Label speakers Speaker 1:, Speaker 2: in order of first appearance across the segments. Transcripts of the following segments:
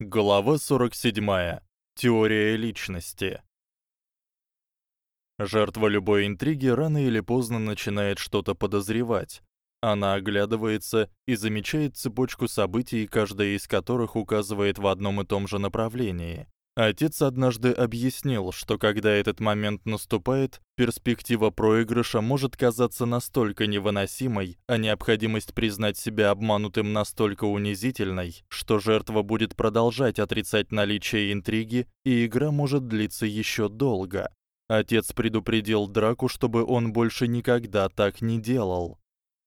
Speaker 1: Глава 47. Теория личности. Жертва любой интриги рано или поздно начинает что-то подозревать. Она оглядывается и замечает цепочку событий, каждая из которых указывает в одном и том же направлении. Отец однажды объяснил, что когда этот момент наступает, перспектива проигрыша может казаться настолько невыносимой, а необходимость признать себя обманутым настолько унизительной, что жертва будет продолжать отрицать наличие интриги, и игра может длиться ещё долго. Отец предупредил Драку, чтобы он больше никогда так не делал.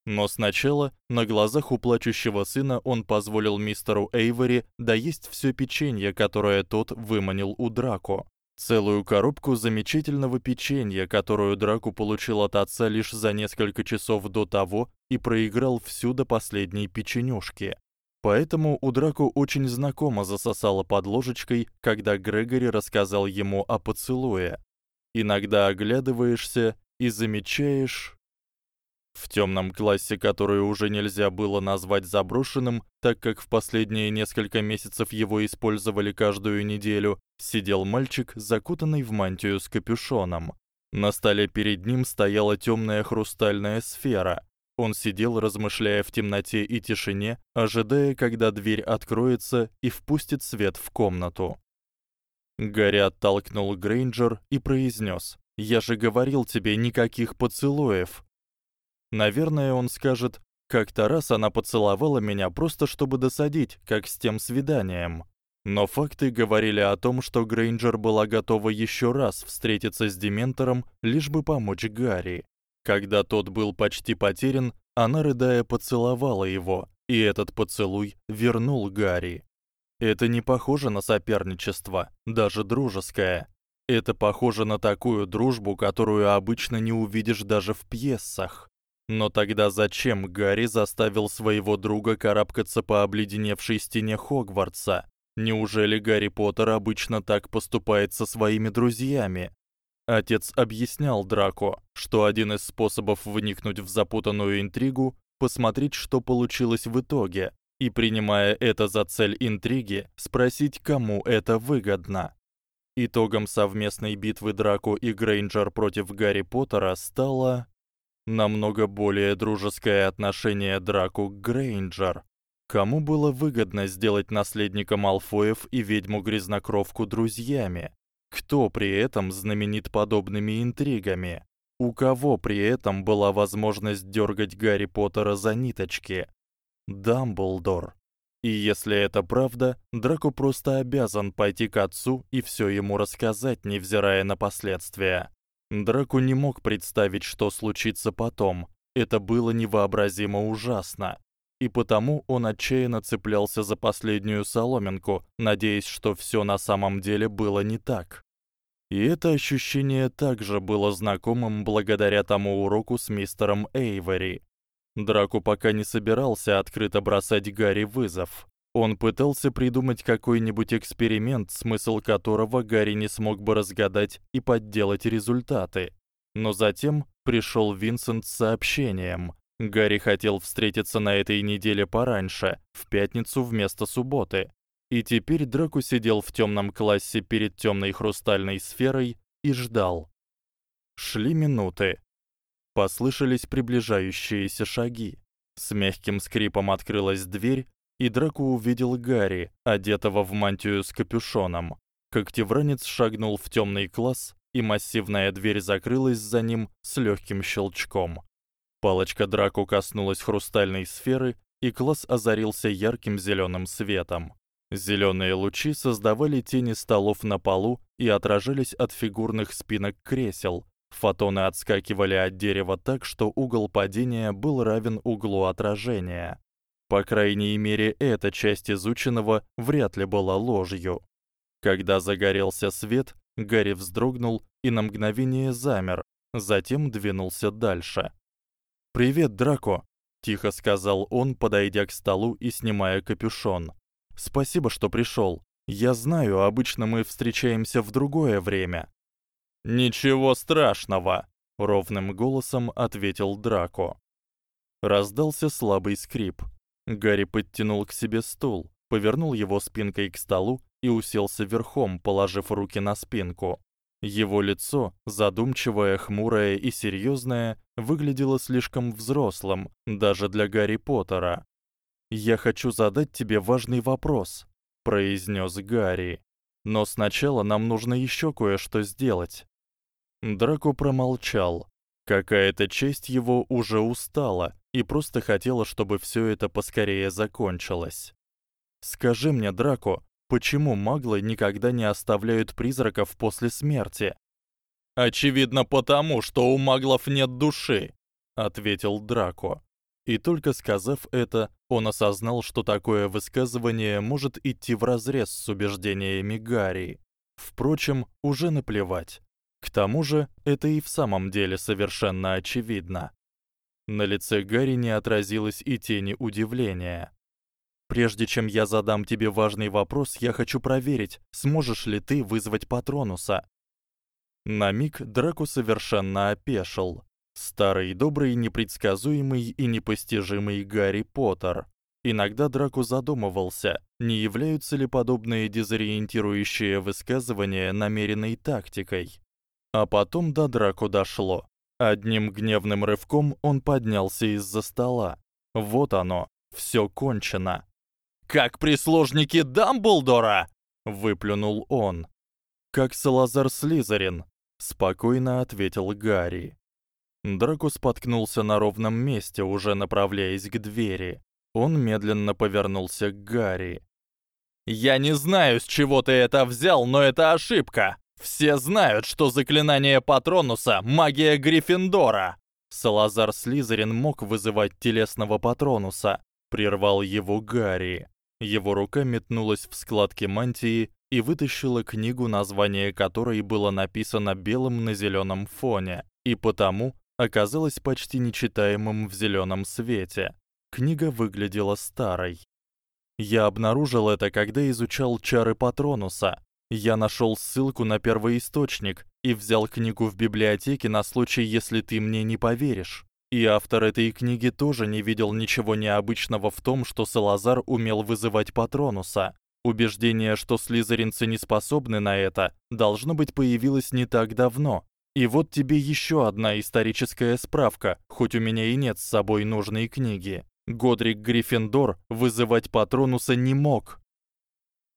Speaker 1: Но сначала, на глазах у плачущего сына, он позволил мистеру Эйвори доесть всё печенье, которое тот выманил у Драко. Целую коробку замечательного печенья, которую Драку получил от отца лишь за несколько часов до того и проиграл всю до последней печенюшки. Поэтому у Драку очень знакомо засосало под ложечкой, когда Грегори рассказал ему о поцелуе. Иногда оглядываешься и замечаешь в тёмном классе, который уже нельзя было назвать заброшенным, так как в последние несколько месяцев его использовали каждую неделю, сидел мальчик, закутанный в мантию с капюшоном. На столе перед ним стояла тёмная хрустальная сфера. Он сидел, размышляя в темноте и тишине, ожидая, когда дверь откроется и впустит свет в комнату. Гарри оттолкнул Грейнджер и произнёс: "Я же говорил тебе никаких поцелуев". Наверное, он скажет: "Как-то раз она поцеловала меня просто чтобы досадить, как с тем свиданием". Но факты говорили о том, что Грейнджер была готова ещё раз встретиться с дементором, лишь бы помочь Гарри. Когда тот был почти потерян, она рыдая поцеловала его, и этот поцелуй вернул Гарри. Это не похоже на соперничество, даже дружеское. Это похоже на такую дружбу, которую обычно не увидишь даже в пьесах. Но тогда зачем Гарри заставил своего друга карабкаться по обледеневшей стене Хогвартса? Неужели Гарри Поттер обычно так поступает со своими друзьями? Отец объяснял Драко, что один из способов вникнуть в запутанную интригу посмотреть, что получилось в итоге, и принимая это за цель интриги, спросить, кому это выгодно. Итогом совместной битвы Драко и Грейнджер против Гарри Поттера стало намного более дружеское отношение Драку Грейнджер. Кому было выгодно сделать наследника Малфоев и ведьму-грязнокровку друзьями? Кто при этом знаменит подобными интригами? У кого при этом была возможность дёргать Гарри Поттера за ниточки? Дамблдор. И если это правда, Драко просто обязан пойти к отцу и всё ему рассказать, невзирая на последствия. Драку не мог представить, что случится потом. Это было невообразимо ужасно. И потому он отчаянно цеплялся за последнюю соломинку, надеясь, что всё на самом деле было не так. И это ощущение также было знакомым благодаря тому уроку с мистером Эйвори. Драку пока не собирался открыто бросать Гарри вызов. Он пытался придумать какой-нибудь эксперимент, смысл которого Гарри не смог бы разгадать и подделать результаты. Но затем пришёл Винсент с сообщением. Гарри хотел встретиться на этой неделе пораньше, в пятницу вместо субботы. И теперь Драку сидел в тёмном классе перед тёмной хрустальной сферой и ждал. Шли минуты. Послышались приближающиеся шаги. С мягким скрипом открылась дверь, и Драко увидел Гарри, одетого в мантию с капюшоном. Когтевранец шагнул в тёмный класс, и массивная дверь закрылась за ним с лёгким щелчком. Палочка Драко коснулась хрустальной сферы, и класс озарился ярким зелёным светом. Зелёные лучи создавали тени столов на полу и отражались от фигурных спинок кресел. Фотоны отскакивали от дерева так, что угол падения был равен углу отражения. По крайней мере, эта часть изученного вряд ли была ложью. Когда загорелся свет, Гарри вздрогнул и на мгновение замер, затем двинулся дальше. "Привет, Драко", тихо сказал он, подойдя к столу и снимая капюшон. "Спасибо, что пришёл. Я знаю, обычно мы встречаемся в другое время". "Ничего страшного", ровным голосом ответил Драко. Раздался слабый скрип. Гарри подтянул к себе стул. повернул его спинкой к столу и уселся верхом, положив руки на спинку. Его лицо, задумчивое, хмурое и серьёзное, выглядело слишком взрослым даже для Гарри Поттера. "Я хочу задать тебе важный вопрос", произнёс Гарри. "Но сначала нам нужно ещё кое-что сделать". Драко промолчал. Какая-то часть его уже устала и просто хотела, чтобы всё это поскорее закончилось. Скажи мне, Драко, почему маглы никогда не оставляют призраков после смерти? Очевидно, потому что у маглов нет души, ответил Драко. И только сказав это, он осознал, что такое высказывание может идти вразрез с убеждениями Гарри. Впрочем, уже наплевать. К тому же, это и в самом деле совершенно очевидно. На лице Гарри не отразилось и тени удивления. Прежде чем я задам тебе важный вопрос, я хочу проверить, сможешь ли ты вызвать Патронуса. На миг Драко совершенно опешил. Старый добрый, непредсказуемый и непостижимый Гарри Поттер. Иногда Драко задумывался, не являются ли подобные дезориентирующие высказывания намеренной тактикой. А потом до Драко дошло. Одним гневным рывком он поднялся из-за стола. Вот оно, всё кончено как прислужники Дамблдора, выплюнул он. Как Салазар Слизерин, спокойно ответил Гарри. Драко споткнулся на ровном месте, уже направляясь к двери. Он медленно повернулся к Гарри. Я не знаю, с чего ты это взял, но это ошибка. Все знают, что заклинание Патронуса магия Гриффиндора. Салазар Слизерин мог вызывать телесного Патронуса, прервал его Гарри. Его рука метнулась в складки мантии и вытащила книгу, название которой было написано белым на зелёном фоне, и потому оказалось почти нечитаемым в зелёном свете. Книга выглядела старой. Я обнаружил это, когда изучал чары Патронуса. Я нашёл ссылку на первоисточник и взял книгу в библиотеке на случай, если ты мне не поверишь. И автор этой книги тоже не видел ничего необычного в том, что Салазар умел вызывать Патронуса. Убеждение, что слизеринцы не способны на это, должно быть появилось не так давно. И вот тебе ещё одна историческая справка, хоть у меня и нет с собой нужной книги. Годрик Гриффиндор вызывать Патронуса не мог.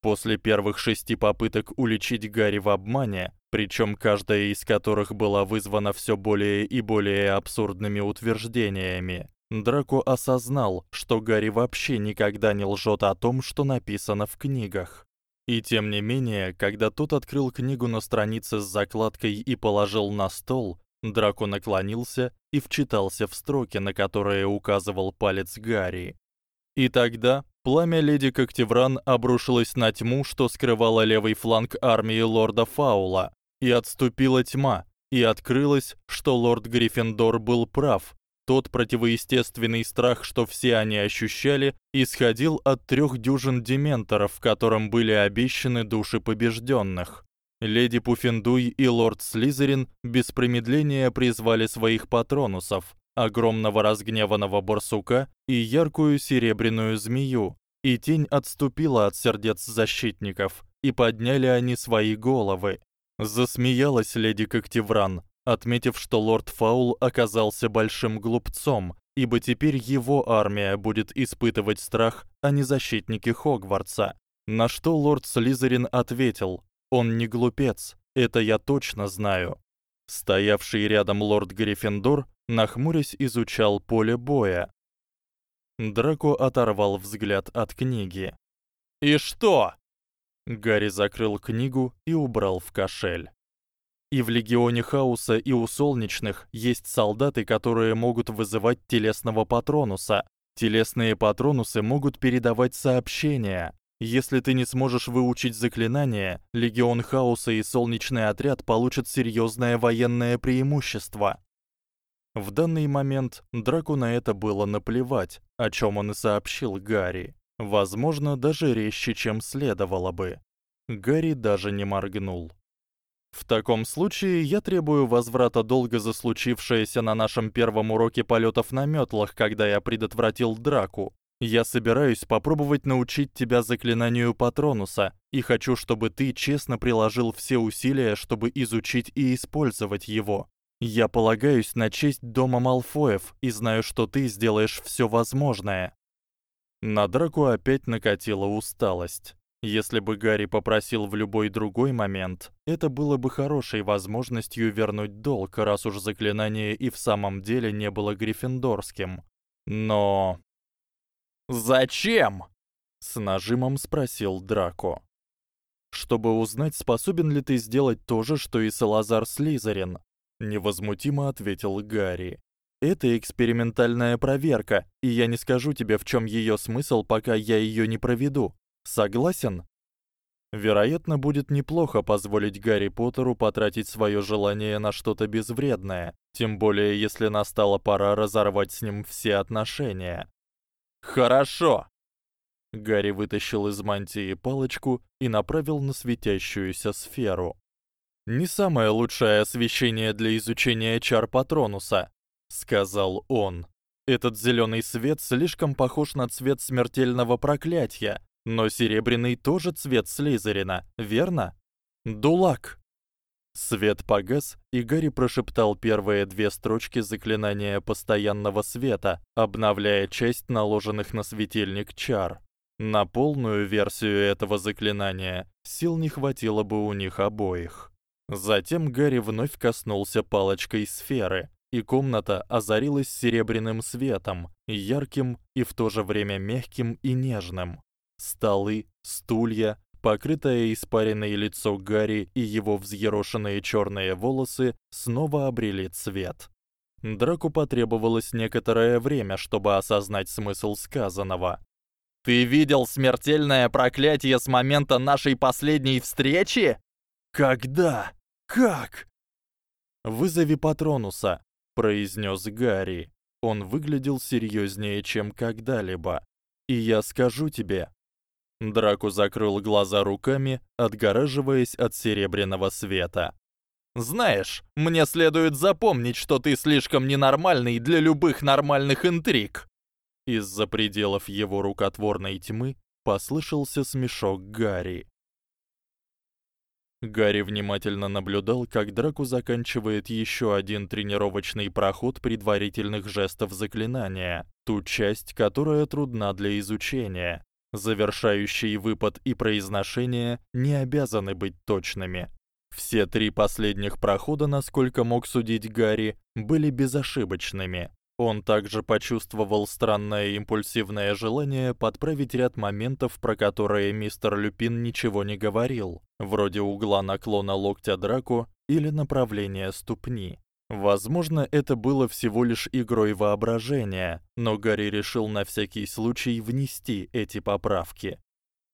Speaker 1: После первых шести попыток уличить Гарри в обмане, причём каждая из которых была вызвана всё более и более абсурдными утверждениями, Драко осознал, что Гарри вообще никогда не лжёт о том, что написано в книгах. И тем не менее, когда тот открыл книгу на странице с закладкой и положил на стол, Драко наклонился и вчитался в строки, на которые указывал палец Гарри. И тогда Пламя леди Когтевран обрушилось на тьму, что скрывала левый фланг армии лорда Фаула, и отступила тьма, и открылось, что лорд Гриффиндор был прав. Тот противоестественный страх, что все они ощущали, исходил от трёх дюжин дементоров, которым были обещаны души побеждённых. Леди Пуффендуй и лорд Слизерин без промедления призвали своих патронусов, огромного разгневанного барсука и яркую серебряную змею, и тень отступила от сердец защитников, и подняли они свои головы. Засмеялась леди Когтевран, отметив, что лорд Фаул оказался большим глупцом, ибо теперь его армия будет испытывать страх, а не защитники Хогвартса. На что лорд Слизерин ответил: "Он не глупец, это я точно знаю". Стоявший рядом лорд Гриффиндор нахмурясь изучал поле боя. Драко оторвал взгляд от книги. "И что?" Гарри закрыл книгу и убрал в кошель. И в легионе хаоса, и у солнечных есть солдаты, которые могут вызывать телесного патронуса. Телесные патронусы могут передавать сообщения. Если ты не сможешь выучить заклинание, легион хаоса и солнечный отряд получат серьёзное военное преимущество. В данный момент Драку на это было наплевать, о чём он и сообщил Гарри. Возможно, даже резче, чем следовало бы. Гарри даже не моргнул. В таком случае я требую возврата долга за случившееся на нашем первом уроке полётов на мётлах, когда я предотвратил драку. Я собираюсь попробовать научить тебя заклинанию Патронуса и хочу, чтобы ты честно приложил все усилия, чтобы изучить и использовать его. Я полагаюсь на честь дома Малфоев и знаю, что ты сделаешь всё возможное. На Драку опять накатила усталость. Если бы Гарри попросил в любой другой момент, это было бы хорошей возможностью вернуть долг, раз уж заклинание и в самом деле не было гриффиндорским. Но Зачем? с нажимом спросил Драко. Чтобы узнать, способен ли ты сделать то же, что и Салазар Слизерин, невозмутимо ответил Гарри. Это экспериментальная проверка, и я не скажу тебе, в чём её смысл, пока я её не проведу. Согласен? Вероятно, будет неплохо позволить Гарри Поттеру потратить своё желание на что-то безвредное, тем более если настала пора разорвать с ним все отношения. Хорошо. Гарри вытащил из мантии палочку и направил на светящуюся сферу. Не самое лучшее освещение для изучения чар Патронуса, сказал он. Этот зелёный свет слишком похож на цвет смертельного проклятия, но серебряный тоже цвет Слизерина, верно? Дулак. Свет погас, и Гарри прошептал первые две строчки заклинания постоянного света, обновляя часть наложенных на светильник чар. На полную версию этого заклинания сил не хватило бы у них обоих. Затем Гарри вновь коснулся палочкой сферы, и комната озарилась серебряным светом, ярким и в то же время мягким и нежным. Столы, стулья, покрытое испаренное лицо Гарри и его взъерошенные чёрные волосы снова обрели цвет. Драку потребовалось некоторое время, чтобы осознать смысл сказанного. Ты видел смертельное проклятие с момента нашей последней встречи? Когда? Как? Вызови Патронуса, произнёс Гарри. Он выглядел серьёзнее, чем когда-либо. И я скажу тебе, Драку закрыл глаза руками, отгораживаясь от серебряного света. Знаешь, мне следует запомнить, что ты слишком ненормальный для любых нормальных интриг. Из-за пределов его рукотворной тьмы послышался смешок Гарри. Гарри внимательно наблюдал, как Драку заканчивает ещё один тренировочный проход предварительных жестов заклинания, ту часть, которая трудна для изучения. Завершающий выпад и произношение не обязаны быть точными. Все три последних прохода, насколько мог судить Гарри, были безошибочными. Он также почувствовал странное импульсивное желание подправить ряд моментов, про которые мистер Люпин ничего не говорил, вроде угла наклона локтя Драко или направления ступни. Возможно, это было всего лишь игрой воображения, но Гарри решил на всякий случай внести эти поправки.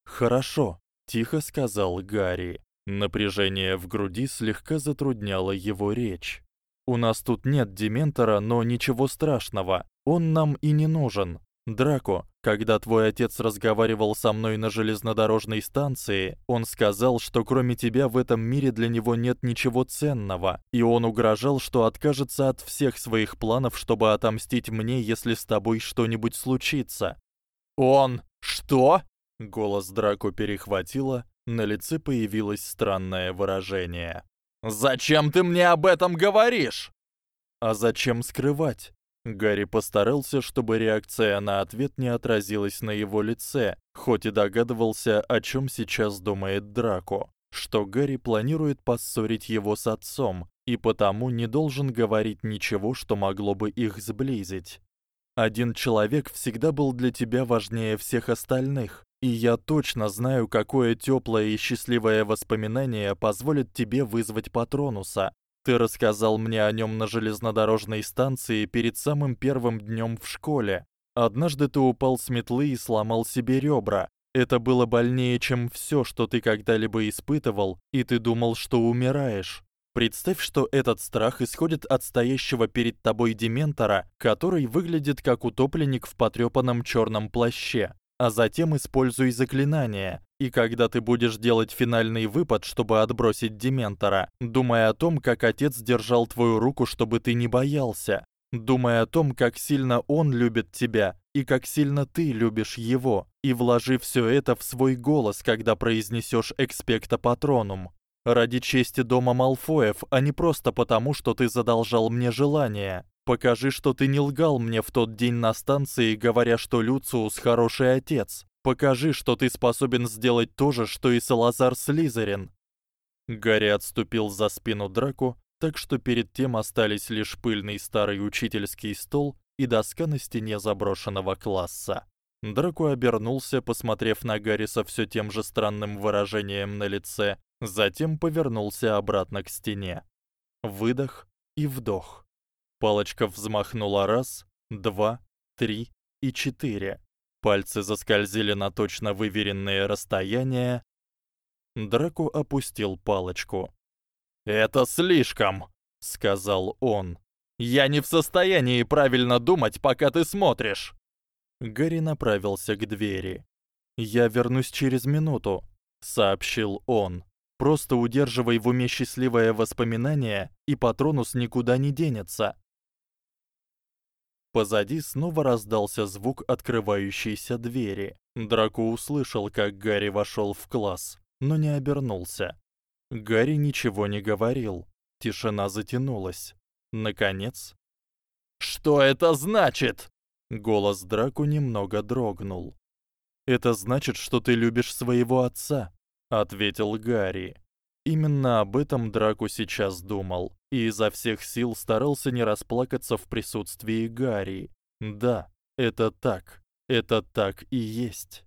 Speaker 1: "Хорошо", тихо сказал Гарри. Напряжение в груди слегка затрудняло его речь. У нас тут нет дементора, но ничего страшного. Он нам и не нужен. Драко, когда твой отец разговаривал со мной на железнодорожной станции, он сказал, что кроме тебя в этом мире для него нет ничего ценного, и он угрожал, что откажется от всех своих планов, чтобы отомстить мне, если с тобой что-нибудь случится. Он что? Голос Драко перехватило, на лице появилось странное выражение. Зачем ты мне об этом говоришь? А зачем скрывать? Гарри постарался, чтобы реакция на ответ не отразилась на его лице, хоть и догадывался, о чём сейчас думает Драко, что Гарри планирует поссорить его с отцом и потому не должен говорить ничего, что могло бы их сблизить. Один человек всегда был для тебя важнее всех остальных, и я точно знаю, какое тёплое и счастливое воспоминание позволит тебе вызвать Патронуса, ты рассказал мне о нём на железнодорожной станции перед самым первым днём в школе. Однажды ты упал с метлы и сломал себе ребра. Это было больнее, чем всё, что ты когда-либо испытывал, и ты думал, что умираешь. Представь, что этот страх исходит от стоящего перед тобой дементора, который выглядит как утопленник в потрёпанном чёрном плаще а затем используй заклинание. И когда ты будешь делать финальный выпад, чтобы отбросить дементора, думай о том, как отец держал твою руку, чтобы ты не боялся. Думай о том, как сильно он любит тебя и как сильно ты любишь его, и вложи всё это в свой голос, когда произнесёшь экспекта патронум. Ради чести дома Малфоев, а не просто потому, что ты задолжал мне желание. Покажи, что ты не лгал мне в тот день на станции, говоря, что Люциус хороший отец. Покажи, что ты способен сделать то же, что и Салазар Слизерин. Гарри отступил за спину Драку, так что перед тем остались лишь пыльный старый учительский стол и доска на стене заброшенного класса. Драку обернулся, посмотрев на Гарри со всё тем же странным выражением на лице, затем повернулся обратно к стене. Выдох и вдох. Палочка взмахнула раз, два, три и четыре. Пальцы заскользили на точно выверенные расстояния. Драку опустил палочку. "Это слишком", сказал он. "Я не в состоянии правильно думать, пока ты смотришь". Гарри направился к двери. "Я вернусь через минуту", сообщил он. "Просто удерживай в уме счастливое воспоминание, и Патронус никуда не денется". Позади снова раздался звук открывающейся двери. Драко услышал, как Гарри вошёл в класс, но не обернулся. Гарри ничего не говорил. Тишина затянулась. Наконец, "Что это значит?" Голос Драку немного дрогнул. "Это значит, что ты любишь своего отца", ответил Гарри. Именно об этом Драку сейчас думал и изо всех сил старался не расплакаться в присутствии Гарри. Да, это так. Это так и есть.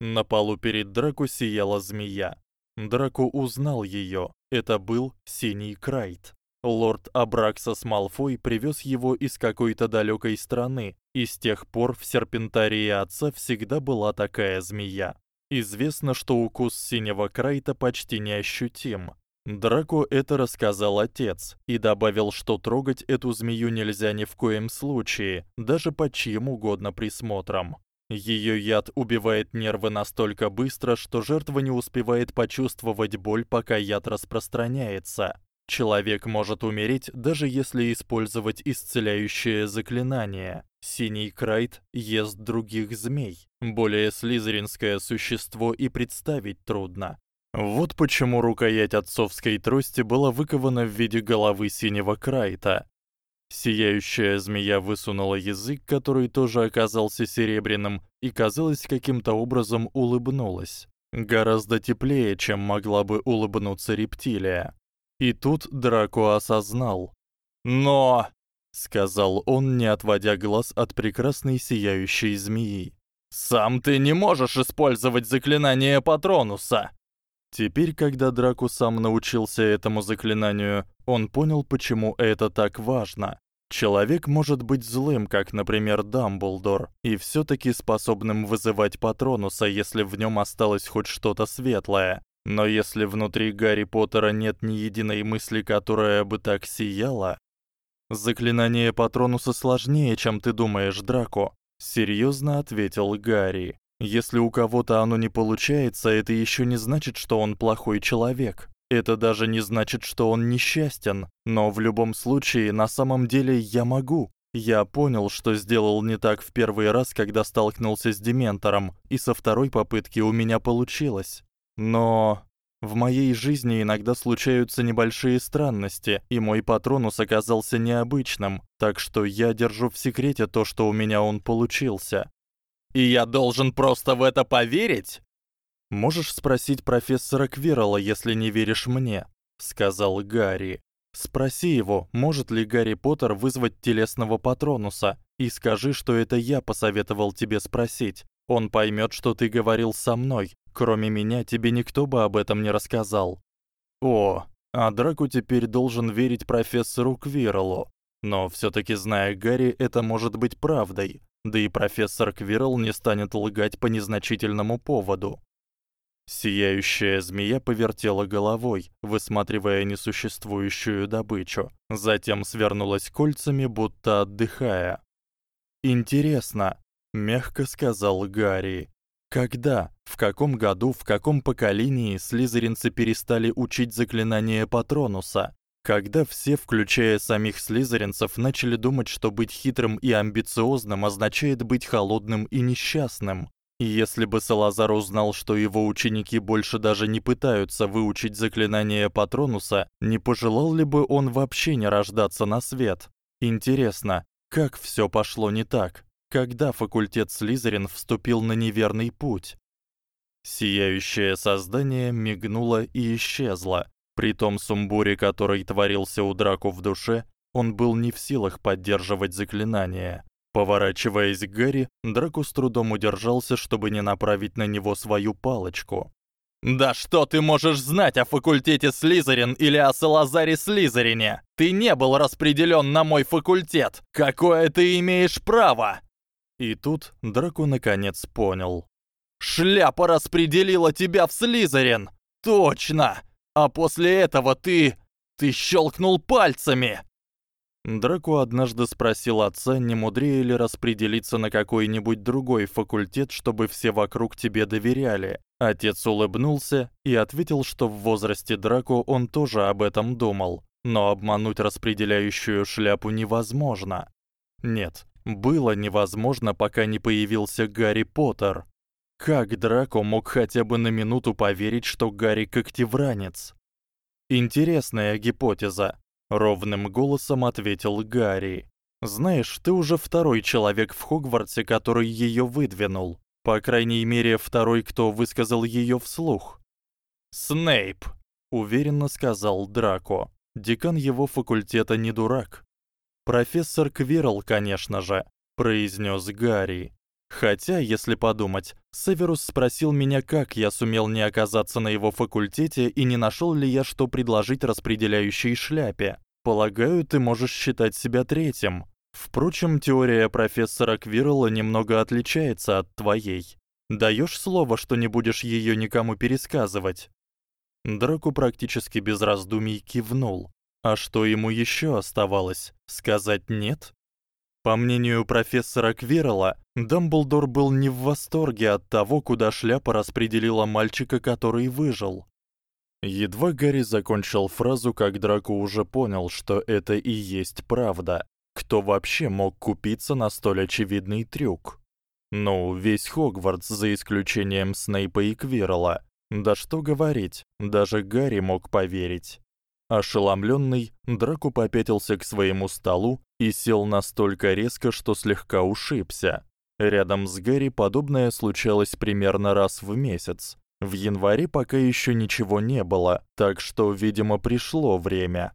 Speaker 1: На полу перед Драку сияла змея. Драку узнал её. Это был Синий Крайт. Лорд Абраксас Малфой привёз его из какой-то далёкой страны, и с тех пор в серпентарии отца всегда была такая змея. Известно, что укус синего крайта почти неощутим. Драко это рассказал отец и добавил, что трогать эту змею нельзя ни в коем случае, даже под чьим угодно присмотром. Её яд убивает нервы настолько быстро, что жертва не успевает почувствовать боль, пока яд распространяется. Человек может умереть, даже если использовать исцеляющее заклинание. Синий Крайт ест других змей. Более слизеринское существо и представить трудно. Вот почему рукоять отцовской трости была выкована в виде головы синего Крайта. Сияющая змея высунула язык, который тоже оказался серебряным, и, казалось, каким-то образом улыбнулась. Гораздо теплее, чем могла бы улыбнуться рептилия. И тут Драко осознал. "Но", сказал он, не отводя глаз от прекрасной сияющей змеи. "Сам ты не можешь использовать заклинание Патронуса". Теперь, когда Драко сам научился этому заклинанию, он понял, почему это так важно. Человек может быть злым, как, например, Дамблдор, и всё-таки способным вызывать Патронуса, если в нём осталось хоть что-то светлое. Но если внутри Гарри Поттера нет ни единой мысли, которая бы так сияла, заклинание Патронуса сложнее, чем ты думаешь, Драко, серьёзно ответил Гарри. Если у кого-то оно не получается, это ещё не значит, что он плохой человек. Это даже не значит, что он несчастен, но в любом случае, на самом деле я могу. Я понял, что сделал не так в первый раз, когда столкнулся с дементором, и со второй попытки у меня получилось. Но в моей жизни иногда случаются небольшие странности, и мой патронус оказался необычным, так что я держу в секрете то, что у меня он получился. И я должен просто в это поверить? Можешь спросить профессора Квирла, если не веришь мне, сказал Гарри. Спроси его, может ли Гарри Поттер вызвать телесного патронуса, и скажи, что это я посоветовал тебе спросить. Он поймёт, что ты говорил со мной, Кроме меня тебе никто бы об этом не рассказал. О, а Драку теперь должен верить профессору Квирлу. Но всё-таки зная Гарри, это может быть правдой. Да и профессор Квирл не станет лгать по незначительному поводу. Сияющая змея повертела головой, высматривая несуществующую добычу, затем свернулась кольцами, будто отдыхая. Интересно, мягко сказал Гарри. Когда, в каком году, в каком поколении слизеринцы перестали учить заклинание Патронуса? Когда все, включая самих слизеринцев, начали думать, что быть хитрым и амбициозным означает быть холодным и несчастным, и если бы Салазар узнал, что его ученики больше даже не пытаются выучить заклинание Патронуса, не пожелал ли бы он вообще не рождаться на свет? Интересно, как всё пошло не так? Когда факультет Слизерин вступил на неверный путь? Сияющее создание мигнуло и исчезло. При том сумбуре, который творился у Драко в душе, он был не в силах поддерживать заклинание. Поворачиваясь к Гарри, Драко с трудом удержался, чтобы не направить на него свою палочку. «Да что ты можешь знать о факультете Слизерин или о Салазаре Слизерине? Ты не был распределён на мой факультет! Какое ты имеешь право?» И тут Драко наконец понял. «Шляпа распределила тебя в Слизерин! Точно! А после этого ты... ты щелкнул пальцами!» Драко однажды спросил отца, не мудрее ли распределиться на какой-нибудь другой факультет, чтобы все вокруг тебе доверяли. Отец улыбнулся и ответил, что в возрасте Драко он тоже об этом думал, но обмануть распределяющую шляпу невозможно. Нет, было невозможно, пока не появился Гарри Поттер. Как Драко мог хотя бы на минуту поверить, что Гарри когтевранец? Интересная гипотеза, ровным голосом ответил Гарри. Знаешь, ты уже второй человек в Хогвартсе, который её выдвинул. По крайней мере, второй, кто высказал её вслух. Снейп, уверенно сказал Драко. Декан его факультета не дурак. Профессор Квирл, конечно же, произнёс Гарри. Хотя, если подумать, Северус спросил меня, как я сумел не оказаться на его факультете и не нашёл ли я что предложить распределяющей шляпе. Полагаю, ты можешь считать себя третьим. Впрочем, теория профессора Квирла немного отличается от твоей. Даёшь слово, что не будешь её никому пересказывать? Драко практически без раздумий кивнул. А что ему ещё оставалось? Сказать нет? По мнению профессора Квирла, Дамблдор был не в восторге от того, куда шляпа распределила мальчика, который выжил. Едва Гарри закончил фразу, как Драко уже понял, что это и есть правда. Кто вообще мог купиться на столь очевидный трюк? Ну, весь Хогвартс за исключением Снейпа и Квирла. Да что говорить, даже Гарри мог поверить. Ошеломлённый, Драко попятился к своему столу и сел настолько резко, что слегка ушибся. Рядом с Гарри подобное случалось примерно раз в месяц. В январе пока ещё ничего не было, так что, видимо, пришло время.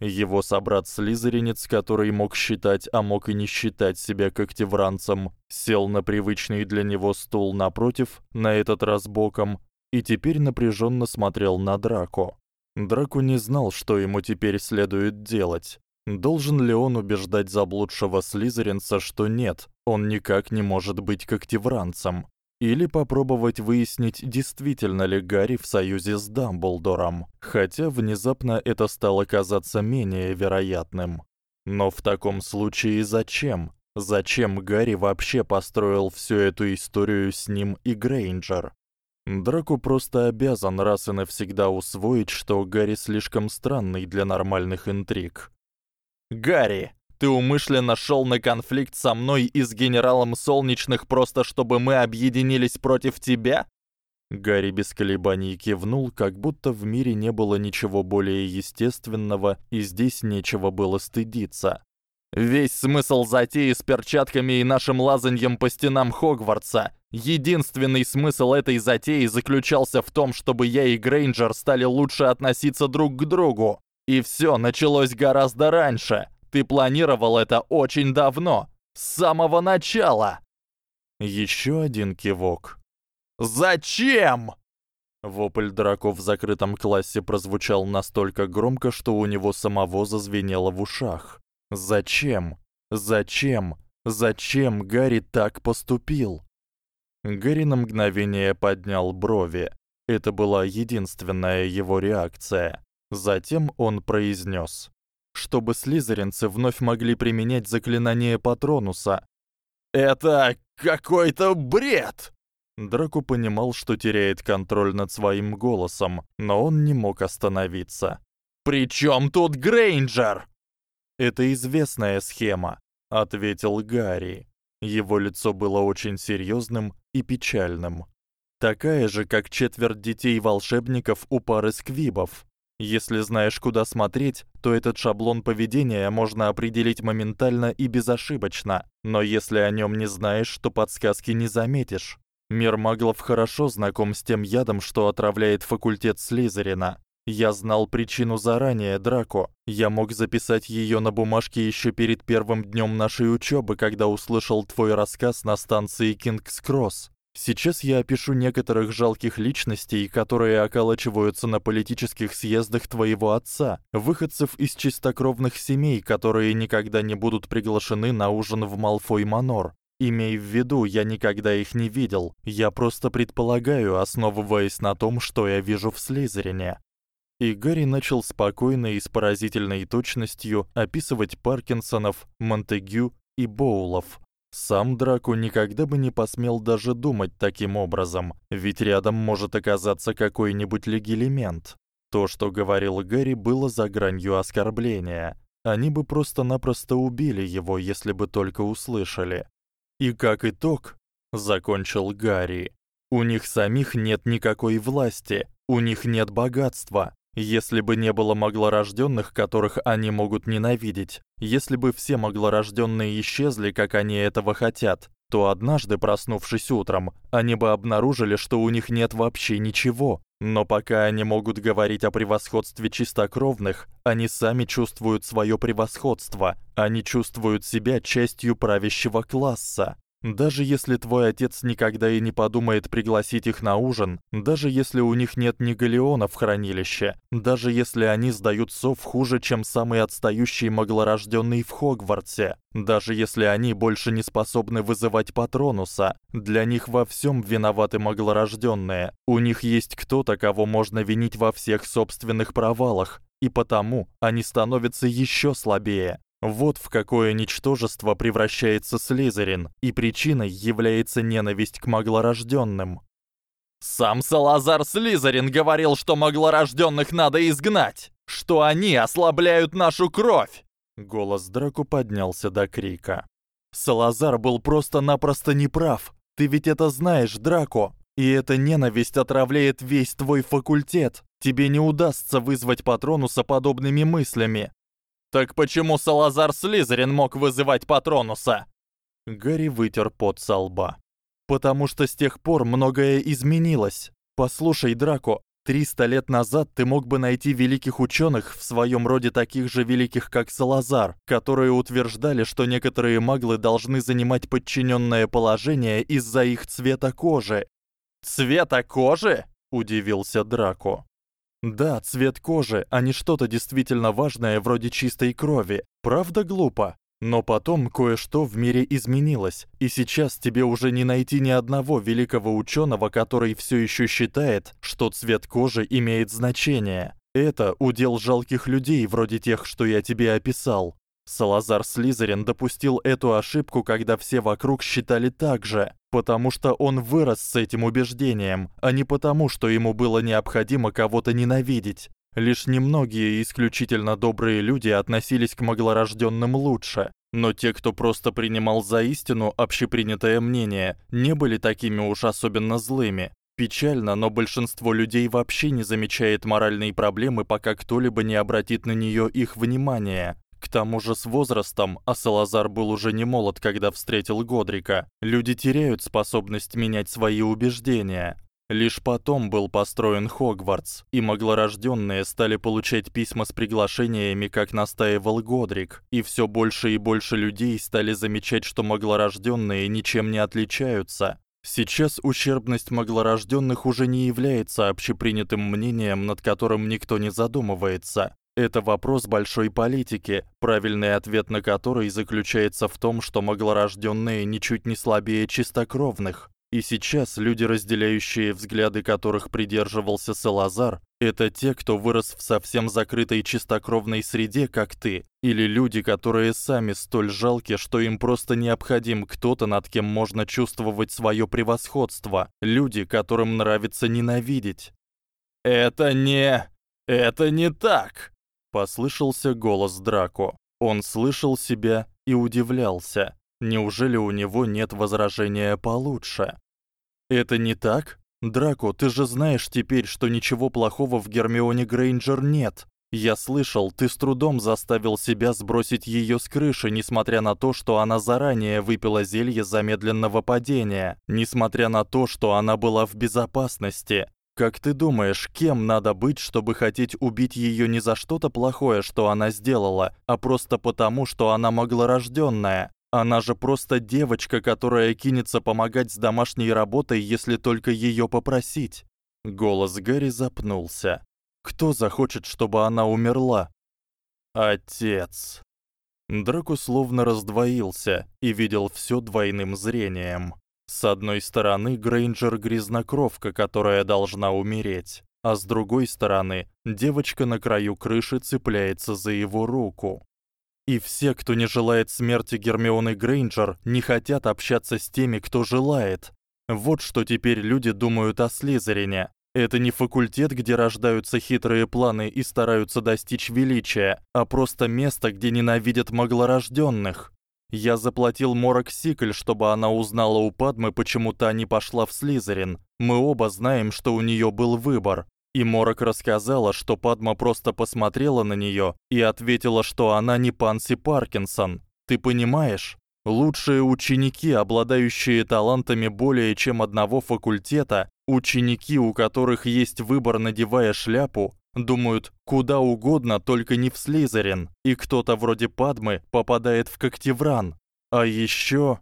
Speaker 1: Его собрат-слизеринец, который мог считать, а мог и не считать себя когтевранцем, сел на привычный для него стул напротив, на этот раз боком, и теперь напряжённо смотрел на Драко. Драко не знал, что ему теперь следует делать. Должен ли он убеждать заблудшего слизеринца, что нет, он никак не может быть когтевранцем? Или попробовать выяснить, действительно ли Гарри в союзе с Дамблдором, хотя внезапно это стало казаться менее вероятным. Но в таком случае зачем? Зачем Гарри вообще построил всю эту историю с ним и Грейнджер? Драко просто обязан раз и навсегда усвоить, что Гарри слишком странный для нормальных интриг. Гарри, ты умышленно шёл на конфликт со мной и с генералом Солнечных просто чтобы мы объединились против тебя? Гарри без колебаний кивнул, как будто в мире не было ничего более естественного и здесь нечего было стыдиться. Весь смысл затеи с перчатками и нашим лазаньем по стенам Хогвартса, единственный смысл этой затеи заключался в том, чтобы я и Грейнджер стали лучше относиться друг к другу. И всё началось гораздо раньше. Ты планировал это очень давно, с самого начала. Ещё один кивок. Зачем? Вопль Драко в закрытом классе прозвучал настолько громко, что у него самого зазвенело в ушах. Зачем? Зачем? Зачем Гарри так поступил? Гарри на мгновение поднял брови. Это была единственная его реакция. Затем он произнёс: "Чтобы слизеринцы вновь могли применять заклинание Патронуса". "Это какой-то бред!" Драко понимал, что теряет контроль над своим голосом, но он не мог остановиться. «Причём тут Грейнджер?» «Это известная схема», — ответил Гарри. Его лицо было очень серьёзным и печальным. Такая же, как четверть детей волшебников у пары сквибов. Если знаешь, куда смотреть, то этот шаблон поведения можно определить моментально и безошибочно, но если о нём не знаешь, то подсказки не заметишь. Мир маглов хорошо знаком с тем ядом, что отравляет факультет Слизерина. Я знал причину заранее, Драко. Я мог записать её на бумажке ещё перед первым днём нашей учёбы, когда услышал твой рассказ на станции Кингс-Кросс. Сейчас я опишу некоторых жалких личностей, которые околачиваются на политических съездах твоего отца, выходцев из чистокровных семей, которые никогда не будут приглашены на ужин в Малфой-Манор. Имей в виду, я никогда их не видел. Я просто предполагаю, основываясь на том, что я вижу в Слизерине. И Гарри начал спокойно и с поразительной точностью описывать Паркинсонов, Монтегю и Боулов. Сам Драко никогда бы не посмел даже думать таким образом, ведь рядом может оказаться какой-нибудь легилемент. То, что говорил Гарри, было за гранью оскорбления. Они бы просто-напросто убили его, если бы только услышали. И как итог, закончил Гарри. У них самих нет никакой власти, у них нет богатства, если бы не было маглорождённых, которых они могут ненавидеть, если бы все маглорождённые исчезли, как они этого хотят, то однажды, проснувшись утром, они бы обнаружили, что у них нет вообще ничего. Но пока они могут говорить о превосходстве чистокровных, они сами чувствуют своё превосходство, они чувствуют себя частью правящего класса. Даже если твой отец никогда и не подумает пригласить их на ужин, даже если у них нет ни галеона в хранилище, даже если они сдают сов хуже, чем самый отстающий маглорождённый в Хогвартсе, даже если они больше не способны вызывать патронуса, для них во всём виноваты маглорождённые. У них есть кто-то, кого можно винить во всех собственных провалах, и потому они становятся ещё слабее. Вот в какое ничтожество превращается Слизерин, и причиной является ненависть к маглорождённым. Сам Салазар Слизерин говорил, что маглорождённых надо изгнать, что они ослабляют нашу кровь. Голос Драку поднялся до крика. Салазар был просто-напросто неправ. Ты ведь это знаешь, Драко. И эта ненависть отравляет весь твой факультет. Тебе не удастся вызвать Патронуса подобными мыслями. Так почему Салазар Слизерин мог вызывать Патронуса? Гарри вытер пот со лба. Потому что с тех пор многое изменилось. Послушай, Драко, 300 лет назад ты мог бы найти великих учёных в своём роде таких же великих, как Салазар, которые утверждали, что некоторые маглы должны занимать подчинённое положение из-за их цвета кожи. Цвета кожи? удивился Драко. Да, цвет кожи, а не что-то действительно важное вроде чистой крови. Правда глупо? Но потом кое-что в мире изменилось, и сейчас тебе уже не найти ни одного великого учёного, который всё ещё считает, что цвет кожи имеет значение. Это удел жалких людей, вроде тех, что я тебе описал. Салазар Слизерин допустил эту ошибку, когда все вокруг считали так же, потому что он вырос с этим убеждением, а не потому, что ему было необходимо кого-то ненавидеть. Лишь немногие исключительно добрые люди относились к маглорождённым лучше, но те, кто просто принимал за истину общепринятое мнение, не были такими уж особенно злыми. Печально, но большинство людей вообще не замечает моральной проблемы, пока кто-либо не обратит на неё их внимание. К тому же с возрастом, а Салазар был уже не молод, когда встретил Годрика, люди теряют способность менять свои убеждения. Лишь потом был построен Хогвартс, и маглорождённые стали получать письма с приглашениями, как настаивал Годрик, и всё больше и больше людей стали замечать, что маглорождённые ничем не отличаются. Сейчас ущербность маглорождённых уже не является общепринятым мнением, над которым никто не задумывается. Это вопрос большой политики, правильный ответ на который заключается в том, что маглорождённые ничуть не слабее чистокровных. И сейчас люди, разделяющие взгляды которых придерживался Салазар, это те, кто вырос в совсем закрытой чистокровной среде, как ты, или люди, которые сами столь жалки, что им просто необходим кто-то, над кем можно чувствовать своё превосходство, люди, которым нравится ненавидеть. Это не это не так. Послышался голос Драко. Он слышал себя и удивлялся. Неужели у него нет возражения получше? Это не так? Драко, ты же знаешь теперь, что ничего плохого в Гермионе Грейнджер нет. Я слышал, ты с трудом заставил себя сбросить её с крыши, несмотря на то, что она заранее выпила зелье замедленного падения, несмотря на то, что она была в безопасности. Как ты думаешь, кем надо быть, чтобы хотеть убить её не за что-то плохое, что она сделала, а просто потому, что она маглорождённая? Она же просто девочка, которая кинется помогать с домашней работой, если только её попросить. Голос Гэри запнулся. Кто захочет, чтобы она умерла? Отец. Драко словно раздвоился и видел всё двойным зрением. С одной стороны, Грейнджер грязнокровка, которая должна умереть, а с другой стороны, девочка на краю крыши цепляется за его руку. И все, кто не желает смерти Гермионы Грейнджер, не хотят общаться с теми, кто желает. Вот что теперь люди думают о Слизерине. Это не факультет, где рождаются хитрые планы и стараются достичь величия, а просто место, где ненавидят маглорождённых. Я заплатил Морок Сикль, чтобы она узнала у Падмы, почему та не пошла в Слизерин. Мы оба знаем, что у неё был выбор. И Морок рассказала, что Падма просто посмотрела на неё и ответила, что она не Панси Паркинсон. Ты понимаешь? Лучшие ученики, обладающие талантами более чем одного факультета, ученики, у которых есть выбор, надевая шляпу, думают куда угодно, только не в Слизерин. И кто-то вроде Падмы попадает в Когтевран. А ещё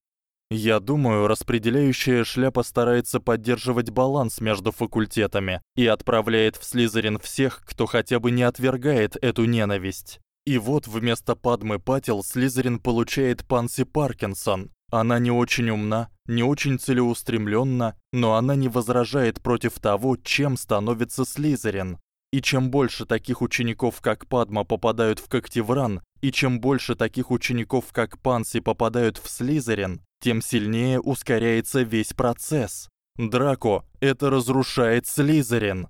Speaker 1: я думаю, распределяющая шляпа старается поддерживать баланс между факультетами и отправляет в Слизерин всех, кто хотя бы не отвергает эту ненависть. И вот вместо Падмы Патил Слизерин получает Панси Паркинсон. Она не очень умна, не очень целеустремлённа, но она не возражает против того, чем становится Слизерин. И чем больше таких учеников, как Падма, попадают в Когтевран, и чем больше таких учеников, как Панси, попадают в Слизерин, тем сильнее ускоряется весь процесс. Драко, это разрушает Слизерин.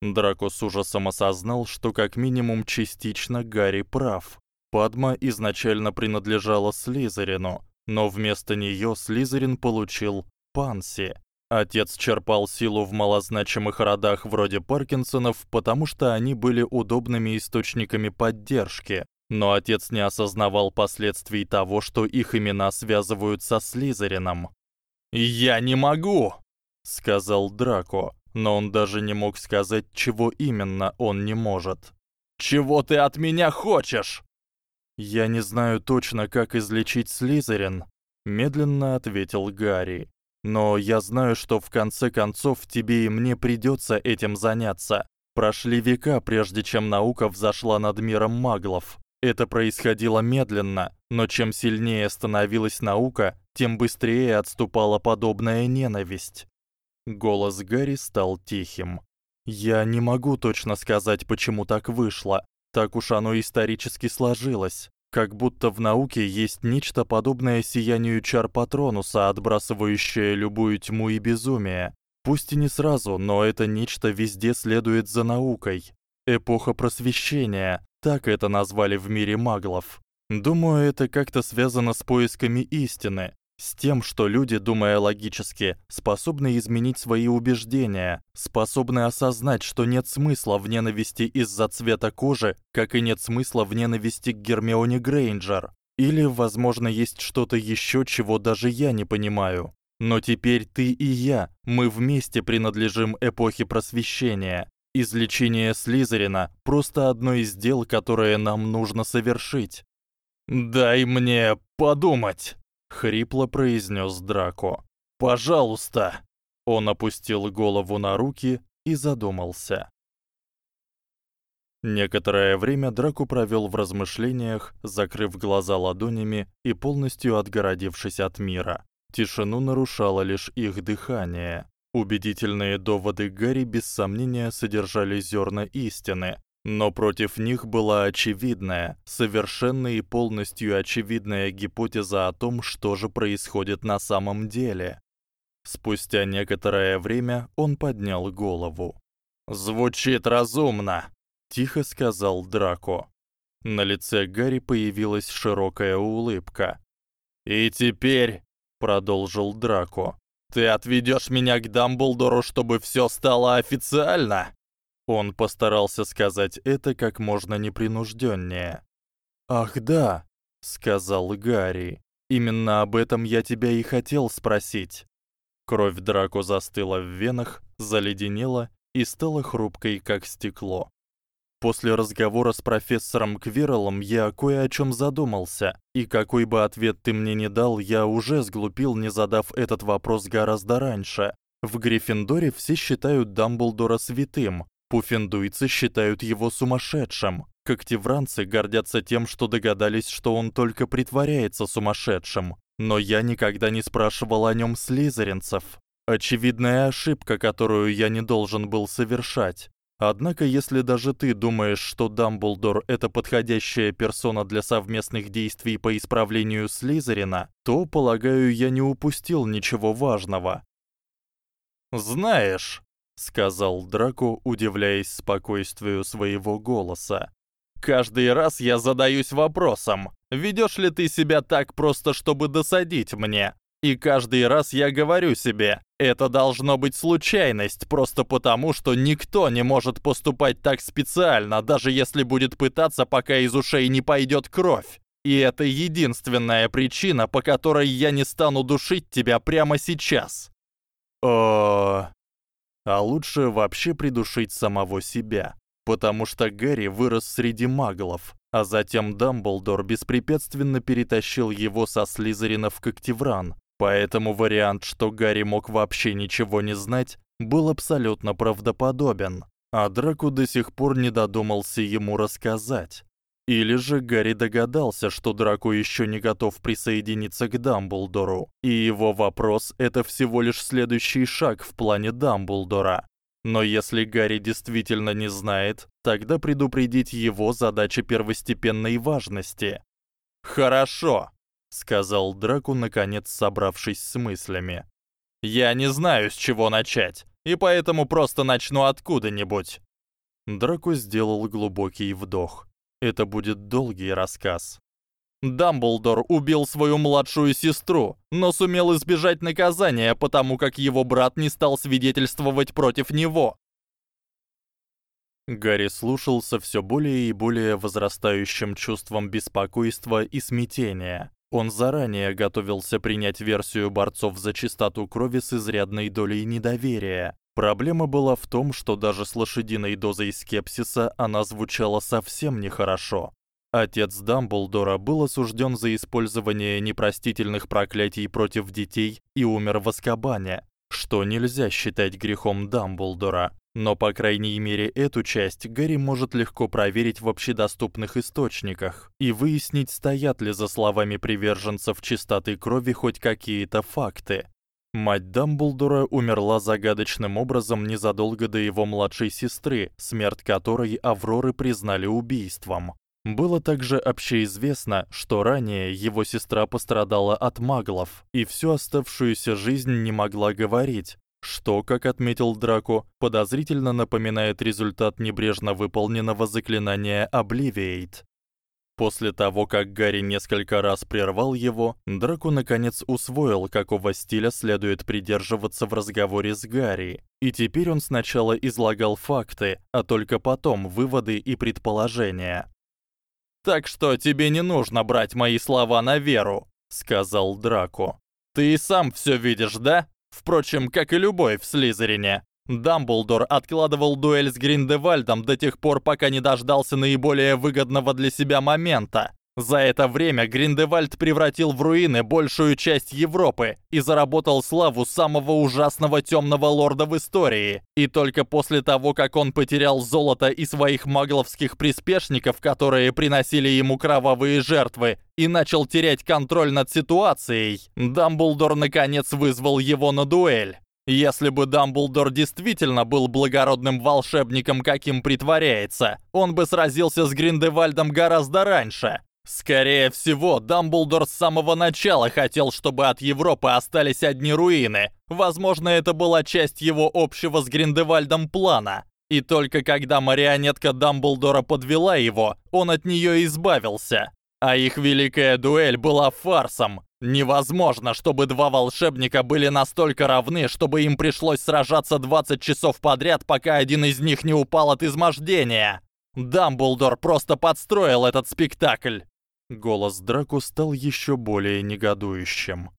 Speaker 1: Драко с ужасом осознал, что как минимум частично Гарри прав. Падма изначально принадлежала Слизерину, но вместо неё Слизерин получил Панси. Отец черпал силу в малозначимых родах вроде Паркинсонов, потому что они были удобными источниками поддержки. Но отец не осознавал последствий того, что их имена связывают со Слизерином. "Я не могу", сказал Драко, но он даже не мог сказать, чего именно он не может. "Чего ты от меня хочешь?" "Я не знаю точно, как излечить Слизерин", медленно ответил Гарри. "Но я знаю, что в конце концов тебе и мне придётся этим заняться. Прошли века, прежде чем наука взошла над миром маглов. Это происходило медленно, но чем сильнее становилась наука, тем быстрее отступала подобная ненависть. Голос Гарри стал тихим. Я не могу точно сказать, почему так вышло. Так уж оно исторически сложилось. Как будто в науке есть нечто подобное сиянию чар Патронуса, отбрасывающее любую тьму и безумие. Пусть и не сразу, но это нечто везде следует за наукой. Эпоха просвещения, так это назвали в мире маглов. Думаю, это как-то связано с поисками истины, с тем, что люди, думая логически, способны изменить свои убеждения, способны осознать, что нет смысла в ненависти из-за цвета кожи, как и нет смысла в ненависти к Гермионе Грейнджер. Или, возможно, есть что-то ещё, чего даже я не понимаю. Но теперь ты и я, мы вместе принадлежим эпохе просвещения, Излечение Слизерина просто одно из дел, которое нам нужно совершить. Дай мне подумать, хрипло произнёс Драко. Пожалуйста. Он опустил голову на руки и задумался. Некоторое время Драко провёл в размышлениях, закрыв глаза ладонями и полностью отгородившись от мира. Тишину нарушало лишь их дыхание. Убедительные доводы Гарри без сомнения содержали зерна истины, но против них была очевидная, совершенно и полностью очевидная гипотеза о том, что же происходит на самом деле. Спустя некоторое время он поднял голову. Звучит разумно, тихо сказал Драко. На лице Гарри появилась широкая улыбка. И теперь, продолжил Драко, ты отведёшь меня к Дамблдору, чтобы всё стало официально. Он постарался сказать это как можно непринуждённее. Ах, да, сказал Гарри. Именно об этом я тебя и хотел спросить. Кровь Драко застыла в венах, заледенела и стала хрупкой, как стекло. После разговора с профессором Квирлом я кое о чём задумался, и какой бы ответ ты мне ни дал, я уже сглупил, не задав этот вопрос гораздо раньше. В Гриффиндоре все считают Дамблдора святым, пуффендуйцы считают его сумасшедшим, когтевранцы гордятся тем, что догадались, что он только притворяется сумасшедшим. Но я никогда не спрашивал о нём слизеринцев. Очевидная ошибка, которую я не должен был совершать. Однако, если даже ты думаешь, что Дамблдор это подходящая персона для совместных действий по исправлению Слизерина, то, полагаю, я не упустил ничего важного. Знаешь, сказал Драко, удивляясь спокойствию своего голоса. Каждый раз я задаюсь вопросом: ведёшь ли ты себя так просто, чтобы досадить мне? И каждый раз я говорю себе: это должно быть случайность, просто потому, что никто не может поступать так специально, даже если будет пытаться, пока из ушей не пойдёт кровь. И это единственная причина, по которой я не стану душить тебя прямо сейчас. О, а лучше вообще придушить самого себя, потому что Гарри вырос среди маглов, а затем Дамблдор беспрепятственно перетащил его со Слизерина в Когтевран, Поэтому вариант, что Гарри мог вообще ничего не знать, был абсолютно правдоподобен. А Драко до сих пор не додумался ему рассказать. Или же Гарри догадался, что Драко ещё не готов присоединиться к Дамблдору, и его вопрос это всего лишь следующий шаг в плане Дамблдора. Но если Гарри действительно не знает, тогда предупредить его задача первостепенной важности. Хорошо, сказал Драку наконец собравшись с мыслями. Я не знаю, с чего начать, и поэтому просто начну откуда-нибудь. Драку сделал глубокий вдох. Это будет долгий рассказ. Дамблдор убил свою младшую сестру, но сумел избежать наказания, потому как его брат не стал свидетельствовать против него. Гарри слушал со всё более и более возрастающим чувством беспокойства и смятения. Он заранее готовился принять версию борцов за чистоту крови с изрядной долей недоверия. Проблема была в том, что даже с лошадиной дозой скепсиса она звучала совсем нехорошо. Отец Дамблдора был осуждён за использование непростительных проклятий против детей и умер в Азкабане, что нельзя считать грехом Дамблдора. Но по крайней мере эту часть Гарри может легко проверить в общедоступных источниках и выяснить, стоят ли за словами приверженцев чистоты крови хоть какие-то факты. Мать Дамблдора умерла загадочным образом незадолго до его младшей сестры, смерть которой Авроры признали убийством. Было также общеизвестно, что ранее его сестра пострадала от маглов и всю оставшуюся жизнь не могла говорить, что, как отметил Драко, подозрительно напоминает результат небрежно выполненного заклинания Obliviate. После того, как Гарри несколько раз прервал его, Драко наконец усвоил, какого стиля следует придерживаться в разговоре с Гарри. И теперь он сначала излагал факты, а только потом выводы и предположения. Так что тебе не нужно брать мои слова на веру, сказал Драко. Ты и сам всё видишь, да? Впрочем, как и любой в Слизерине. Дамблдор откладывал дуэль с Гриндевальдом до тех пор, пока не дождался наиболее выгодного для себя момента. За это время Гриндевальд превратил в руины большую часть Европы и заработал славу самого ужасного тёмного лорда в истории. И только после того, как он потерял золото и своих магловских приспешников, которые приносили ему кровавые жертвы, и начал терять контроль над ситуацией, Дамблдор наконец вызвал его на дуэль. Если бы Дамблдор действительно был благородным волшебником, каким притворяется, он бы сразился с Гриндевальдом гораздо раньше. Скорее всего, Дамблдор с самого начала хотел, чтобы от Европы остались одни руины. Возможно, это была часть его общего с Гриндевальдом плана. И только когда марионетка Дамблдора подвела его, он от неё избавился. А их великая дуэль была фарсом. Невозможно, чтобы два волшебника были настолько равны, чтобы им пришлось сражаться 20 часов подряд, пока один из них не упал от измождения. Дамблдор просто подстроил этот спектакль. Голос Драко стал ещё более негодующим.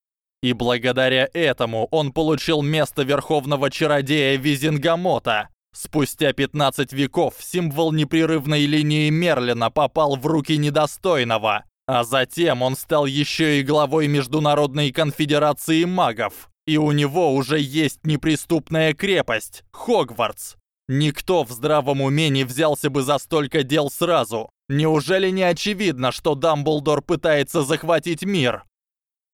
Speaker 1: И благодаря этому он получил место верховного чародея Визингамота. Спустя 15 веков символ непрерывной линии Мерлина попал в руки недостойного, а затем он стал ещё и главой Международной конфедерации магов. И у него уже есть неприступная крепость Хогвартс. Никто в здравом уме не взялся бы за столько дел сразу. Неужели не очевидно, что Дамблдор пытается захватить мир?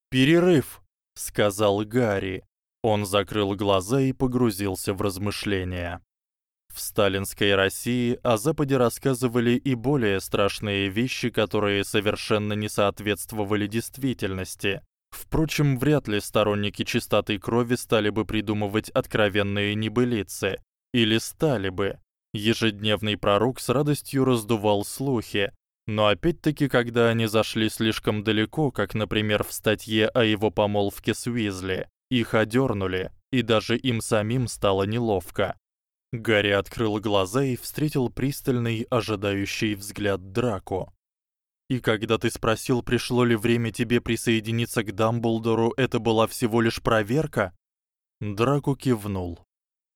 Speaker 1: Перерыв, сказал Гарри. Он закрыл глаза и погрузился в размышления. В сталинской России о Западе рассказывали и более страшные вещи, которые совершенно не соответствовали действительности. Впрочем, вряд ли сторонники чистоты крови стали бы придумывать откровенные небылицы. Или стали бы. Ежедневный пророк с радостью раздувал слухи. Но опять-таки, когда они зашли слишком далеко, как, например, в статье о его помолвке с Уизли, их одёрнули, и даже им самим стало неловко. Гарри открыл глаза и встретил пристальный, ожидающий взгляд Драко. И когда ты спросил, пришло ли время тебе присоединиться к Дамблдору, это была всего лишь проверка? Драко кивнул.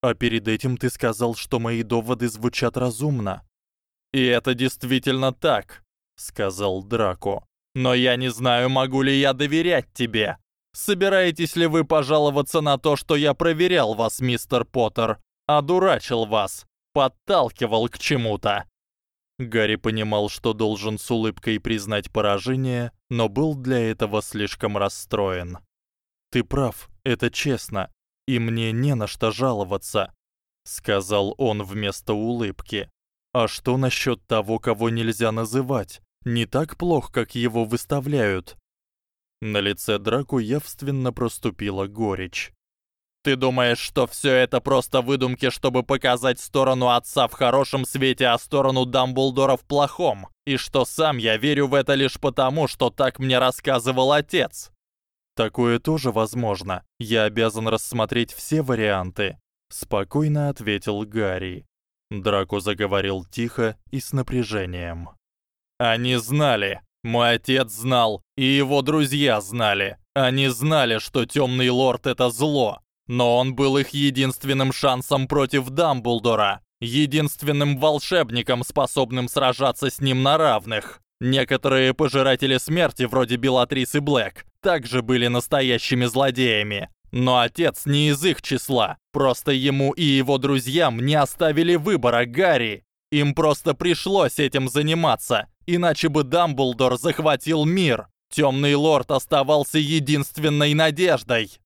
Speaker 1: А перед этим ты сказал, что мои доводы звучат разумно. И это действительно так, сказал Драко. Но я не знаю, могу ли я доверять тебе. Собираетесь ли вы пожаловаться на то, что я проверял вас, мистер Поттер, одурачил вас, подталкивал к чему-то? Гарри понимал, что должен с улыбкой признать поражение, но был для этого слишком расстроен. Ты прав, это честно и мне не на что жаловаться, сказал он вместо улыбки. А что насчёт того, кого нельзя называть? Не так плохо, как его выставляют. На лице Драку явственно проступила горечь. Ты думаешь, что всё это просто выдумки, чтобы показать сторону отца в хорошем свете, а сторону Дамблдора в плохом, и что сам я верю в это лишь потому, что так мне рассказывал отец? Такое тоже возможно. Я обязан рассмотреть все варианты, спокойно ответил Гарри. Драко заговорил тихо и с напряжением. Они знали. Мой отец знал, и его друзья знали. Они знали, что Тёмный лорд это зло, но он был их единственным шансом против Дамблдора, единственным волшебником, способным сражаться с ним на равных. Некоторые пожиратели смерти, вроде Белатрисы Блэк, также были настоящими злодеями. Но отец не из их числа. Просто ему и его друзьям не оставили выбора, Гарри. Им просто пришлось этим заниматься, иначе бы Дамблдор захватил мир. Тёмный лорд оставался единственной надеждой.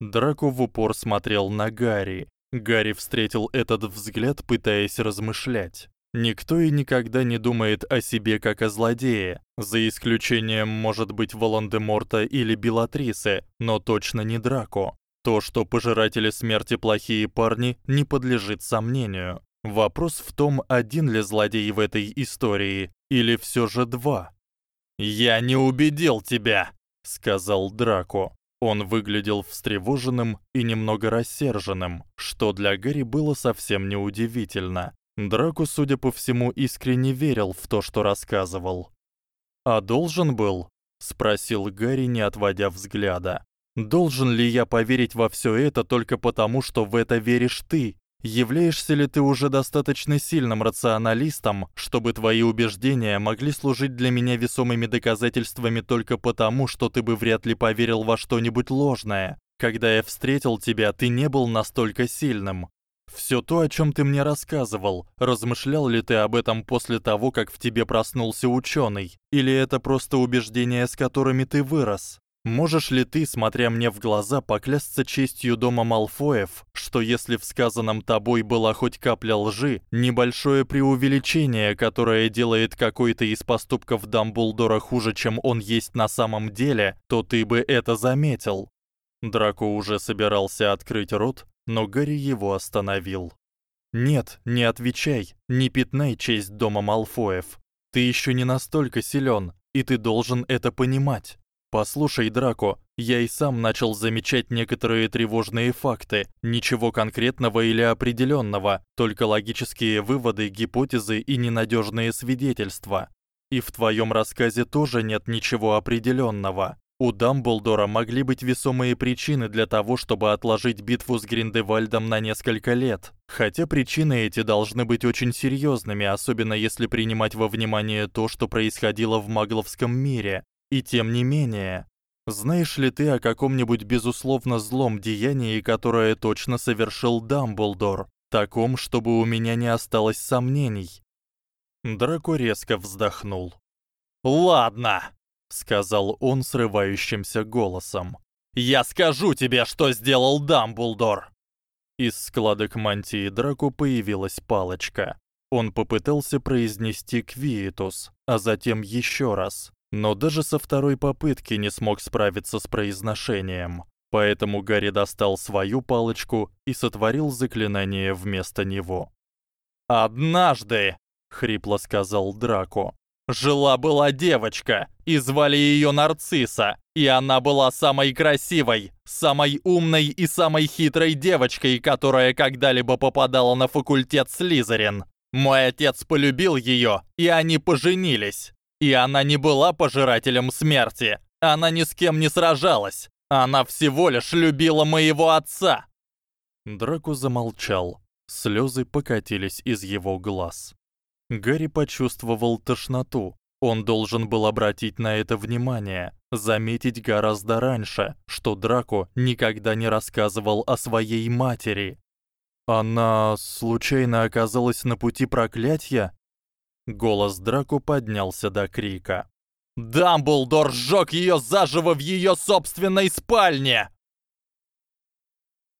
Speaker 1: Драко в упор смотрел на Гарри. Гарри встретил этот взгляд, пытаясь размышлять. Никто и никогда не думает о себе как о злодее, за исключением, может быть, Волан-де-Морта или Белатрисы, но точно не Драко. То, что пожиратели смерти плохие парни, не подлежит сомнению. Вопрос в том, один ли злодей в этой истории или всё же два. "Я не убедил тебя", сказал Драко. Он выглядел встревоженным и немного рассерженным, что для Гарри было совсем неудивительно. Драко, судя по всему, искренне верил в то, что рассказывал. А должен был, спросил Гарри, не отводя взгляда. Должен ли я поверить во всё это только потому, что в это веришь ты? Являешься ли ты уже достаточно сильным рационалистом, чтобы твои убеждения могли служить для меня весомыми доказательствами только потому, что ты бы вряд ли поверил во что-нибудь ложное? Когда я встретил тебя, ты не был настолько сильным. Всё то, о чём ты мне рассказывал, размышлял ли ты об этом после того, как в тебе проснулся учёный, или это просто убеждения, с которыми ты вырос? Можешь ли ты, смотря мне в глаза, поклясться честью дома Малфоев, что если в сказанном тобой была хоть капля лжи, небольшое преувеличение, которое делает какой-то из поступков Дамблдора хуже, чем он есть на самом деле, то ты бы это заметил? Драко уже собирался открыть рот, но Гарри его остановил. Нет, не отвечай, не пятнай честь дома Малфоев. Ты ещё не настолько силён, и ты должен это понимать. Послушай, Драко, я и сам начал замечать некоторые тревожные факты. Ничего конкретного или определённого, только логические выводы, гипотезы и ненадёжные свидетельства. И в твоём рассказе тоже нет ничего определённого. У Дамблдора могли быть весомые причины для того, чтобы отложить битву с Гриндевальдом на несколько лет. Хотя причины эти должны быть очень серьёзными, особенно если принимать во внимание то, что происходило в магловском мире. И тем не менее, знаешь ли ты о каком-нибудь безусловно злом деянии, которое точно совершил Дамблдор, таком, чтобы у меня не осталось сомнений? Драко резко вздохнул. Ладно, сказал он срывающимся голосом. Я скажу тебе, что сделал Дамблдор. Из складок мантии Драко появилась палочка. Он попытался произнести квиетус, а затем ещё раз, но даже со второй попытки не смог справиться с произношением. Поэтому Гарри достал свою палочку и сотворил заклинание вместо него. "Однажды", хрипло сказал Драко. Жила-была девочка, и звали её Нарцисса, и она была самой красивой, самой умной и самой хитрой девочкой, которая когда-либо попадала на факультет Слизерин. Мой отец полюбил её, и они поженились. И она не была пожирателем смерти. Она ни с кем не сражалась. Она всего лишь любила моего отца. Драко замолчал. Слёзы покатились из его глаз. Гарри почувствовал тошноту. Он должен был обратить на это внимание, заметить гораздо раньше, что Драко никогда не рассказывал о своей матери. Она случайно оказалась на пути проклятия? Голос Драко поднялся до крика. Дамблдор сжёг её заживо в её собственной спальне.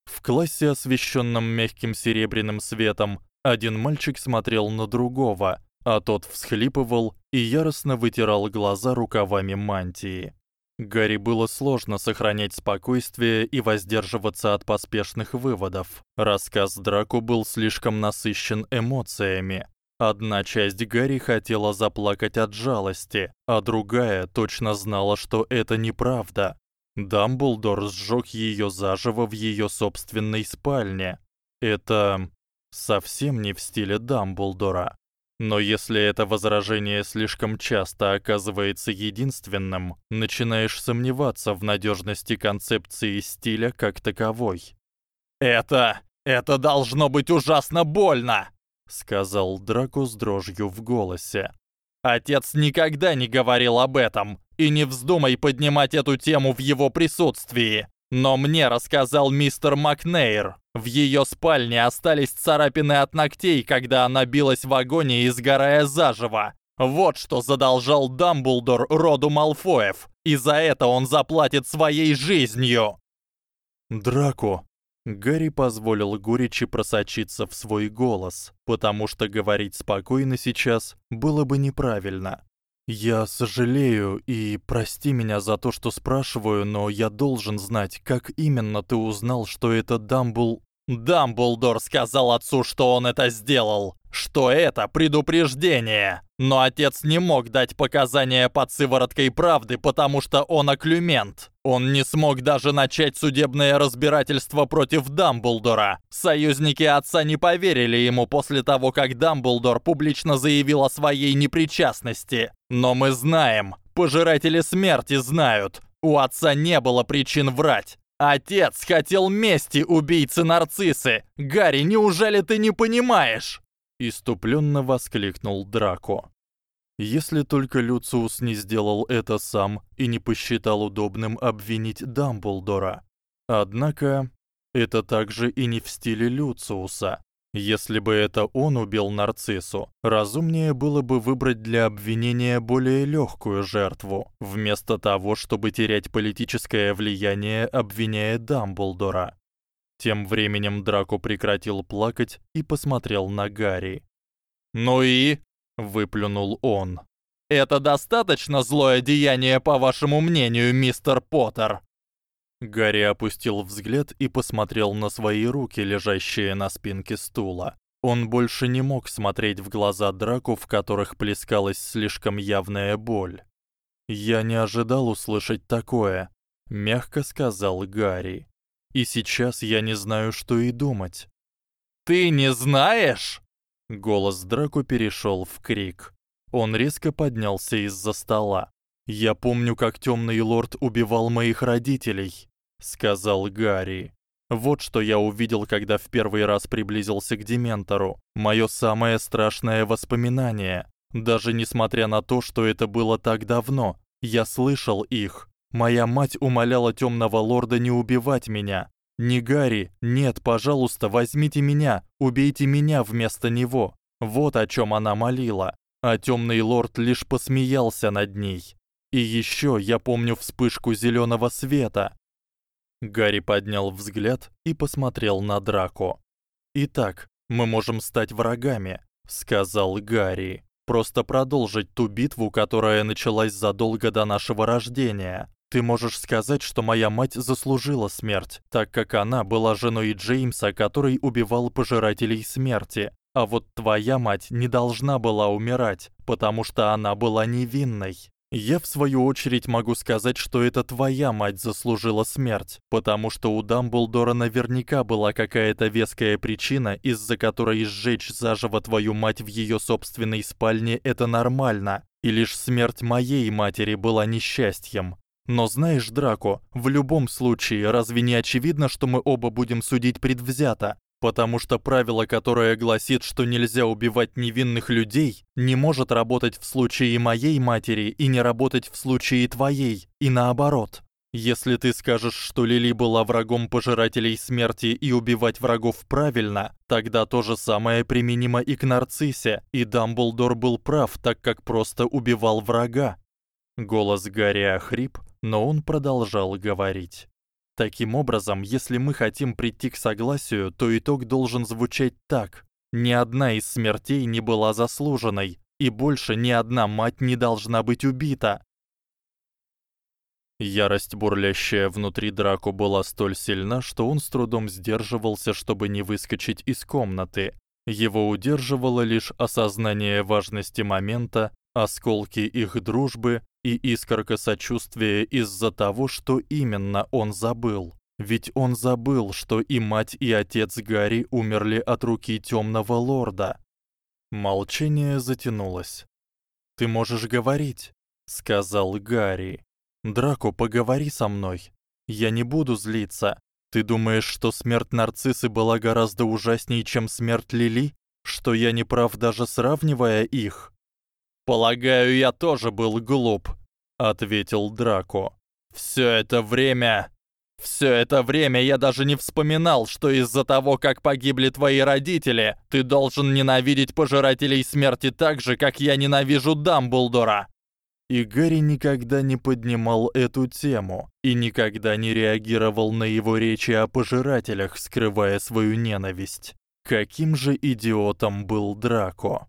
Speaker 1: В классе, освещённом мягким серебряным светом, один мальчик смотрел на другого, а тот всхлипывал и яростно вытирал глаза рукавами мантии. Гарри было сложно сохранять спокойствие и воздерживаться от поспешных выводов. Рассказ Драко был слишком насыщен эмоциями. Одна часть Гарри хотела заплакать от жалости, а другая точно знала, что это неправда. Дамблдор сжёг её заживо в её собственной спальне. Это совсем не в стиле Дамблдора. Но если это возражение слишком часто оказывается единственным, начинаешь сомневаться в надёжности концепции стиля как таковой. Это это должно быть ужасно больно, сказал Драко с дрожью в голосе. Отец никогда не говорил об этом, и не вздумай поднимать эту тему в его присутствии. Но мне рассказал мистер Макнейр. В её спальне остались царапины от ногтей, когда она билась в агонии, изгорая заживо. Вот что задолжал Дамблдор роду Малфоев, и за это он заплатит своей жизнью. Драко. Гарри позволил горечи просочиться в свой голос, потому что говорить спокойно сейчас было бы неправильно. Я сожалею и прости меня за то, что спрашиваю, но я должен знать, как именно ты узнал, что это Дамбл Дамблдор сказал отцу, что он это сделал, что это предупреждение. Но отец не мог дать показания под сывороткой правды, потому что он оклюмент. Он не смог даже начать судебное разбирательство против Дамблдора. Союзники отца не поверили ему после того, как Дамблдор публично заявил о своей непричастности. Но мы знаем, пожиратели смерти знают, у отца не было причин врать. Отец хотел мести убийцы Нарциссы. Гарри, неужели ты не понимаешь? Иступленно воскликнул Драко. Если только Люциус не сделал это сам и не посчитал удобным обвинить Дамблдора. Однако это также и не в стиле Люциуса. Если бы это он убил нарциссу, разумнее было бы выбрать для обвинения более лёгкую жертву, вместо того, чтобы терять политическое влияние, обвиняя Дамблдора. Тем временем Драко прекратил плакать и посмотрел на Гарри. "Ну и?" выплюнул он. "Это достаточно злое деяние, по вашему мнению, мистер Поттер?" Гарри опустил взгляд и посмотрел на свои руки, лежащие на спинке стула. Он больше не мог смотреть в глаза Драку, в которых плескалась слишком явная боль. Я не ожидал услышать такое, мягко сказал Гарри. И сейчас я не знаю, что и думать. Ты не знаешь? Голос Драку перешёл в крик. Он резко поднялся из-за стола. Я помню, как Тёмный лорд убивал моих родителей, сказал Гарри. Вот что я увидел, когда в первый раз приблизился к дементору. Моё самое страшное воспоминание. Даже несмотря на то, что это было так давно, я слышал их. Моя мать умоляла Тёмного лорда не убивать меня. Не Гарри, нет, пожалуйста, возьмите меня, убейте меня вместо него. Вот о чём она молила. А Тёмный лорд лишь посмеялся над ней. И ещё я помню вспышку зелёного света. Гарри поднял взгляд и посмотрел на Драко. Итак, мы можем стать врагами, сказал Гарри. Просто продолжить ту битву, которая началась задолго до нашего рождения. Ты можешь сказать, что моя мать заслужила смерть, так как она была женой Джеймса, который убивал пожирателей смерти. А вот твоя мать не должна была умирать, потому что она была невинной. Я в свою очередь могу сказать, что это твоя мать заслужила смерть, потому что у Дамблдора наверняка была какая-то веская причина, из-за которой сжечь заживо твою мать в её собственной спальне это нормально, и лишь смерть моей матери была несчастьем. Но знаешь, Драко, в любом случае, разве не очевидно, что мы оба будем судить предвзято? Потому что правило, которое гласит, что нельзя убивать невинных людей, не может работать в случае моей матери и не работать в случае твоей, и наоборот. Если ты скажешь, что Лили была врагом пожирателей смерти и убивать врагов правильно, тогда то же самое применимо и к Нарциссе, и Дамблдор был прав, так как просто убивал врага. Голос Гарри охрип, но он продолжал говорить. Таким образом, если мы хотим прийти к согласию, то итог должен звучать так: ни одна из смертей не была заслуженной, и больше ни одна мать не должна быть убита. Ярость, бурлящая внутри Драко, была столь сильна, что он с трудом сдерживался, чтобы не выскочить из комнаты. Его удерживало лишь осознание важности момента, осколки их дружбы и искорка сочувствия из-за того, что именно он забыл. Ведь он забыл, что и мать, и отец Гарри умерли от руки Тёмного лорда. Молчание затянулось. Ты можешь говорить, сказал Гарри. Драко, поговори со мной. Я не буду злиться. Ты думаешь, что смерть нарциссы была гораздо ужаснее, чем смерть Лили? Что я не прав даже сравнивая их? Полагаю, я тоже был глуп, ответил Драко. Всё это время Всё это время я даже не вспоминал, что из-за того, как погибли твои родители, ты должен ненавидеть пожирателей смерти так же, как я ненавижу Дамблдора. И Гарри никогда не поднимал эту тему и никогда не реагировал на его речи о пожирателях, скрывая свою ненависть. Каким же идиотом был Драко?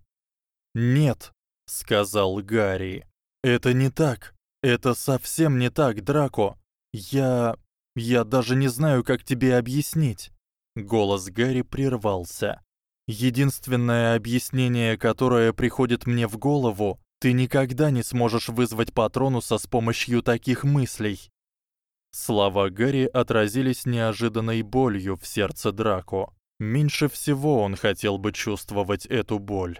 Speaker 1: Нет, сказал Гарри. Это не так. Это совсем не так, Драко. Я я даже не знаю, как тебе объяснить. Голос Гарри прервался. Единственное объяснение, которое приходит мне в голову, ты никогда не сможешь вызвать Патронуса с помощью таких мыслей. Слова Гарри отразились неожиданной болью в сердце Драко. Меньше всего он хотел бы чувствовать эту боль.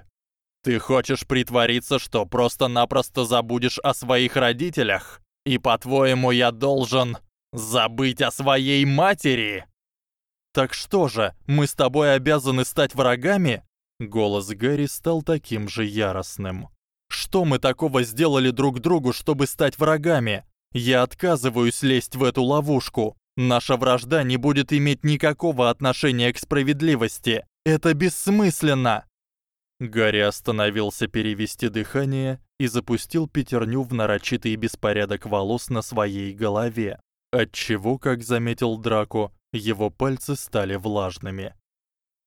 Speaker 1: Ты хочешь притвориться, что просто-напросто забудешь о своих родителях? И по-твоему, я должен забыть о своей матери? Так что же, мы с тобой обязаны стать врагами? Голос Гэри стал таким же яростным. Что мы такого сделали друг другу, чтобы стать врагами? Я отказываюсь лезть в эту ловушку. Наша вражда не будет иметь никакого отношения к справедливости. Это бессмысленно. Гарри остановился перевести дыхание и запустил пятерню в нарочитый беспорядок волос на своей голове, отчего, как заметил Драко, его пальцы стали влажными.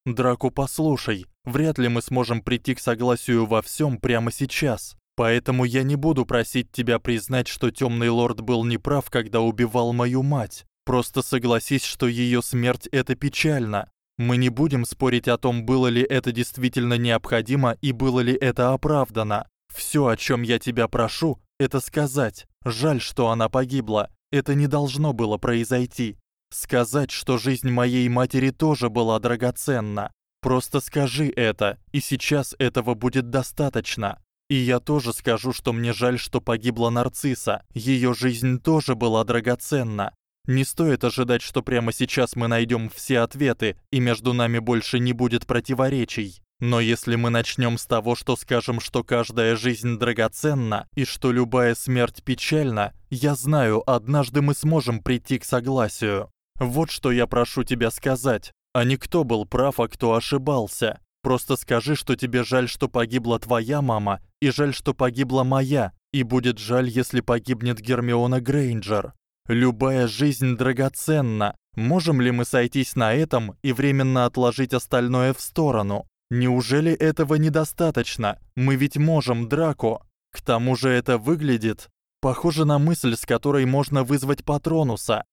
Speaker 1: Драко, послушай, вряд ли мы сможем прийти к согласию во всём прямо сейчас. Поэтому я не буду просить тебя признать, что Тёмный лорд был неправ, когда убивал мою мать. Просто согласись, что её смерть это печально. Мы не будем спорить о том, было ли это действительно необходимо и было ли это оправдано. Всё, о чём я тебя прошу, это сказать: жаль, что она погибла. Это не должно было произойти. Сказать, что жизнь моей матери тоже была драгоценна. Просто скажи это, и сейчас этого будет достаточно. И я тоже скажу, что мне жаль, что погибла нарцисса. Её жизнь тоже была драгоценна. Не стоит ожидать, что прямо сейчас мы найдём все ответы, и между нами больше не будет противоречий. Но если мы начнём с того, что скажем, что каждая жизнь драгоценна и что любая смерть печальна, я знаю, однажды мы сможем прийти к согласию. Вот что я прошу тебя сказать. А не кто был прав, а кто ошибался. Просто скажи, что тебе жаль, что погибла твоя мама, и жаль, что погибла моя, и будет жаль, если погибнет Гермиона Грейнджер. Любая жизнь драгоценна. Можем ли мы сойтись на этом и временно отложить остальное в сторону? Неужели этого недостаточно? Мы ведь можем, Драко. К тому же это выглядит похоже на мысль, с которой можно вызвать Патронуса.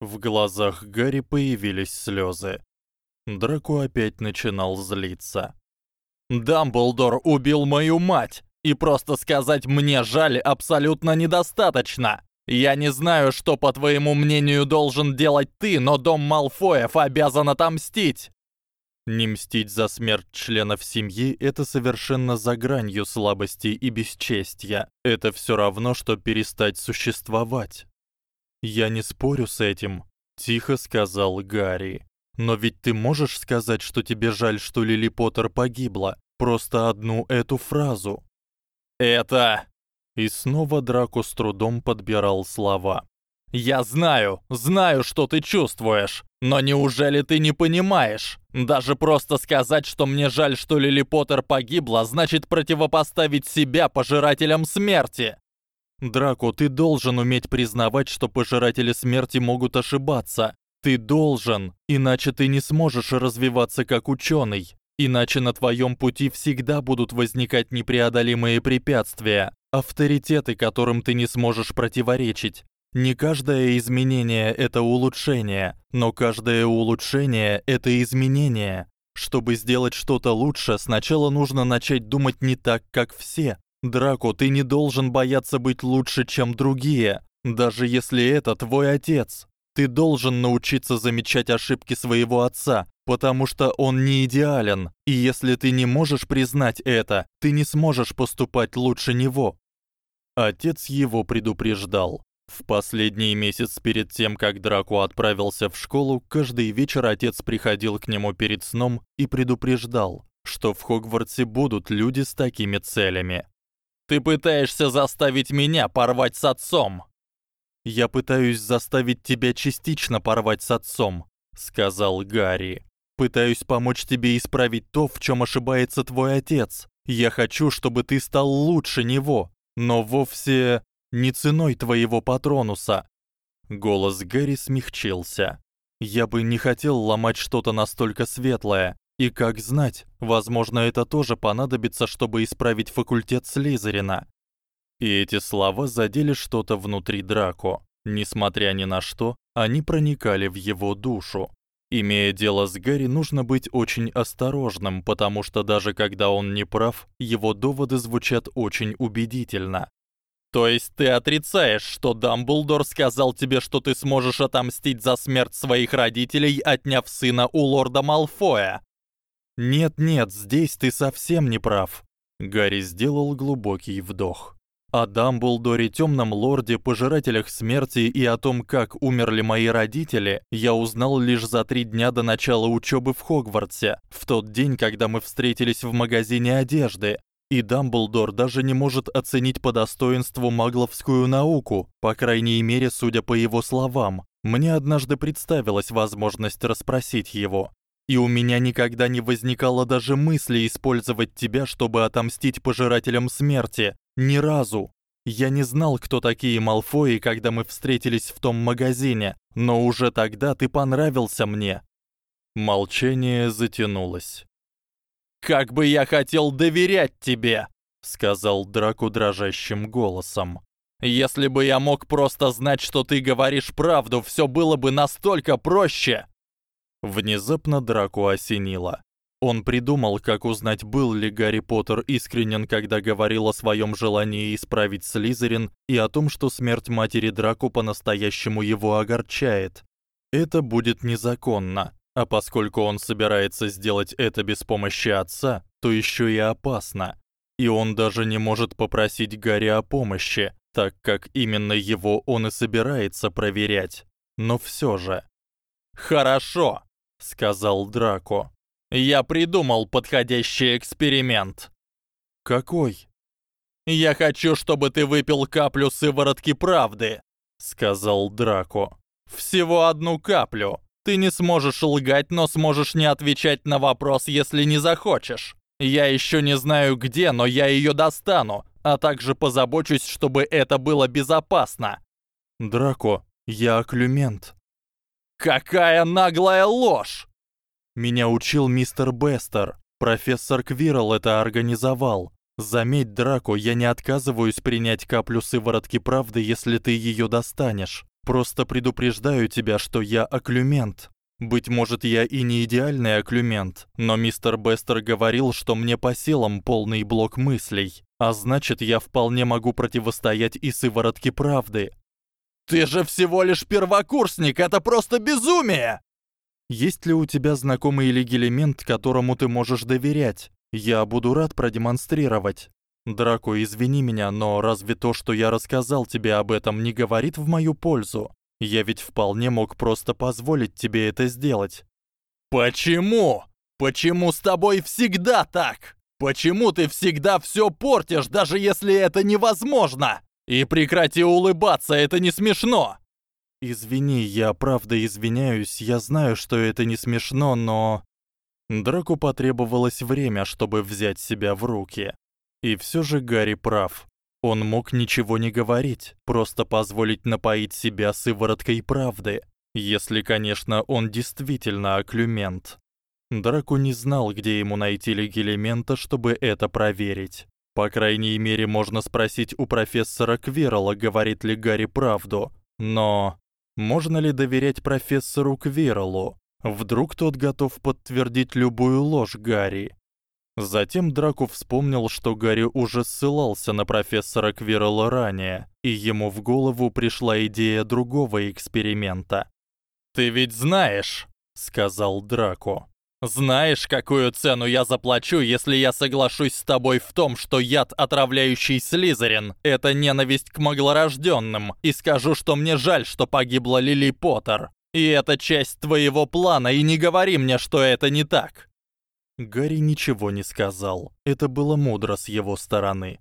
Speaker 1: В глазах Гарри появились слёзы. Драко опять начинал злиться. Дамблдор убил мою мать, и просто сказать мне жаль абсолютно недостаточно. Я не знаю, что, по твоему мнению, должен делать ты, но дом Малфоев обязан отомстить. Не мстить за смерть членов семьи это совершенно за гранью слабости и бесчестья. Это всё равно что перестать существовать. Я не спорю с этим, тихо сказал Гарри. Но ведь ты можешь сказать, что тебе жаль, что Лили Поттер погибла, просто одну эту фразу. Это и снова Драко с трудом подбирал слова. Я знаю, знаю, что ты чувствуешь, но неужели ты не понимаешь? Даже просто сказать, что мне жаль, что Лили Поттер погибла, значит противопоставить себя пожирателям смерти. Драко, ты должен уметь признавать, что пожиратели смерти могут ошибаться. Ты должен, иначе ты не сможешь развиваться как учёный. Иначе на твоём пути всегда будут возникать непреодолимые препятствия авторитеты, которым ты не сможешь противоречить. Не каждое изменение это улучшение, но каждое улучшение это изменение. Чтобы сделать что-то лучше, сначала нужно начать думать не так, как все. Драко, ты не должен бояться быть лучше, чем другие, даже если это твой отец. Ты должен научиться замечать ошибки своего отца, потому что он не идеален, и если ты не можешь признать это, ты не сможешь поступать лучше него. Отец его предупреждал. В последний месяц перед тем, как Драко отправился в школу, каждый вечер отец приходил к нему перед сном и предупреждал, что в Хогвартсе будут люди с такими целями. Ты пытаешься заставить меня порвать с отцом. Я пытаюсь заставить тебя частично порвать с отцом, сказал Гарри. Пытаюсь помочь тебе исправить то, в чём ошибается твой отец. Я хочу, чтобы ты стал лучше него, но вовсе не ценой твоего патронуса. Голос Гэри смягчился. Я бы не хотел ломать что-то настолько светлое, и как знать, возможно, это тоже понадобится, чтобы исправить факультет Слизерина. И эти слова задели что-то внутри Драко. Несмотря ни на что, они проникали в его душу. Имея дело с Гарри, нужно быть очень осторожным, потому что даже когда он не прав, его доводы звучат очень убедительно. То есть ты отрицаешь, что Дамблдор сказал тебе, что ты сможешь отомстить за смерть своих родителей, отняв сына у лорда Малфоя? Нет-нет, здесь ты совсем не прав. Гарри сделал глубокий вдох. О Дамблдоре, Тёмном лорде, пожирателях смерти и о том, как умерли мои родители, я узнал лишь за три дня до начала учёбы в Хогвартсе, в тот день, когда мы встретились в магазине одежды. И Дамблдор даже не может оценить по достоинству магловскую науку, по крайней мере, судя по его словам. Мне однажды представилась возможность расспросить его, и у меня никогда не возникало даже мысли использовать тебя, чтобы отомстить пожирателям смерти. Ни разу. Я не знал, кто такие Малфои, когда мы встретились в том магазине, но уже тогда ты понравился мне. Молчание затянулось. Как бы я хотел доверять тебе, сказал Драко дрожащим голосом. Если бы я мог просто знать, что ты говоришь правду, всё было бы настолько проще. Внезапно Драку осенило. Он придумал, как узнать, был ли Гарри Поттер искренен, когда говорил о своём желании исправить Слизерин, и о том, что смерть матери Драку по-настоящему его огорчает. Это будет незаконно, а поскольку он собирается сделать это без помощи отца, то ещё и опасно. И он даже не может попросить Гарри о помощи, так как именно его он и собирается проверять. Но всё же. "Хорошо", сказал Драко. "Я придумал подходящий эксперимент". "Какой?" "Я хочу, чтобы ты выпил каплю сыворотки правды", сказал Драко. "Всего одну каплю. Ты не сможешь лгать, но сможешь не отвечать на вопрос, если не захочешь. Я ещё не знаю где, но я её достану, а также позабочусь, чтобы это было безопасно. Драко, я оклюмент. Какая наглая ложь! Меня учил мистер Бестер. Профессор Квирл это организовал. Заметь, Драко, я не отказываюсь принять каплю сыворотки правды, если ты её достанешь. Просто предупреждаю тебя, что я оклюмент. Быть может, я и не идеальный оклюмент, но мистер Бестер говорил, что мне по силам полный блок мыслей, а значит, я вполне могу противостоять и сыворотке правды. Ты же всего лишь первокурсник, это просто безумие. Есть ли у тебя знакомый легилемент, которому ты можешь доверять? Я буду рад продемонстрировать. Драко, извини меня, но разве то, что я рассказал тебе об этом, не говорит в мою пользу? Я ведь вполне мог просто позволить тебе это сделать. Почему? Почему с тобой всегда так? Почему ты всегда всё портишь, даже если это невозможно? И прекрати улыбаться, это не смешно. Извини, я правда извиняюсь. Я знаю, что это не смешно, но Драку потребовалось время, чтобы взять себя в руки. И всё же Гарри прав. Он мог ничего не говорить, просто позволить напоить себя сывороткой правды, если, конечно, он действительно оклюмент. Драку не знал, где ему найти легилемента, чтобы это проверить. По крайней мере, можно спросить у профессора Квирла, говорит ли Гарри правду. Но можно ли доверять профессору Квирлу? Вдруг тот готов подтвердить любую ложь Гарри? Затем Драку вспомнил, что Гарри уже ссылался на профессора Квирла ранее, и ему в голову пришла идея другого эксперимента. "Ты ведь знаешь", сказал Драко. "Знаешь, какую цену я заплачу, если я соглашусь с тобой в том, что яд, отравляющий Слизерин это ненависть к маглорождённым, и скажу, что мне жаль, что погибла Лили Поттер. И это часть твоего плана, и не говори мне, что это не так". Гарри ничего не сказал. Это было мудро с его стороны.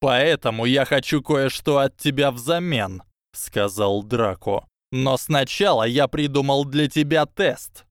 Speaker 1: Поэтому я хочу кое-что от тебя взамен, сказал Драко. Но сначала я придумал для тебя тест.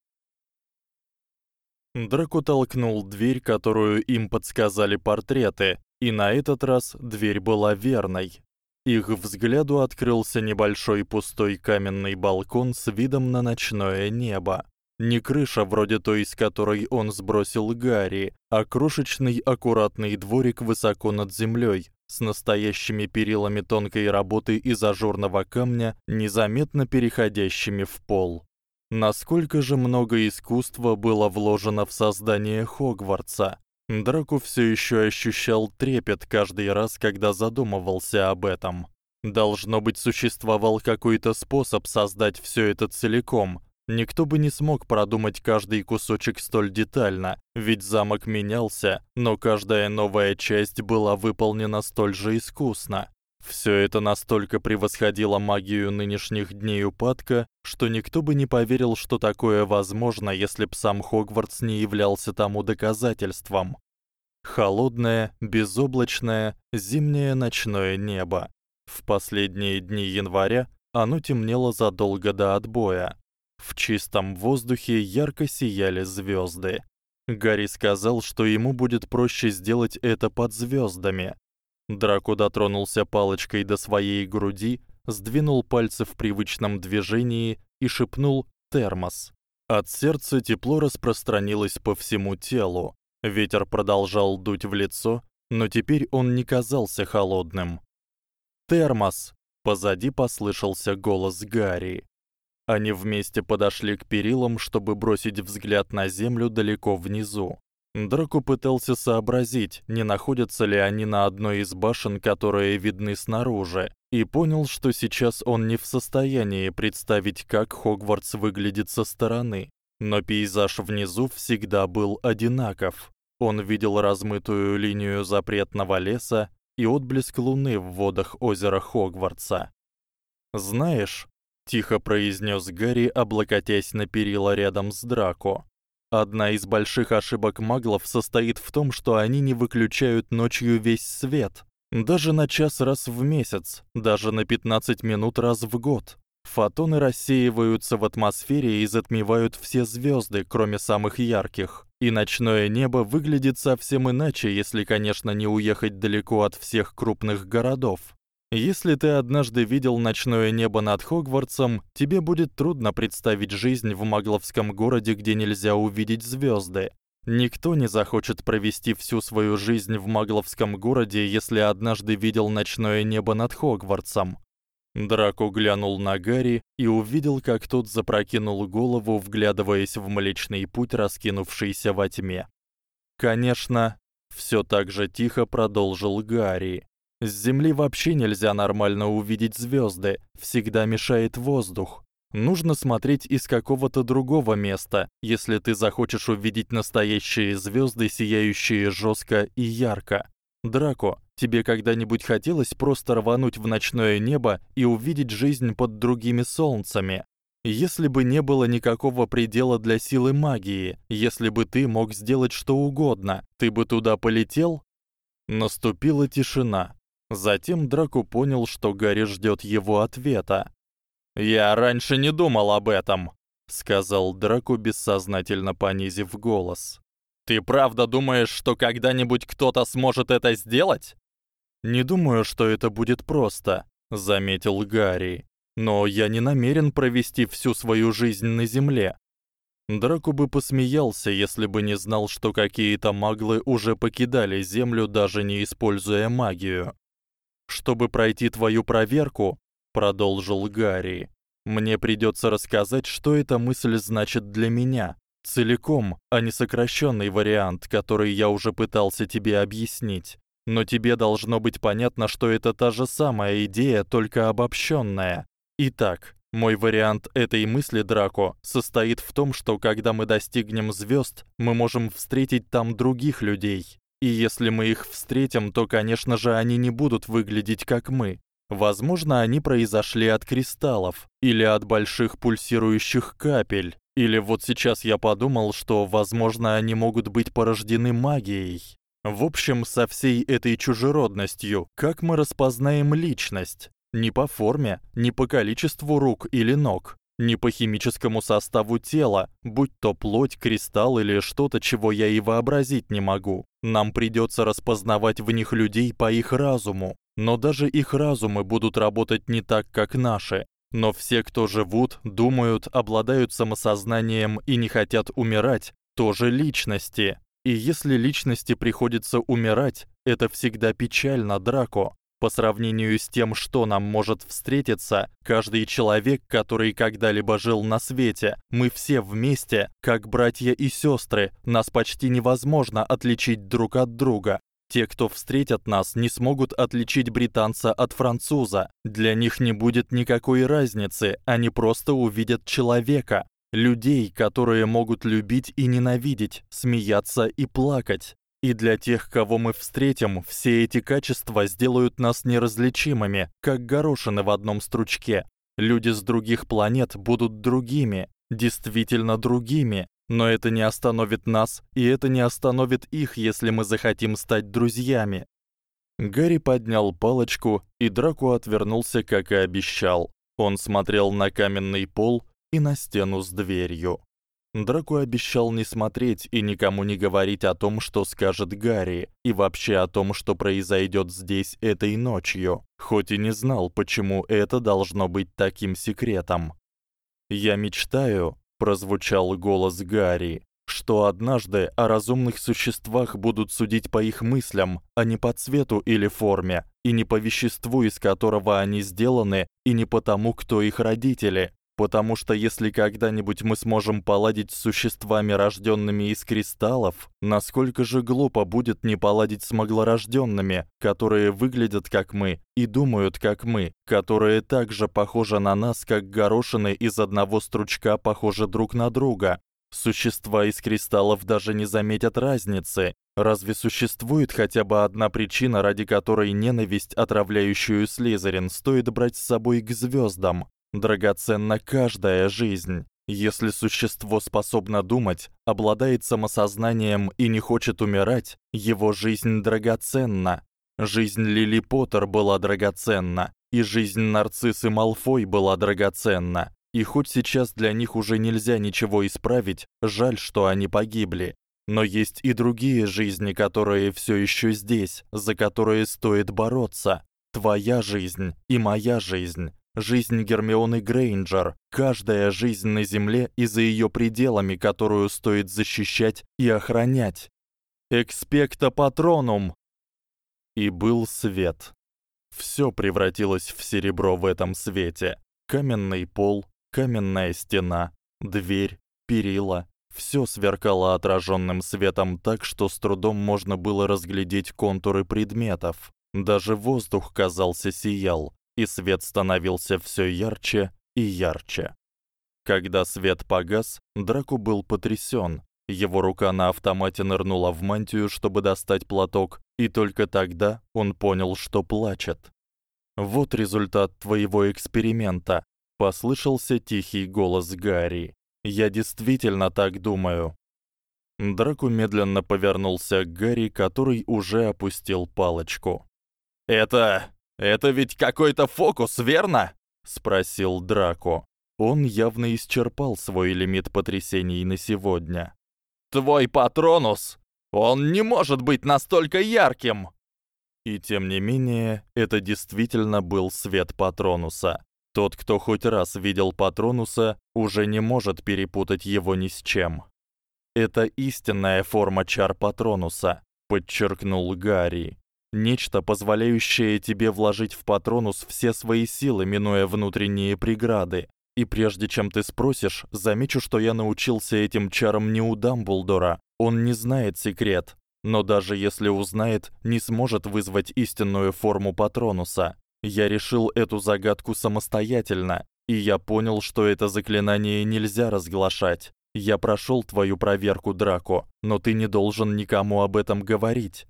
Speaker 1: Драко толкнул дверь, которую им подсказали портреты, и на этот раз дверь была верной. Их взгляду открылся небольшой пустой каменный балкон с видом на ночное небо. Не крыша вроде той, из которой он сбросил Гарри, а крошечный аккуратный дворик высоко над землёй, с настоящими перилами тонкой работы из ажурного камня, незаметно переходящими в пол. Насколько же много искусства было вложено в создание Хогвартса. Драко всё ещё ощущал трепет каждый раз, когда задумывался об этом. Должно быть, существовал какой-то способ создать всё это целиком, Никто бы не смог продумать каждый кусочек столь детально, ведь замок менялся, но каждая новая часть была выполнена столь же искусно. Всё это настолько превосходило магию нынешних дней упадка, что никто бы не поверил, что такое возможно, если б сам Хогвартс не являлся тому доказательством. Холодное, безоблачное, зимнее ночное небо. В последние дни января оно темнело задолго до отбоя. В чистом воздухе ярко сияли звёзды. Гарри сказал, что ему будет проще сделать это под звёздами. Драко дотронулся палочкой до своей груди, сдвинул пальцы в привычном движении и шепнул термос. От сердца тепло распространилось по всему телу. Ветер продолжал дуть в лицо, но теперь он не казался холодным. Термос. Позади послышался голос Гарри. Они вместе подошли к перилам, чтобы бросить взгляд на землю далеко внизу. Драко пытался сообразить, не находятся ли они на одной из башен, которые видны снаружи, и понял, что сейчас он не в состоянии представить, как Хогвартс выглядит со стороны. Но пейзаж внизу всегда был одинаков. Он видел размытую линию запретного леса и отблеск луны в водах озера Хогвартса. "Знаешь", тихо произнёс Гарри, облокотясь на перила рядом с Драко. Одна из больших ошибок маглов состоит в том, что они не выключают ночью весь свет, даже на час раз в месяц, даже на 15 минут раз в год. Фотоны рассеиваются в атмосфере и затмевают все звёзды, кроме самых ярких. И ночное небо выглядит совсем иначе, если, конечно, не уехать далеко от всех крупных городов. Если ты однажды видел ночное небо над Хогвартсом, тебе будет трудно представить жизнь в магловском городе, где нельзя увидеть звёзды. Никто не захочет провести всю свою жизнь в магловском городе, если однажды видел ночное небо над Хогвартсом. Драко глянул на Гарри и увидел, как тот запрокинул голову, вглядываясь в Млечный путь, раскинувшийся во тьме. Конечно, всё так же тихо продолжил Гарри. С земли вообще нельзя нормально увидеть звёзды, всегда мешает воздух. Нужно смотреть из какого-то другого места, если ты захочешь увидеть настоящие звёзды, сияющие жёстко и ярко. Драко, тебе когда-нибудь хотелось просто рвануть в ночное небо и увидеть жизнь под другими солнцами? Если бы не было никакого предела для силы магии, если бы ты мог сделать что угодно, ты бы туда полетел? Наступила тишина. Затем Драко понял, что Гарри ждёт его ответа. "Я раньше не думал об этом", сказал Драко, бессознательно понизив голос. "Ты правда думаешь, что когда-нибудь кто-то сможет это сделать?" "Не думаю, что это будет просто", заметил Гарри. "Но я не намерен провести всю свою жизнь на земле. Драко бы посмеялся, если бы не знал, что какие-то маглы уже покидали землю, даже не используя магию. Чтобы пройти твою проверку, продолжил Гарри. Мне придётся рассказать, что эта мысль значит для меня, целиком, а не сокращённый вариант, который я уже пытался тебе объяснить. Но тебе должно быть понятно, что это та же самая идея, только обобщённая. Итак, мой вариант этой мысли, Драко, состоит в том, что когда мы достигнем звёзд, мы можем встретить там других людей. И если мы их встретим, то, конечно же, они не будут выглядеть как мы. Возможно, они произошли от кристаллов или от больших пульсирующих капель. Или вот сейчас я подумал, что, возможно, они могут быть порождены магией. В общем, со всей этой чужеродностью, как мы распознаем личность? Не по форме, не по количеству рук или ног, не по химическому составу тела, будь то плоть, кристалл или что-то, чего я и вообразить не могу. Нам придётся распознавать в них людей по их разуму, но даже их разумы будут работать не так, как наши. Но все, кто живут, думают, обладают самосознанием и не хотят умирать, тоже личности. И если личности приходится умирать, это всегда печально, Драко. По сравнению с тем, что нам может встретиться, каждый человек, который когда-либо жил на свете, мы все вместе, как братья и сёстры, нас почти невозможно отличить друг от друга. Те, кто встретят нас, не смогут отличить британца от француза. Для них не будет никакой разницы, они просто увидят человека, людей, которые могут любить и ненавидеть, смеяться и плакать. И для тех, кого мы встретим, все эти качества сделают нас неразличимыми, как горошины в одном стручке. Люди с других планет будут другими, действительно другими, но это не остановит нас, и это не остановит их, если мы захотим стать друзьями. Гарри поднял палочку, и Драко отвернулся, как и обещал. Он смотрел на каменный пол и на стену с дверью. Драко обещал не смотреть и никому не говорить о том, что скажет Гарри, и вообще о том, что произойдёт здесь этой ночью, хоть и не знал, почему это должно быть таким секретом. "Я мечтаю", прозвучал голос Гарри, "что однажды о разумных существах будут судить по их мыслям, а не по цвету или форме, и не по веществу, из которого они сделаны, и не по тому, кто их родители, Потому что если когда-нибудь мы сможем поладить с существами, рождёнными из кристаллов, насколько же глупо будет не поладить с маглорождёнными, которые выглядят как мы и думают как мы, которые так же похожи на нас, как горошины из одного стручка похожи друг на друга. Существа из кристаллов даже не заметят разницы. Разве существует хотя бы одна причина, ради которой ненависть, отравляющую Слизерин, стоит брать с собой к звёздам? Драгоценна каждая жизнь. Если существо способно думать, обладает самосознанием и не хочет умирать, его жизнь драгоценна. Жизнь Лили Поттер была драгоценна, и жизнь Нарциссы Малфой была драгоценна. И хоть сейчас для них уже нельзя ничего исправить, жаль, что они погибли. Но есть и другие жизни, которые всё ещё здесь, за которые стоит бороться. Твоя жизнь и моя жизнь жизнь Гермионы Грейнджер, каждая жизнь на земле и за её пределами, которую стоит защищать и охранять. Экспекта патронум. И был свет. Всё превратилось в серебро в этом свете. Каменный пол, каменная стена, дверь, перила, всё сверкало отражённым светом так, что с трудом можно было разглядеть контуры предметов. Даже воздух, казался, сиял, и свет становился всё ярче и ярче. Когда свет погас, Драко был потрясён. Его рука на автомате нырнула в мантию, чтобы достать платок, и только тогда он понял, что плачет. Вот результат твоего эксперимента, послышался тихий голос Гарри. Я действительно так думаю. Драко медленно повернулся к Гарри, который уже опустил палочку. Это это ведь какой-то фокус, верно? спросил Драко. Он явно исчерпал свой лимит потрясений на сегодня. Твой Патронус, он не может быть настолько ярким. И тем не менее, это действительно был свет Патронуса. Тот, кто хоть раз видел Патронуса, уже не может перепутать его ни с чем. Это истинная форма чар Патронуса, подчеркнул Гарри. Нечто, позволяющее тебе вложить в Патронус все свои силы, минуя внутренние преграды. И прежде чем ты спросишь, замечу, что я научился этим чарам не у Дамблдора. Он не знает секрет, но даже если узнает, не сможет вызвать истинную форму Патронуса. Я решил эту загадку самостоятельно, и я понял, что это заклинание нельзя разглашать. Я прошёл твою проверку, Драко, но ты не должен никому об этом говорить.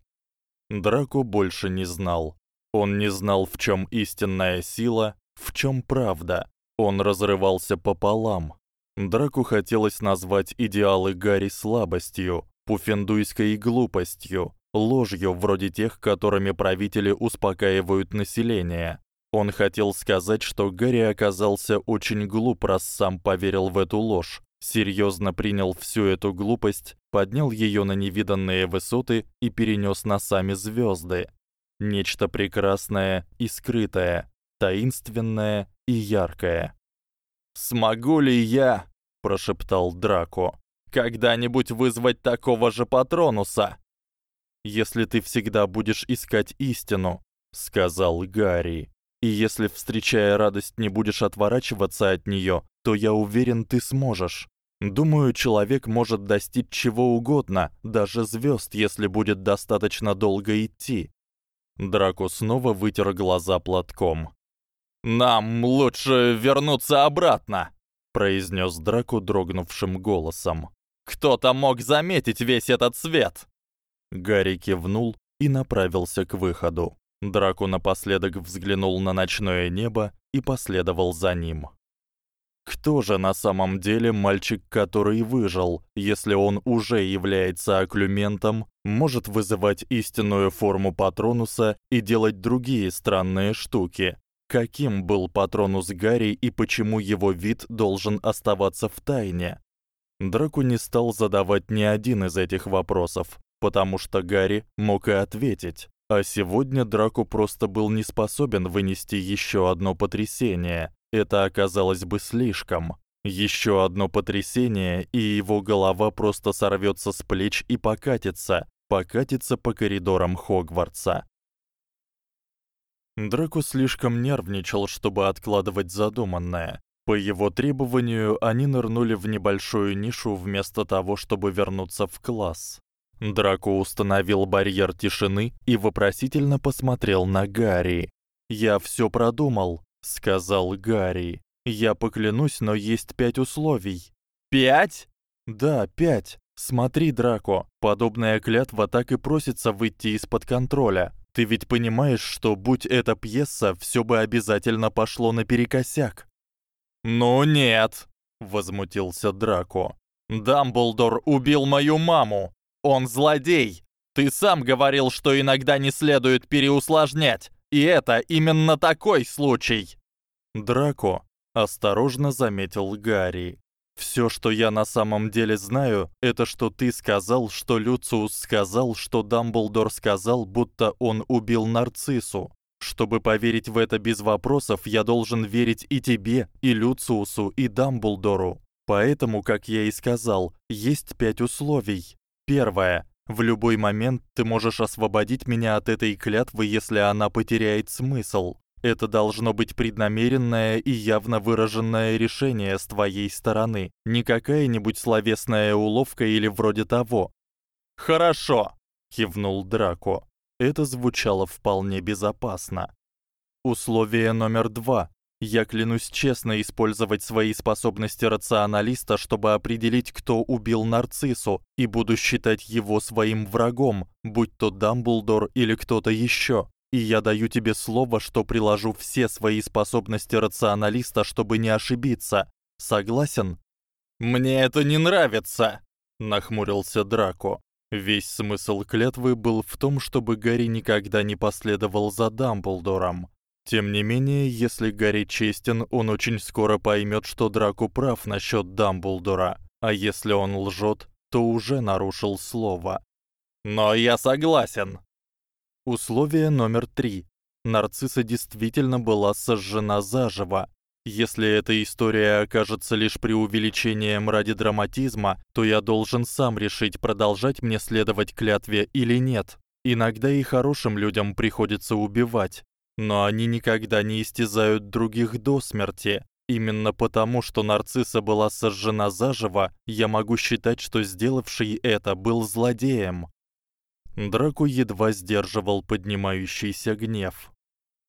Speaker 1: Драко больше не знал. Он не знал, в чём истинная сила, в чём правда. Он разрывался пополам. Драку хотелось назвать идеалы Гарри слабостью, пуфендуйской глупостью, ложью вроде тех, которыми правители успокаивают население. Он хотел сказать, что Гарри оказался очень глуп, раз сам поверил в эту ложь, серьёзно принял всю эту глупость, поднял её на невиданные высоты и перенёс на сами звёзды. Нечто прекрасное и скрытое, таинственное и яркое. "Смогу ли я?" прошептал Драко. "Когда-нибудь вызвать такого же Патронуса?" "Если ты всегда будешь искать истину", сказал Гарри. "И если встречая радость не будешь отворачиваться от неё, то я уверен, ты сможешь. Думаю, человек может достичь чего угодно, даже звёзд, если будет достаточно долго идти. Драко снова вытер глаза платком. Нам лучше вернуться обратно, произнёс Драко дрогнувшим голосом. Кто-то мог заметить весь этот свет. Гарри кивнул и направился к выходу. Драко напоследок взглянул на ночное небо и последовал за ним. Кто же на самом деле мальчик, который выжил, если он уже является оклюментом, может вызывать истинную форму Патронуса и делать другие странные штуки? Каким был Патронус Гарри и почему его вид должен оставаться в тайне? Драку не стал задавать ни один из этих вопросов, потому что Гарри мог и ответить. А сегодня Драку просто был не способен вынести ещё одно потрясение, это оказалось бы слишком. Ещё одно потрясение, и его голова просто сорвётся с плеч и покатится, покатится по коридорам Хогвартса. Драко слишком нервничал, чтобы откладывать задуманное. По его требованию они нырнули в небольшую нишу вместо того, чтобы вернуться в класс. Драко установил барьер тишины и вопросительно посмотрел на Гарри. "Я всё продумал", сказал Гарри. "Я поклянусь, но есть пять условий". "Пять?" "Да, пять. Смотри, Драко, подобная клятва так и просится выйти из-под контроля. Ты ведь понимаешь, что будь это пьеса, всё бы обязательно пошло наперекосяк. Ну нет, возмутился Драко. Дамблдор убил мою маму. Он злодей. Ты сам говорил, что иногда не следует переусложнять, и это именно такой случай. Драко осторожно заметил Гарри. Всё, что я на самом деле знаю, это что ты сказал, что Люциус сказал, что Дамблдор сказал, будто он убил нарциссу. Чтобы поверить в это без вопросов, я должен верить и тебе, и Люциусу, и Дамблдору. Поэтому, как я и сказал, есть пять условий. Первое в любой момент ты можешь освободить меня от этой клятвы, если она потеряет смысл. Это должно быть преднамеренное и явно выраженное решение с твоей стороны, не какая-нибудь словесная уловка или вроде того. Хорошо, кивнул Драко. Это звучало вполне безопасно. Условие номер два. Я клянусь честно использовать свои способности рационалиста, чтобы определить, кто убил нарциссу, и буду считать его своим врагом, будь то Дамблдор или кто-то ещё и я даю тебе слово, что приложу все свои способности рационалиста, чтобы не ошибиться. Согласен? Мне это не нравится, нахмурился Драко. Весь смысл клятвы был в том, чтобы Гарри никогда не последовал за Дамблдором. Тем не менее, если Гарри честен, он очень скоро поймёт, что Драко прав насчёт Дамблдора, а если он лжёт, то уже нарушил слово. Но я согласен, Условие номер 3. Нарцисса действительно была сожжена заживо. Если эта история окажется лишь преувеличением ради драматизма, то я должен сам решить, продолжать мне следовать клятве или нет. Иногда и хорошим людям приходится убивать, но они никогда не истязают других до смерти. Именно потому, что нарцисса была сожжена заживо, я могу считать, что сделавший это был злодеем. Драко едва сдерживал поднимающийся гнев.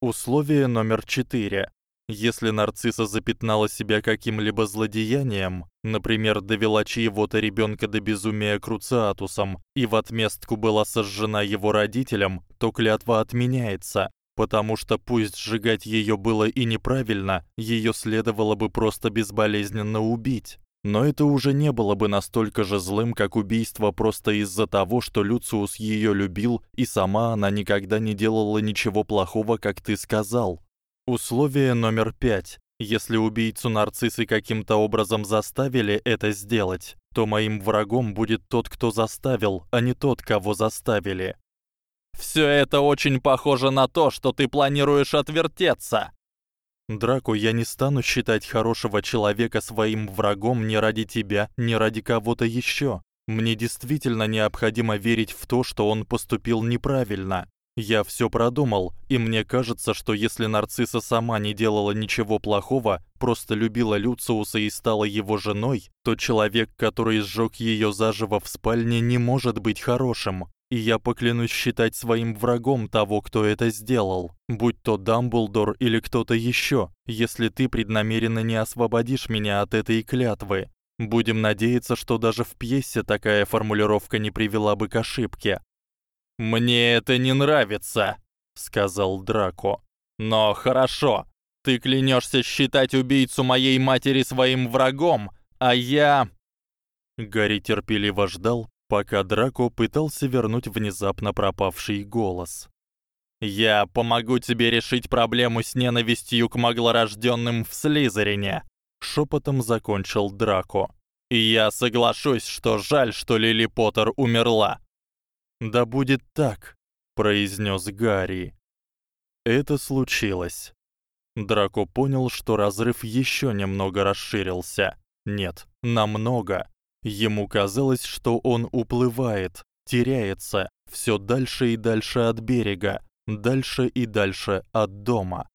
Speaker 1: Условие номер 4. Если нарцисса запятнала себя каким-либо злодеянием, например, довела чьего-то ребёнка до безумия круциатусом и в отместку была сожжена его родителям, то клятва отменяется, потому что пусть сжигать её было и неправильно, её следовало бы просто безболезненно убить. Но это уже не было бы настолько же злым, как убийство просто из-за того, что Люциус её любил, и сама она никогда не делала ничего плохого, как ты сказал. Условие номер 5. Если убийцу нарциссы каким-то образом заставили это сделать, то моим врагом будет тот, кто заставил, а не тот, кого заставили. Всё это очень похоже на то, что ты планируешь отвертеться, Драко, я не стану считать хорошего человека своим врагом ни ради тебя, ни ради кого-то ещё. Мне действительно необходимо верить в то, что он поступил неправильно. Я всё продумал, и мне кажется, что если нарцисса сама не делала ничего плохого, просто любила Люциуса и стала его женой, то человек, который сжёг её заживо в спальне, не может быть хорошим и я поклянусь считать своим врагом того, кто это сделал, будь то Дамблдор или кто-то ещё, если ты преднамеренно не освободишь меня от этой клятвы. Будем надеяться, что даже в пьесе такая формулировка не привела бы к ошибке. Мне это не нравится, сказал Драко. Но хорошо. Ты клянёшься считать убийцу моей матери своим врагом, а я Гарри терпеливо ждал, пока Драко пытался вернуть внезапно пропавший голос. Я помогу тебе решить проблему с ненавистью к маглорождённым в Слизерине, шёпотом закончил Драко. И я соглашусь, что жаль, что Лили Поттер умерла. Да будет так, произнёс Гарри. Это случилось. Драко понял, что разрыв ещё немного расширился. Нет, намного. Ему казалось, что он уплывает, теряется всё дальше и дальше от берега, дальше и дальше от дома.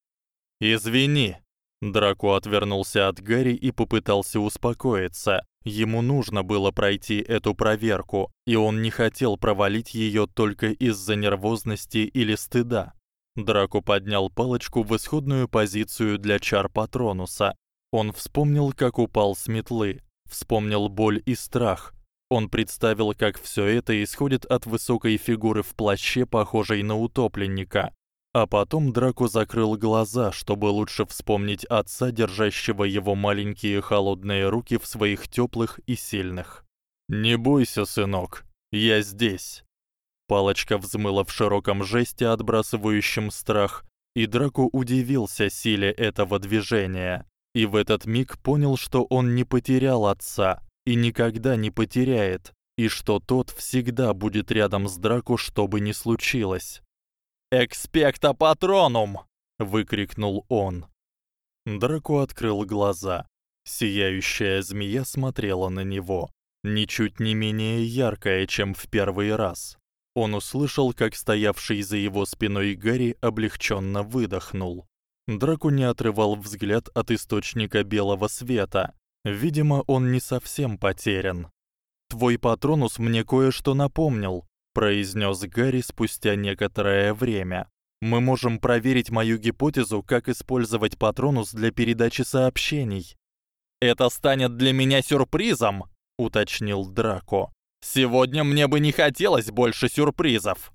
Speaker 1: Извини, Драко отвернулся от Гарри и попытался успокоиться. Ему нужно было пройти эту проверку, и он не хотел провалить её только из-за нервозности или стыда. Драко поднял палочку в исходную позицию для чар Патронуса. Он вспомнил, как упал с метлы, вспомнил боль и страх. Он представил, как всё это исходит от высокой фигуры в плаще, похожей на утопленника. А потом Драко закрыл глаза, чтобы лучше вспомнить отца, держащего его маленькие холодные руки в своих тёплых и сильных. "Не бойся, сынок, я здесь". Палочка взмыла в широком жесте, отбрасывающем страх, и Драко удивился силе этого движения, и в этот миг понял, что он не потерял отца и никогда не потеряет, и что тот всегда будет рядом с Драко, что бы ни случилось. «Экспекта патронум!» — выкрикнул он. Драко открыл глаза. Сияющая змея смотрела на него, ничуть не менее яркая, чем в первый раз. Он услышал, как стоявший за его спиной Гарри облегчённо выдохнул. Драко не отрывал взгляд от источника белого света. Видимо, он не совсем потерян. Твой патронус мне кое-что напомнил, произнёс Гарри спустя некоторое время. Мы можем проверить мою гипотезу, как использовать патронус для передачи сообщений. Это станет для меня сюрпризом, уточнил Драко. Сегодня мне бы не хотелось больше сюрпризов.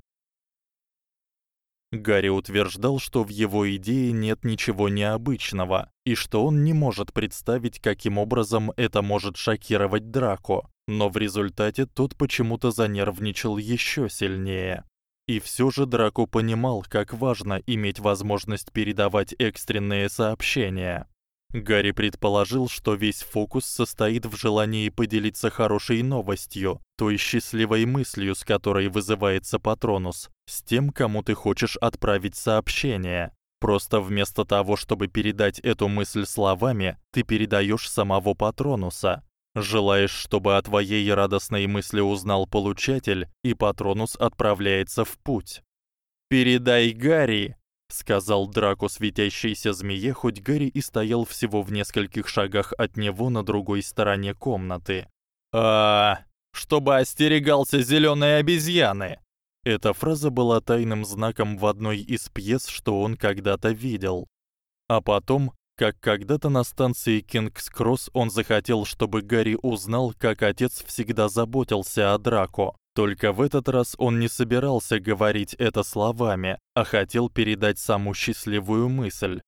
Speaker 1: Гарри утверждал, что в его идее нет ничего необычного, и что он не может представить, каким образом это может шокировать Драко но в результате тот почему-то занервничал ещё сильнее. И всё же Драко понимал, как важно иметь возможность передавать экстренные сообщения. Гарри предположил, что весь фокус состоит в желании поделиться хорошей новостью, той счастливой мыслью, с которой вызывается Патронус, с тем, кому ты хочешь отправить сообщение. Просто вместо того, чтобы передать эту мысль словами, ты передаёшь самого Патронуса. Желаешь, чтобы о твоей радостной мысли узнал получатель, и Патронус отправляется в путь. Передай Гарри, сказал Драко светящейся змее, хоть Гарри и стоял всего в нескольких шагах от него на другой стороне комнаты. А, чтобы остерегался зелёной обезьяны. Эта фраза была тайным знаком в одной из пьес, что он когда-то видел. А потом как когда-то на станции Кингс-Кросс он захотел, чтобы Гарри узнал, как отец всегда заботился о Драко. Только в этот раз он не собирался говорить это словами, а хотел передать саму счастливую мысль.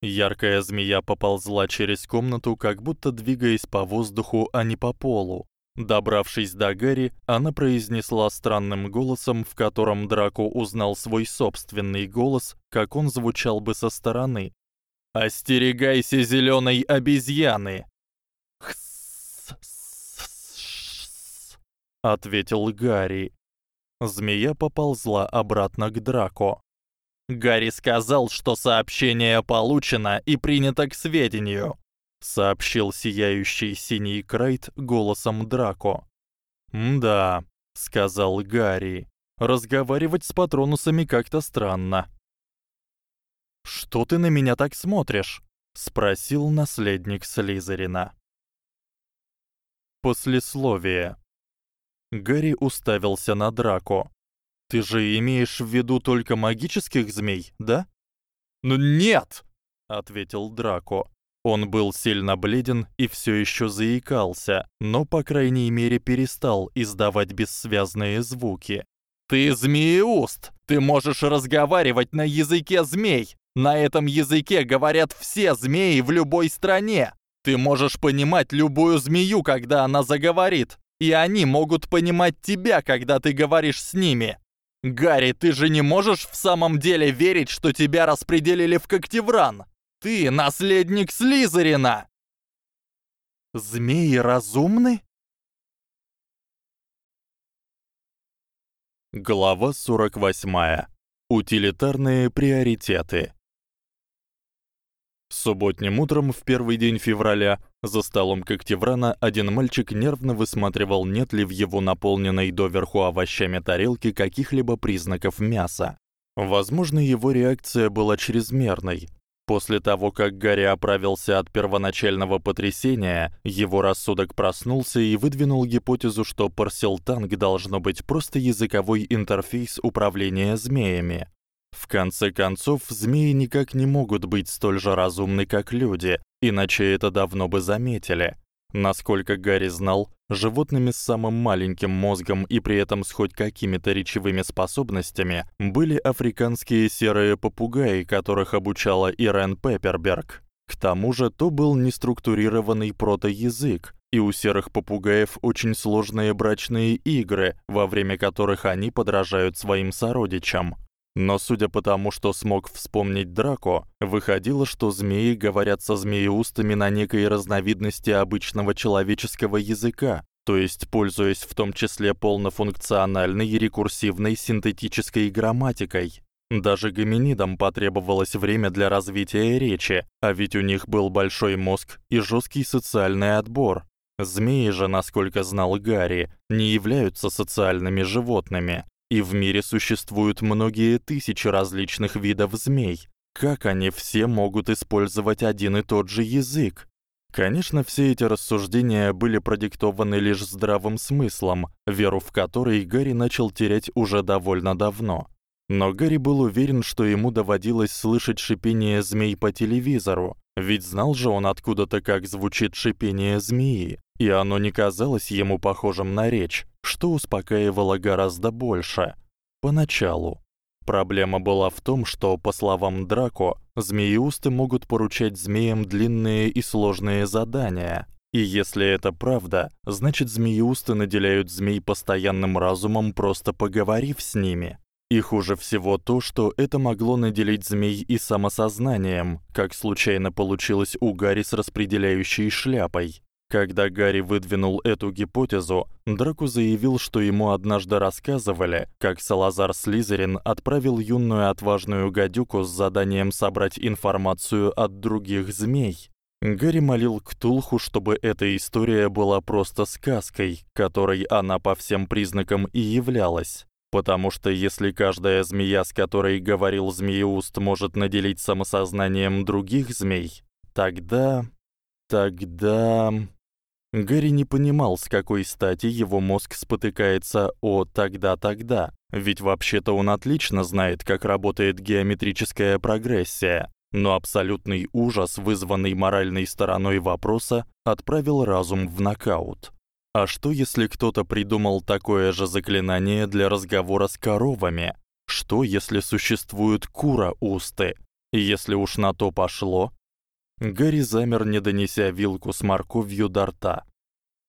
Speaker 1: Яркая змея поползла через комнату, как будто двигаясь по воздуху, а не по полу. Добравшись до Гарри, она произнесла странным голосом, в котором Драко узнал свой собственный голос, как он звучал бы со стороны, Остерегайся зелёной обезьяны. Ответил Гарри. Змея поползла обратно к Драко. Гарри сказал, что сообщение получено и принято к сведению, сообщил сияющий синий Крайт голосом Драко. "Да", сказал Гарри. Разговаривать с патронусами как-то странно. «Что ты на меня так смотришь?» — спросил наследник Слизерина. Послесловие. Гарри уставился на Драко. «Ты же имеешь в виду только магических змей, да?» «Ну нет!» — ответил Драко. Он был сильно бледен и всё ещё заикался, но по крайней мере перестал издавать бессвязные звуки. Ты змееуст. Ты можешь разговаривать на языке змей. На этом языке говорят все змеи в любой стране. Ты можешь понимать любую змею, когда она заговорит, и они могут понимать тебя, когда ты говоришь с ними. Гарри, ты же не можешь в самом деле верить, что тебя распределили в Когтевран? Ты наследник Слизерина. Змеи разумны? Глава 48. Утилитарные приоритеты. Субботним утром в первый день февраля за столом Коктеврана один мальчик нервно высматривал, нет ли в его наполненной доверху овощами тарелке каких-либо признаков мяса. Возможно, его реакция была чрезмерной. После того, как Гарри оправился от первоначального потрясения, его рассудок проснулся и выдвинул гипотезу, что Парселтанг должно быть просто языковой интерфейс управления змеями. В конце концов, змеи никак не могут быть столь же разумны, как люди, иначе это давно бы заметили. Насколько Гарри знал, животными с самым маленьким мозгом и при этом с хоть какими-то речевыми способностями были африканские серые попугаи, которых обучала Ирен Пепперберг. К тому же то был неструктурированный протоязык, и у серых попугаев очень сложные брачные игры, во время которых они подражают своим сородичам. Но судя по тому, что смог вспомнить Драко, выходило, что змеи говорят со змееустами на некой разновидности обычного человеческого языка, то есть пользуясь в том числе полнофункциональной и рекурсивной синтетической грамматикой. Даже гоминидам потребовалось время для развития речи, а ведь у них был большой мозг и жёсткий социальный отбор. Змеи же, насколько знал Гарри, не являются социальными животными. И в мире существуют многие тысячи различных видов змей. Как они все могут использовать один и тот же язык? Конечно, все эти рассуждения были продиктованы лишь здравым смыслом, веру в который Гарри начал терять уже довольно давно. Но Гарри был уверен, что ему доводилось слышать шипение змей по телевизору, ведь знал же он откуда-то, как звучит шипение змеи, и оно не казалось ему похожим на речь что успокаивало гораздо больше. Поначалу. Проблема была в том, что, по словам Драко, змееусты могут поручать змеям длинные и сложные задания. И если это правда, значит змееусты наделяют змей постоянным разумом, просто поговорив с ними. И хуже всего то, что это могло наделить змей и самосознанием, как случайно получилось у Гарри с распределяющей шляпой. Когда Гарри выдвинул эту гипотезу, Драко заявил, что ему однажды рассказывали, как Салазар Слизерин отправил юную отважную гадюку с заданием собрать информацию от других змей. Гарри молил Ктулху, чтобы эта история была просто сказкой, которой она по всем признакам и являлась. Потому что если каждая змея, с которой говорил Змееуст, может наделить самосознанием других змей, тогда тогда Гарри не понимал, с какой стати его мозг спотыкается о тогда-тогда, ведь вообще-то он отлично знает, как работает геометрическая прогрессия. Но абсолютный ужас, вызванный моральной стороной вопроса, отправил разум в нокаут. А что если кто-то придумал такое же заклинание для разговора с коровами? Что если существуют кура-усты? И если уж на то пошло, Гарри замер, не донеся вилку с морковью до рта.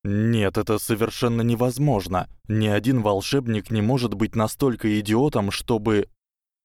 Speaker 1: Нет, это совершенно невозможно. Ни один волшебник не может быть настолько идиотом, чтобы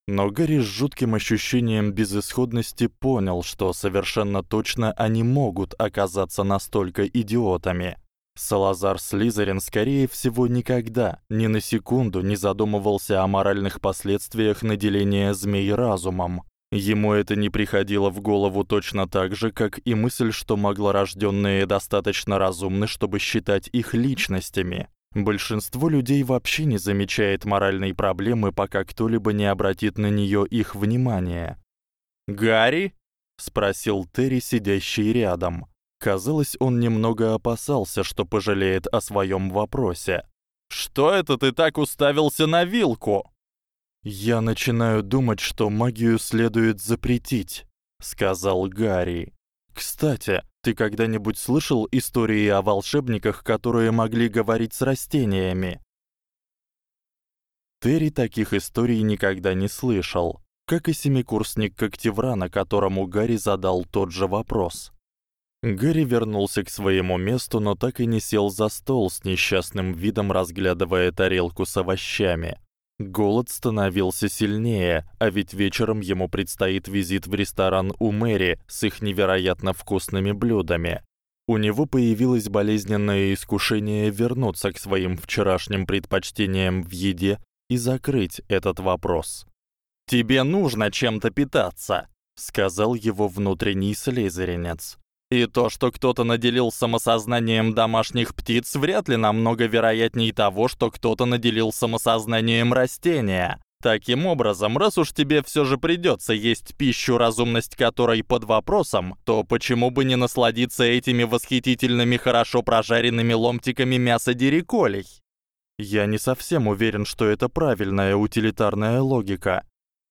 Speaker 1: Но Гарри с жутким ощущением безысходности понял, что совершенно точно они могут оказаться настолько идиотами. Салазар Слизерин скорее всего никогда, ни на секунду не задумывался о моральных последствиях наделения змей разумом. Ему это не приходило в голову точно так же, как и мысль, что маглорождённые достаточно разумны, чтобы считать их личностями. Большинство людей вообще не замечает моральной проблемы, пока кто-либо не обратит на неё их внимание. "Гарри?" спросил Терри, сидящий рядом. Казалось, он немного опасался, что пожалеет о своём вопросе. "Что это ты так уставился на вилку?" Я начинаю думать, что магию следует запретить, сказал Гарри. Кстати, ты когда-нибудь слышал истории о волшебниках, которые могли говорить с растениями? Терри таких историй никогда не слышал, как и семикурсник Коктеврана, которому Гарри задал тот же вопрос. Гарри вернулся к своему месту, но так и не сел за стол с несчастным видом, разглядывая тарелку с овощами. Голод становился сильнее, а ведь вечером ему предстоит визит в ресторан у Мэри с их невероятно вкусными блюдами. У него появилось болезненное искушение вернуться к своим вчерашним предпочтениям в еде и закрыть этот вопрос. Тебе нужно чем-то питаться, сказал его внутренний слизеринец. И то, что кто-то наделил самосознанием домашних птиц, вряд ли намного вероятнее того, что кто-то наделил самосознанием растения. Таким образом, раз уж тебе всё же придётся есть пищу, разумность которой под вопросом, то почему бы не насладиться этими восхитительными хорошо прожаренными ломтиками мяса дириколей? Я не совсем уверен, что это правильная утилитарная логика.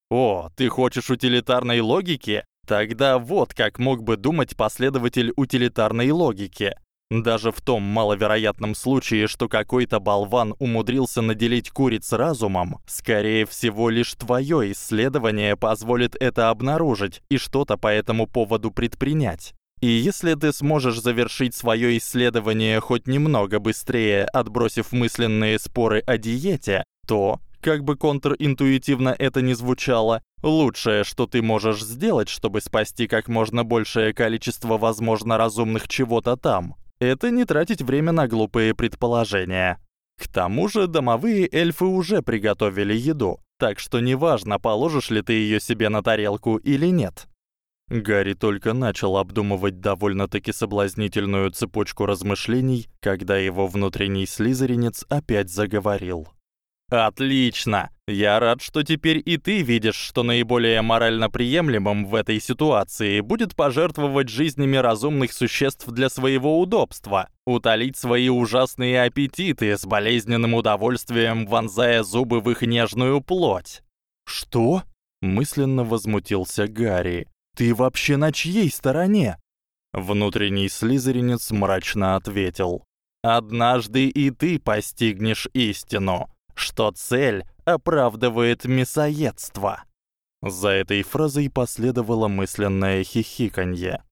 Speaker 1: О, ты хочешь утилитарной логики? Тогда вот как мог бы думать последователь утилитарной логики. Даже в том маловероятном случае, что какой-то болван умудрился наделить куриц разумом, скорее всего, лишь твоё исследование позволит это обнаружить и что-то по этому поводу предпринять. И если ты сможешь завершить своё исследование хоть немного быстрее, отбросив мысленные споры о диете, то, как бы контринтуитивно это ни звучало, лучшее, что ты можешь сделать, чтобы спасти как можно большее количество возможно разумных чего-то там, это не тратить время на глупые предположения. К тому же домовые эльфы уже приготовили еду, так что неважно, положишь ли ты её себе на тарелку или нет. Гарри только начал обдумывать довольно-таки соблазнительную цепочку размышлений, когда его внутренний слизеринец опять заговорил. Отлично. Я рад, что теперь и ты видишь, что наиболее морально приемлемым в этой ситуации будет пожертвовать жизнями разумных существ для своего удобства, утолить свои ужасные аппетиты с болезненным удовольствием, вонзая зубы в их нежную плоть. Что? мысленно возмутился Гарри. Ты вообще на чьей стороне? Внутренний слизеринец мрачно ответил: Однажды и ты постигнешь истину что цель оправдывает мясоедство. За этой фразой последовало мысленное хихиканье.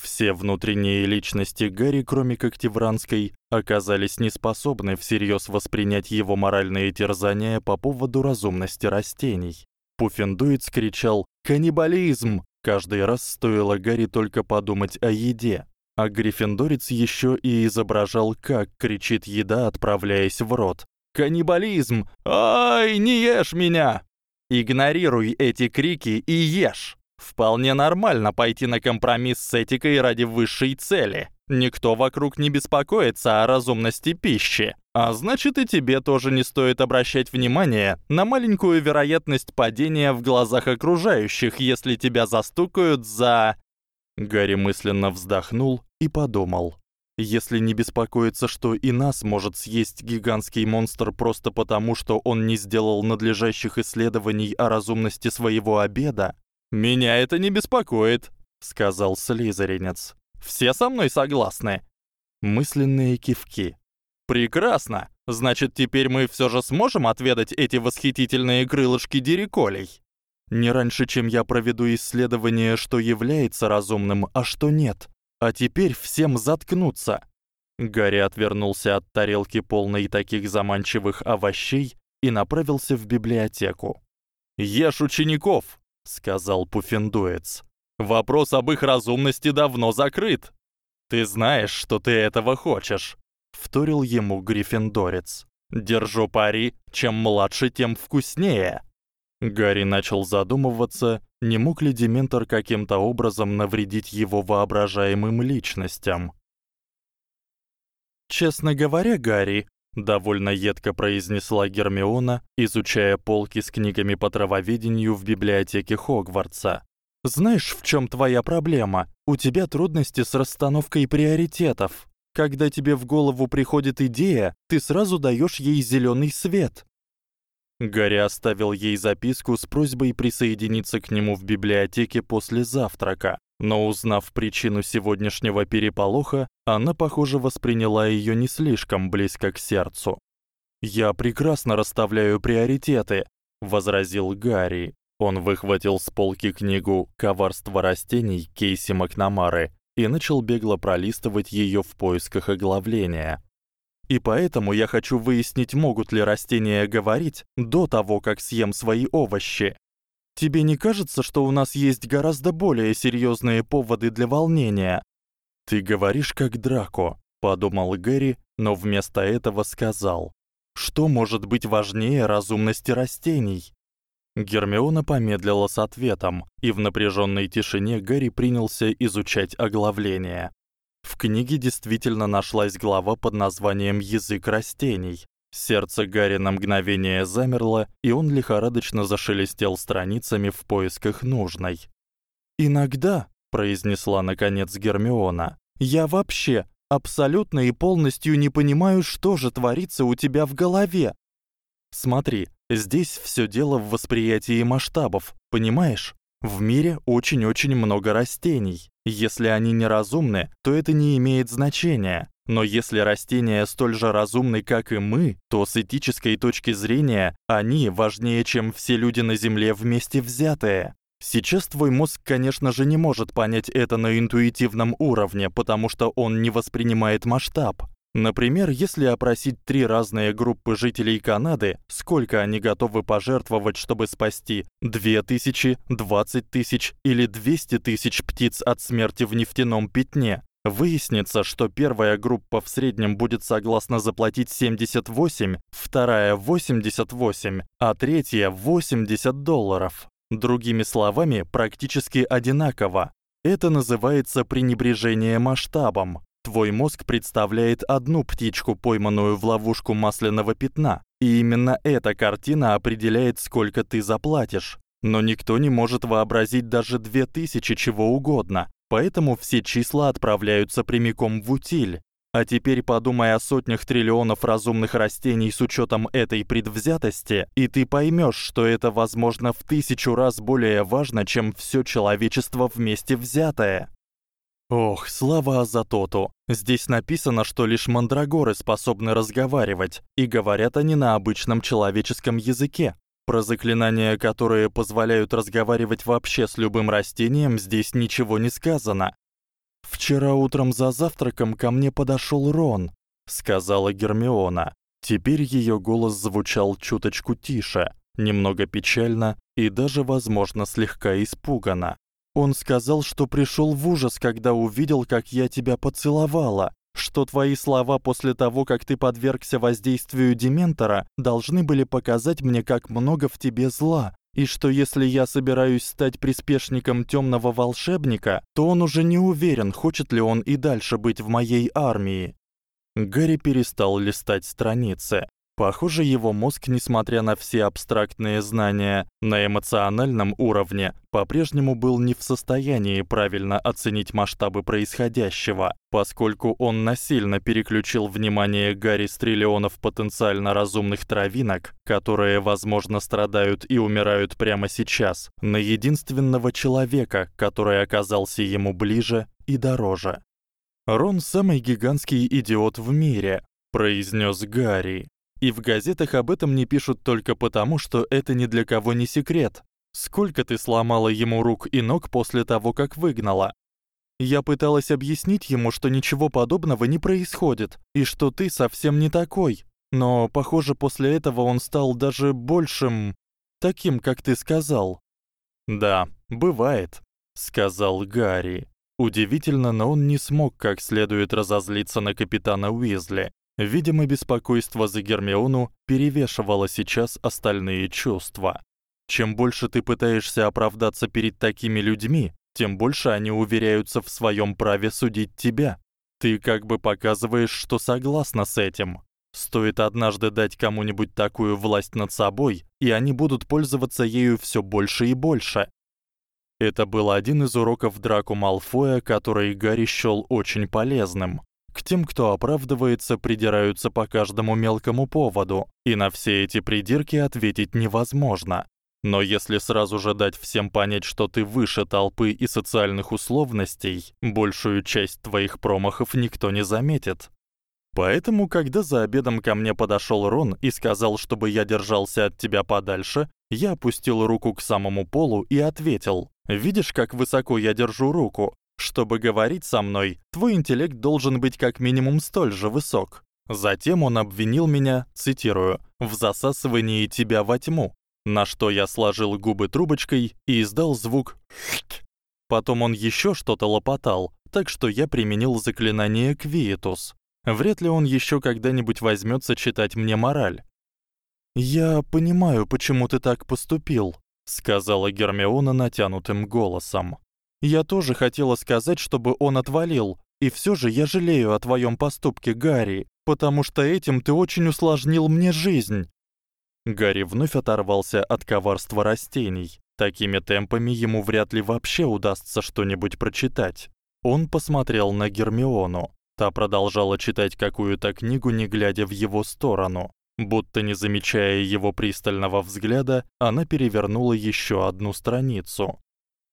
Speaker 1: Все внутренние личности Гарри, кроме Коктевранской, оказались неспособны всерьёз воспринять его моральные терзания по поводу разумности растений. Пуффендуйц кричал «Каннибализм!» каждый раз стоило Гарри только подумать о еде. А Гриффиндорец ещё и изображал, как кричит еда, отправляясь в рот, Каннибализм! Ай, не ешь меня! Игнорируй эти крики и ешь. Вполне нормально пойти на компромисс с этикой ради высшей цели. Никто вокруг не беспокоится о разумности пищи. А значит, и тебе тоже не стоит обращать внимание на маленькую вероятность падения в глазах окружающих, если тебя застукают за Гарри мысленно вздохнул и подумал: если не беспокоиться, что и нас может съесть гигантский монстр просто потому, что он не сделал надлежащих исследований о разумности своего обеда, меня это не беспокоит, сказал слизеринец. Все со мной согласны. Мысленные кивки. Прекрасно. Значит, теперь мы всё же сможем отведать эти восхитительные крылышки дириколей. Не раньше, чем я проведу исследование, что является разумным, а что нет. А теперь всем заткнуться. Гарри отвернулся от тарелки полной таких заманчивых овощей и направился в библиотеку. "Ешь учеников", сказал Пуффендуец. "Вопрос об их разумности давно закрыт. Ты знаешь, что ты этого хочешь", вторил ему Гриффиндорец. "Держу пари, чем младше, тем вкуснее". Гарри начал задумываться, не мог ли дементор каким-то образом навредить его воображаемым личностям. Честно говоря, Гарри, довольно едко произнесла Гермиона, изучая полки с книгами по травоведению в библиотеке Хогвартса. Знаешь, в чём твоя проблема? У тебя трудности с расстановкой приоритетов. Когда тебе в голову приходит идея, ты сразу даёшь ей зелёный свет. Гарри оставил ей записку с просьбой присоединиться к нему в библиотеке после завтрака. Но узнав причину сегодняшнего переполоха, она, похоже, восприняла её не слишком близко к сердцу. "Я прекрасно расставляю приоритеты", возразил Гарри. Он выхватил с полки книгу Коварство растений Кейси Макнамары и начал бегло пролистывать её в поисках оглавления. И поэтому я хочу выяснить, могут ли растения говорить до того, как съем свои овощи. Тебе не кажется, что у нас есть гораздо более серьёзные поводы для волнения? Ты говоришь как Драко, подумал Гэри, но вместо этого сказал: Что может быть важнее разумности растений? Гермиона помедлила с ответом, и в напряжённой тишине Гарри принялся изучать оглавление. В книге действительно нашлась глава под названием Язык растений. Сердце Гарри на мгновение замерло, и он лихорадочно зашелестел страницами в поисках нужной. "Иногда", произнесла наконец Гермиона. "Я вообще абсолютно и полностью не понимаю, что же творится у тебя в голове. Смотри, здесь всё дело в восприятии масштабов, понимаешь? В мире очень-очень много растений. Если они неразумны, то это не имеет значения. Но если растения столь же разумны, как и мы, то с этической точки зрения они важнее, чем все люди на земле вместе взятые. Сейчас твой мозг, конечно же, не может понять это на интуитивном уровне, потому что он не воспринимает масштаб. Например, если опросить три разные группы жителей Канады, сколько они готовы пожертвовать, чтобы спасти 2000, 20 тысяч или 200 тысяч птиц от смерти в нефтяном пятне, выяснится, что первая группа в среднем будет согласна заплатить 78, вторая 88, а третья 80 долларов. Другими словами, практически одинаково. Это называется пренебрежение масштабом. Твой мозг представляет одну птичку, пойманную в ловушку масляного пятна, и именно эта картина определяет, сколько ты заплатишь. Но никто не может вообразить даже 2000 чего угодно, поэтому все числа отправляются прямиком в утиль. А теперь подумай о сотнях триллионов разумных растений с учётом этой предвзятости, и ты поймёшь, что это возможно в тысячу раз более важно, чем всё человечество вместе взятое. Ох, слава Азатоту. Здесь написано, что лишь мандрагоры способны разговаривать, и говорят они на обычном человеческом языке. Про заклинания, которые позволяют разговаривать вообще с любым растением, здесь ничего не сказано. Вчера утром за завтраком ко мне подошёл Рон, сказала Гермиона. Теперь её голос звучал чуточку тише, немного печально и даже, возможно, слегка испуганно. Он сказал, что пришёл в ужас, когда увидел, как я тебя поцеловала, что твои слова после того, как ты подвергся воздействию дементора, должны были показать мне, как много в тебе зла, и что если я собираюсь стать приспешником тёмного волшебника, то он уже не уверен, хочет ли он и дальше быть в моей армии. Гарри перестал листать страницы. Похоже, его мозг, несмотря на все абстрактные знания, на эмоциональном уровне по-прежнему был не в состоянии правильно оценить масштабы происходящего, поскольку он насильно переключил внимание Гарри с триллионов потенциально разумных травинок, которые, возможно, страдают и умирают прямо сейчас, на единственного человека, который оказался ему ближе и дороже. Рон самый гигантский идиот в мире, произнёс Гарри. И в газетах об этом не пишут только потому, что это ни для кого не секрет. Сколько ты сломала ему рук и ног после того, как выгнала? Я пыталась объяснить ему, что ничего подобного не происходит и что ты совсем не такой. Но, похоже, после этого он стал даже большим таким, как ты сказал. Да, бывает, сказал Гарри. Удивительно, но он не смог как следует разозлиться на капитана Уизли. Видимо, беспокойство за Гермиону перевешивало сейчас остальные чувства. Чем больше ты пытаешься оправдаться перед такими людьми, тем больше они уверяются в своём праве судить тебя. Ты как бы показываешь, что согласна с этим. Стоит однажды дать кому-нибудь такую власть над собой, и они будут пользоваться ею всё больше и больше. Это был один из уроков Драко Малфоя, который Гарри счёл очень полезным. К тем, кто оправдывается, придираются по каждому мелкому поводу, и на все эти придирки ответить невозможно. Но если сразу же дать всем понять, что ты выше толпы и социальных условностей, большую часть твоих промахов никто не заметит. Поэтому, когда за обедом ко мне подошёл Рон и сказал, чтобы я держался от тебя подальше, я опустил руку к самому полу и ответил: "Видишь, как высоко я держу руку? Чтобы говорить со мной, твой интеллект должен быть как минимум столь же высок. Затем он обвинил меня, цитирую, в засасывании тебя во тьму. На что я сложил губы трубочкой и издал звук Потом он ещё что-то лопотал, так что я применил заклинание Квиетус. Вряд ли он ещё когда-нибудь возьмётся читать мне мораль. Я понимаю, почему ты так поступил, сказала Гермиона натянутым голосом. Я тоже хотела сказать, чтобы он отвалил, и всё же я жалею о твоём поступке, Гарри. потому что этим ты очень усложнил мне жизнь. Гарри вновь оторвался от коварства растений. Такими темпами ему вряд ли вообще удастся что-нибудь прочитать. Он посмотрел на Гермиону. Та продолжала читать какую-то книгу, не глядя в его сторону. Будто не замечая его пристального взгляда, она перевернула ещё одну страницу.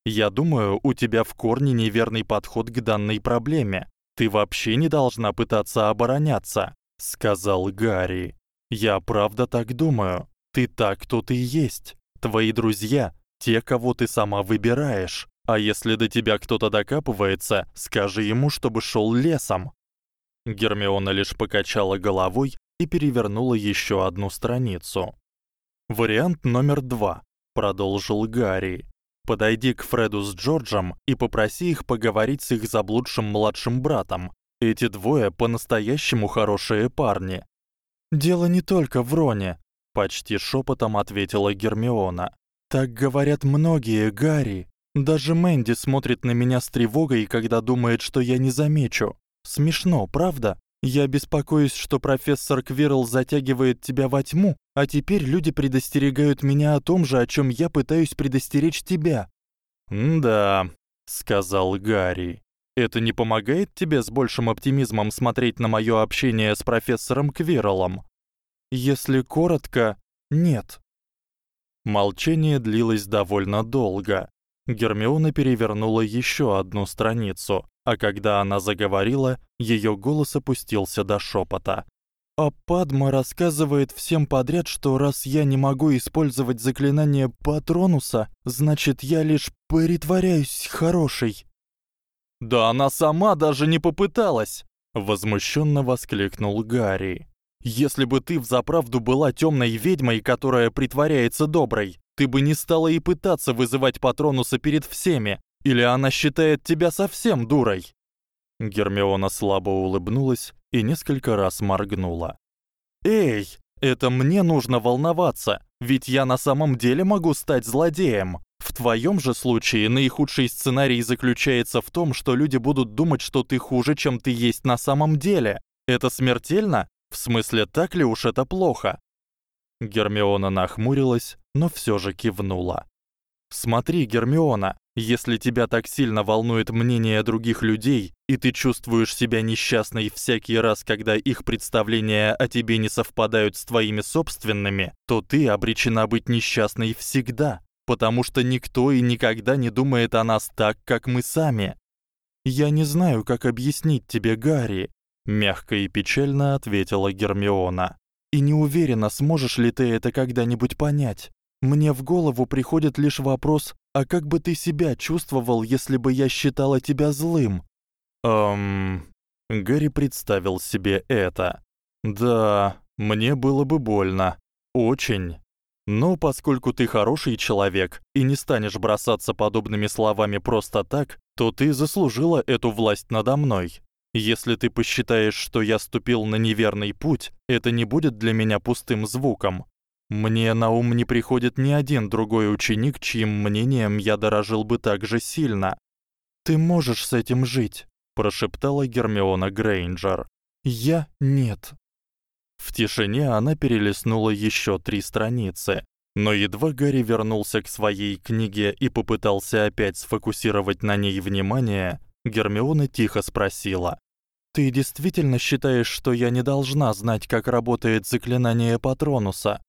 Speaker 1: Я думаю, у тебя в корне неверный подход к данной проблеме. Ты вообще не должна пытаться обороняться, сказал Гарри. Я правда так думаю. Ты так, кто ты есть. Твои друзья те, кого ты сама выбираешь. А если до тебя кто-то докапывается, скажи ему, чтобы шёл лесом. Гермиона лишь покачала головой и перевернула ещё одну страницу. Вариант номер два, продолжил Гарри. Подойди к Фреду с Джорджем и попроси их поговорить с их заблудшим младшим братом. Эти двое по-настоящему хорошие парни. Дело не только в Роне, почти шёпотом ответила Гермиона. Так говорят многие, Гарри. Даже Мэнди смотрит на меня с тревогой, когда думает, что я не замечу. Смешно, правда? Я беспокоюсь, что профессор Квирл затягивает тебя во тьму, а теперь люди предостерегают меня о том же, о чём я пытаюсь предостеречь тебя. "Да", сказал Гарри. "Это не помогает тебе с большим оптимизмом смотреть на моё общение с профессором Квирлом?" Если коротко, нет. Молчание длилось довольно долго. Гермиона перевернула ещё одну страницу, а когда она заговорила, её голос опустился до шёпота. А Падма рассказывает всем подряд, что раз я не могу использовать заклинание Патронуса, значит, я лишь притворяюсь хорошей. Да она сама даже не попыталась, возмущённо воскликнул Гарри. Если бы ты взаправду была тёмной ведьмой, которая притворяется доброй, ты бы не стала и пытаться вызывать Патронуса перед всеми, или она считает тебя совсем дурой? Гермиона слабо улыбнулась и несколько раз моргнула. Эй, это мне нужно волноваться, ведь я на самом деле могу стать злодеем. В твоём же случае наихудший сценарий заключается в том, что люди будут думать, что ты хуже, чем ты есть на самом деле. Это смертельно? В смысле, так ли уж это плохо? Гермиона нахмурилась, но всё же кивнула. Смотри, Гермиона, если тебя так сильно волнует мнение других людей, и ты чувствуешь себя несчастной всякий раз, когда их представления о тебе не совпадают с твоими собственными, то ты обречена быть несчастной всегда, потому что никто и никогда не думает о нас так, как мы сами. Я не знаю, как объяснить тебе, Гарри, мягко и печально ответила Гермиона. И не уверена, сможешь ли ты это когда-нибудь понять. Мне в голову приходит лишь вопрос: а как бы ты себя чувствовал, если бы я считала тебя злым? Эм, Гарри представил себе это. Да, мне было бы больно, очень. Но поскольку ты хороший человек и не станешь бросаться подобными словами просто так, то ты заслужила эту власть надо мной. Если ты посчитаешь, что я ступил на неверный путь, это не будет для меня пустым звуком. Мне на ум не приходит ни один другой ученик, чьим мнением я дорожил бы так же сильно. Ты можешь с этим жить, прошептала Гермиона Грейнджер. Я нет. В тишине она перелистнула ещё три страницы, но едва Гарри вернулся к своей книге и попытался опять сфокусировать на ней внимание, Гермиона тихо спросила: "Ты действительно считаешь, что я не должна знать, как работает заклинание Патронуса?"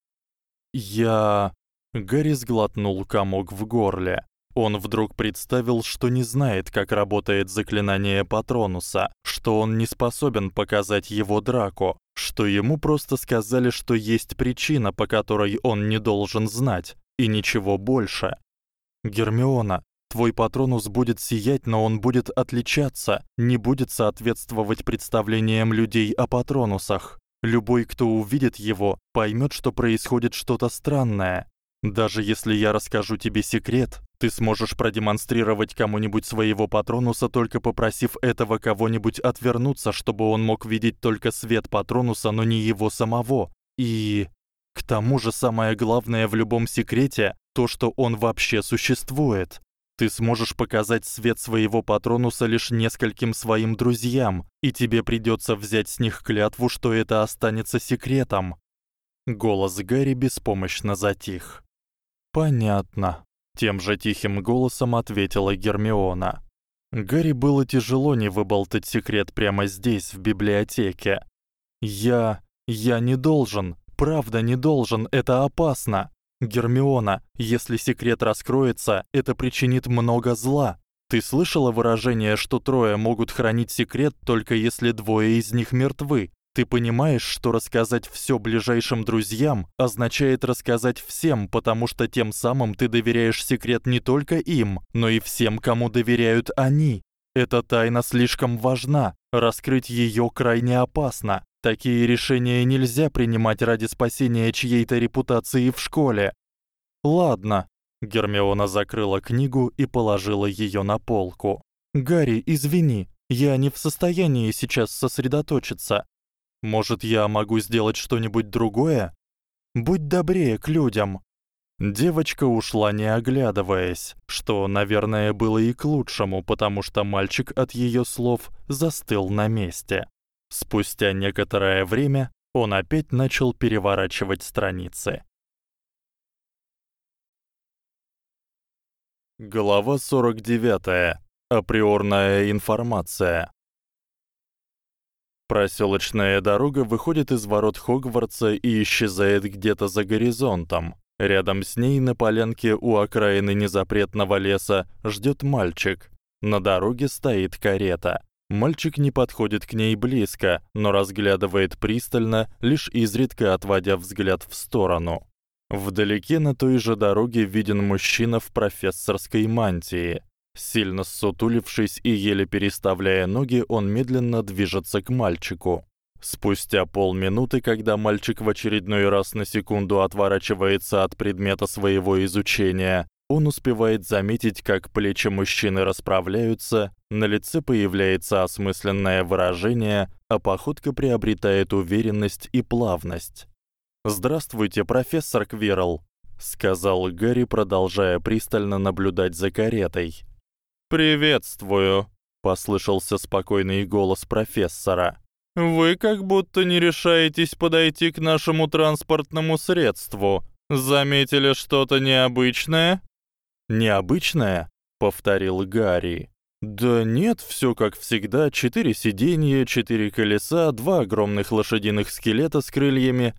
Speaker 1: "Я..." Гарри сглотнул комок в горле. Он вдруг представил, что не знает, как работает заклинание Патронуса, что он не способен показать его Драко, что ему просто сказали, что есть причина, по которой он не должен знать, и ничего больше. Гермиона, Твой патронус будет сиять, но он будет отличаться, не будет соответствовать представлениям людей о патронусах. Любой, кто увидит его, поймёт, что происходит что-то странное. Даже если я расскажу тебе секрет, ты сможешь продемонстрировать кому-нибудь своего патронуса, только попросив этого кого-нибудь отвернуться, чтобы он мог видеть только свет патронуса, но не его самого. И к тому же самое главное в любом секрете то, что он вообще существует. Ты сможешь показать свет своего патронуса лишь нескольким своим друзьям, и тебе придётся взять с них клятву, что это останется секретом. Голос Гарри беспомощно затих. Понятно, тем же тихим голосом ответила Гермиона. Гарри было тяжело не выболтать секрет прямо здесь, в библиотеке. Я я не должен, правда не должен, это опасно. Гермиона, если секрет раскроется, это причинит много зла. Ты слышала выражение, что трое могут хранить секрет только если двое из них мертвы? Ты понимаешь, что рассказать всё ближайшим друзьям означает рассказать всем, потому что тем самым ты доверяешь секрет не только им, но и всем, кому доверяют они. Эта тайна слишком важна, раскрыть её крайне опасно. Такие решения нельзя принимать ради спасения чьей-то репутации в школе. Ладно. Гермиона закрыла книгу и положила её на полку. Гарри, извини, я не в состоянии сейчас сосредоточиться. Может, я могу сделать что-нибудь другое? Будь добрее к людям. Девочка ушла не оглядываясь, что, наверное, было и к лучшему, потому что мальчик от её слов застыл на месте. Спустя некоторое время он опять начал переворачивать страницы. Глава 49. Априорная информация. Просёлочная дорога выходит из ворот Хогвартса и исчезает где-то за горизонтом. Рядом с ней на полянке у окраины незапретного леса ждёт мальчик. На дороге стоит карета. Мальчик не подходит к ней близко, но разглядывает пристально, лишь изредка отводя взгляд в сторону. Вдалеке на той же дороге виден мужчина в профессорской мантии. Сильно ссутулившись и еле переставляя ноги, он медленно движется к мальчику. Спустя полминуты, когда мальчик в очередной раз на секунду отворачивается от предмета своего изучения, он успевает заметить, как плечи мужчины расправляются, на лице появляется осмысленное выражение, а походка приобретает уверенность и плавность. "Здравствуйте, профессор Квирл", сказал Гарри, продолжая пристально наблюдать за каретой. "Приветствую", послышался спокойный голос профессора. "Вы как будто не решаетесь подойти к нашему транспортному средству. Заметили что-то необычное?" Необычное, повторил Гарри. Да нет, всё как всегда: четыре сиденья, четыре колеса, два огромных лошадиных скелета с крыльями.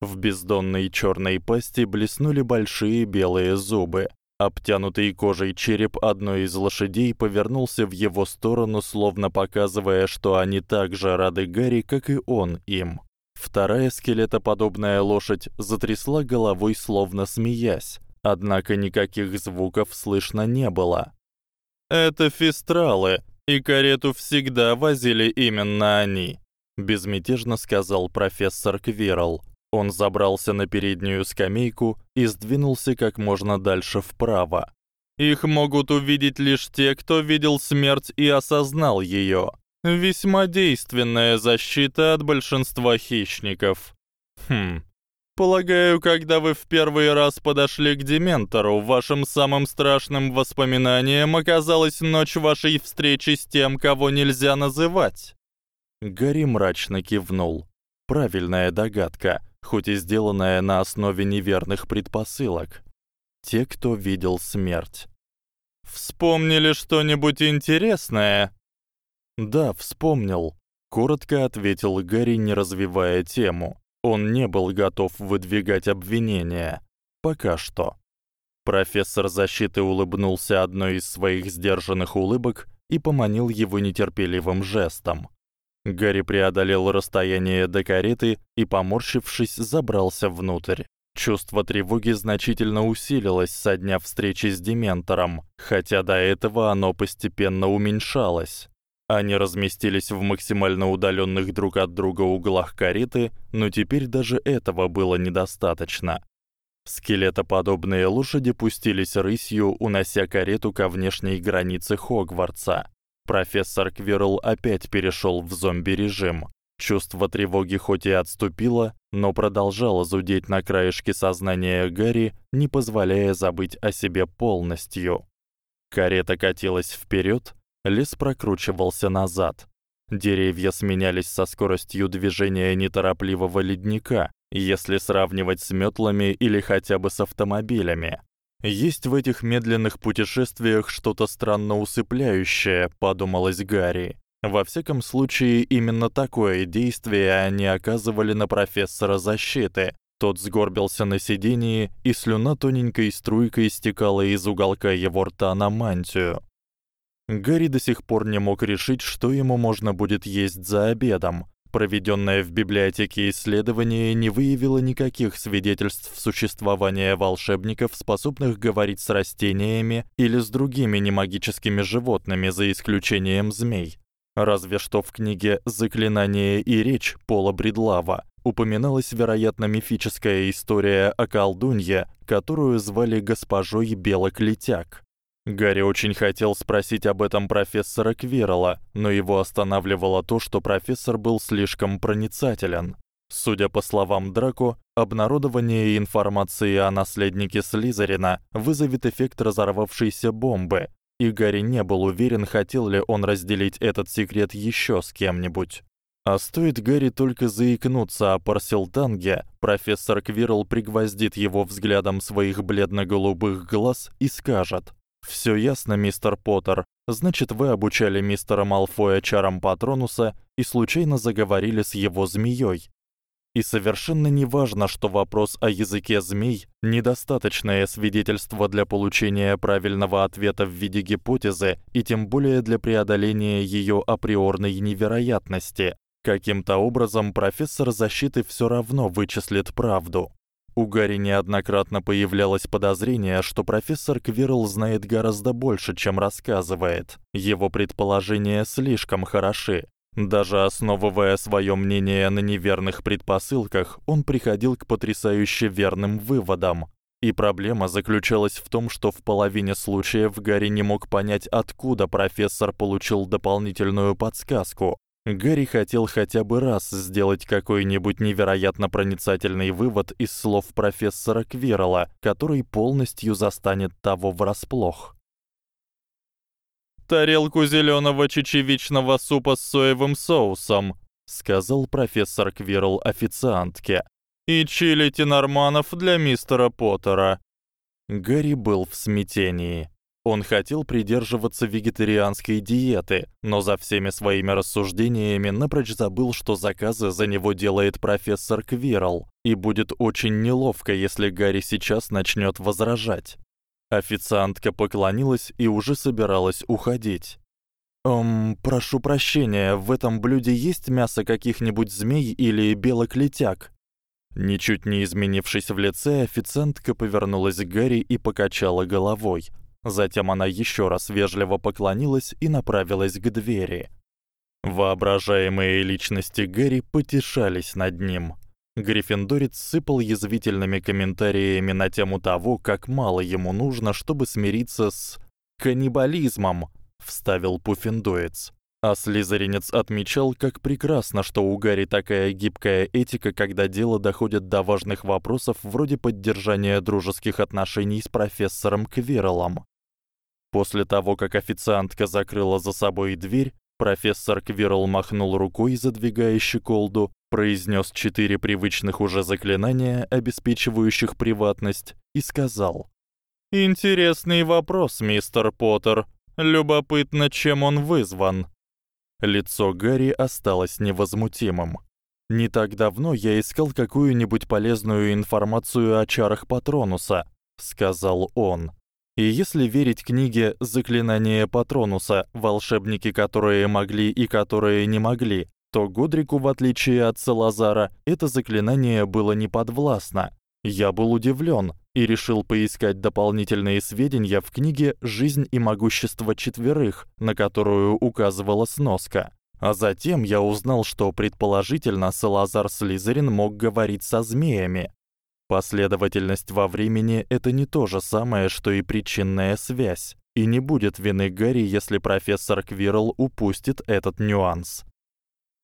Speaker 1: В бездонной чёрной пасти блеснули большие белые зубы. Обтянутый кожей череп одной из лошадей повернулся в его сторону, словно показывая, что они так же рады Гарри, как и он им. Вторая скелетоподобная лошадь затрясла головой, словно смеясь. Однако никаких звуков слышно не было. Это фистралы, и карету всегда возили именно они, безмятежно сказал профессор Квирл. Он забрался на переднюю скамейку и сдвинулся как можно дальше вправо. Их могут увидеть лишь те, кто видел смерть и осознал её. Весьма действенная защита от большинства хищников. Хм. Полагаю, когда вы в первый раз подошли к дементору, вашим самым страшным воспоминанием оказалась ночь вашей встречи с тем, кого нельзя называть. Гарри мрачно кивнул. Правильная догадка, хоть и сделанная на основе неверных предпосылок. Те, кто видел смерть. Вспомнили что-нибудь интересное? Да, вспомнил, коротко ответил Гарри, не развивая тему. Он не был готов выдвигать обвинения пока что. Профессор защиты улыбнулся одной из своих сдержанных улыбок и поманил его нетерпеливым жестом. Гарри преодолел расстояние до кареты и, поморщившись, забрался внутрь. Чувство тревоги значительно усилилось со дня встречи с дементором, хотя до этого оно постепенно уменьшалось. Они разместились в максимально удалённых друг от друга углах кареты, но теперь даже этого было недостаточно. Скелетоподобные лошади пустились рысью, унося карету ко внешней границе Хогвартса. Профессор Квирл опять перешёл в зомби-режим. Чувство тревоги хоть и отступило, но продолжало зудеть на краешке сознания Гарри, не позволяя забыть о себе полностью. Карета катилась вперёд, лес прокручивался назад. Деревья сменялись со скоростью движения неторопливого ледника, если сравнивать с мётлами или хотя бы с автомобилями. Есть в этих медленных путешествиях что-то странно усыпляющее, подумалось Гарри. Во всяком случае, именно такое действие они оказывали на профессора защиты. Тот сгорбился на сиденье, и слюна тоненькой струйкой стекала из уголка его рта на мантию. Гарри до сих пор не мог решить, что ему можно будет есть за обедом. Проведённое в библиотеке исследование не выявило никаких свидетельств существования волшебников, способных говорить с растениями или с другими немагическими животными, за исключением змей. Разве что в книге Заклинание и речь Пола Бредлава упоминалась, вероятно, мифическая история о колдунье, которую звали госпожой Белоклетяк. Гарри очень хотел спросить об этом профессора Квирла, но его останавливало то, что профессор был слишком проницателен. Судя по словам Драко, обнародование информации о наследнике Слизерина вызовет эффект разорвавшейся бомбы, и Гарри не был уверен, хотел ли он разделить этот секрет ещё с кем-нибудь. А стоит Гарри только заикнуться о Парселтанге, профессор Квирл пригвоздит его взглядом своих бледно-голубых глаз и скажет: "Всё ясно, мистер Поттер. Значит, вы обучали мистера Малфоя чарам Патронуса и случайно заговорили с его змеёй. И совершенно неважно, что вопрос о языке змей недостаточное свидетельство для получения правильного ответа в виде гипотезы и тем более для преодоления её априорной невероятности. Каким-то образом профессор защиты всё равно вычислит правду. У Гарри неоднократно появлялось подозрение, что профессор Квирл знает гораздо больше, чем рассказывает. Его предположения слишком хороши. Даже основывая своё мнение на неверных предпосылках, он приходил к потрясающе верным выводам. И проблема заключалась в том, что в половине случаев Гарри не мог понять, откуда профессор получил дополнительную подсказку. Гарри хотел хотя бы раз сделать какой-нибудь невероятно проницательный вывод из слов профессора Квирла, который полностью застанет того врасплох
Speaker 2: тарелку зелёного чечевичного супа с соевым соусом,
Speaker 1: сказал профессор Квирл официантке.
Speaker 2: И чили тинорманов для мистера Поттера.
Speaker 1: Гарри был в смятении. Он хотел придерживаться вегетарианской диеты, но за всеми своими рассуждениями напрочь забыл, что заказы за него делает профессор Квирл, и будет очень неловко, если Гарри сейчас начнёт возражать. Официантка поклонилась и уже собиралась уходить. «Эм, прошу прощения, в этом блюде есть мясо каких-нибудь змей или белок летяг?» Ничуть не изменившись в лице, официантка повернулась к Гарри и покачала головой. Затем она ещё раз вежливо поклонилась и направилась к двери. Воображаемые личности Гарри потешались над ним. Гриффиндорец сыпал язвительными комментариями на тему того, как мало ему нужно, чтобы смириться с каннибализмом, вставил Пуффендуец. А слизеринец отмечал, как прекрасно, что у Гарри такая гибкая этика, когда дело доходит до важных вопросов вроде поддержания дружеских отношений с профессором Квирлом. После того, как официантка закрыла за собой дверь, профессор Квирл махнул рукой, задвигая щеколду, произнёс четыре привычных уже заклинания, обеспечивающих приватность, и сказал:
Speaker 2: "Интересный вопрос, мистер Поттер. Любопытно, чем он вызван".
Speaker 1: Лицо Гарри осталось невозмутимым. Не так давно я искал какую-нибудь полезную информацию о чарах Патронуса, сказал он. И если верить книге Заклинание Патронуса, волшебники, которые могли и которые не могли, то Годрику, в отличие от Салазара, это заклинание было не подвластно. Я был удивлён и решил поискать дополнительные сведения в книге Жизнь и могущество четверых, на которую указывала сноска. А затем я узнал, что предположительно Салазар Слизерин мог говорить со змеями. Последовательность во времени это не то же самое, что и причинная связь. И не будет вины Гарри, если профессор Квирл упустит этот нюанс.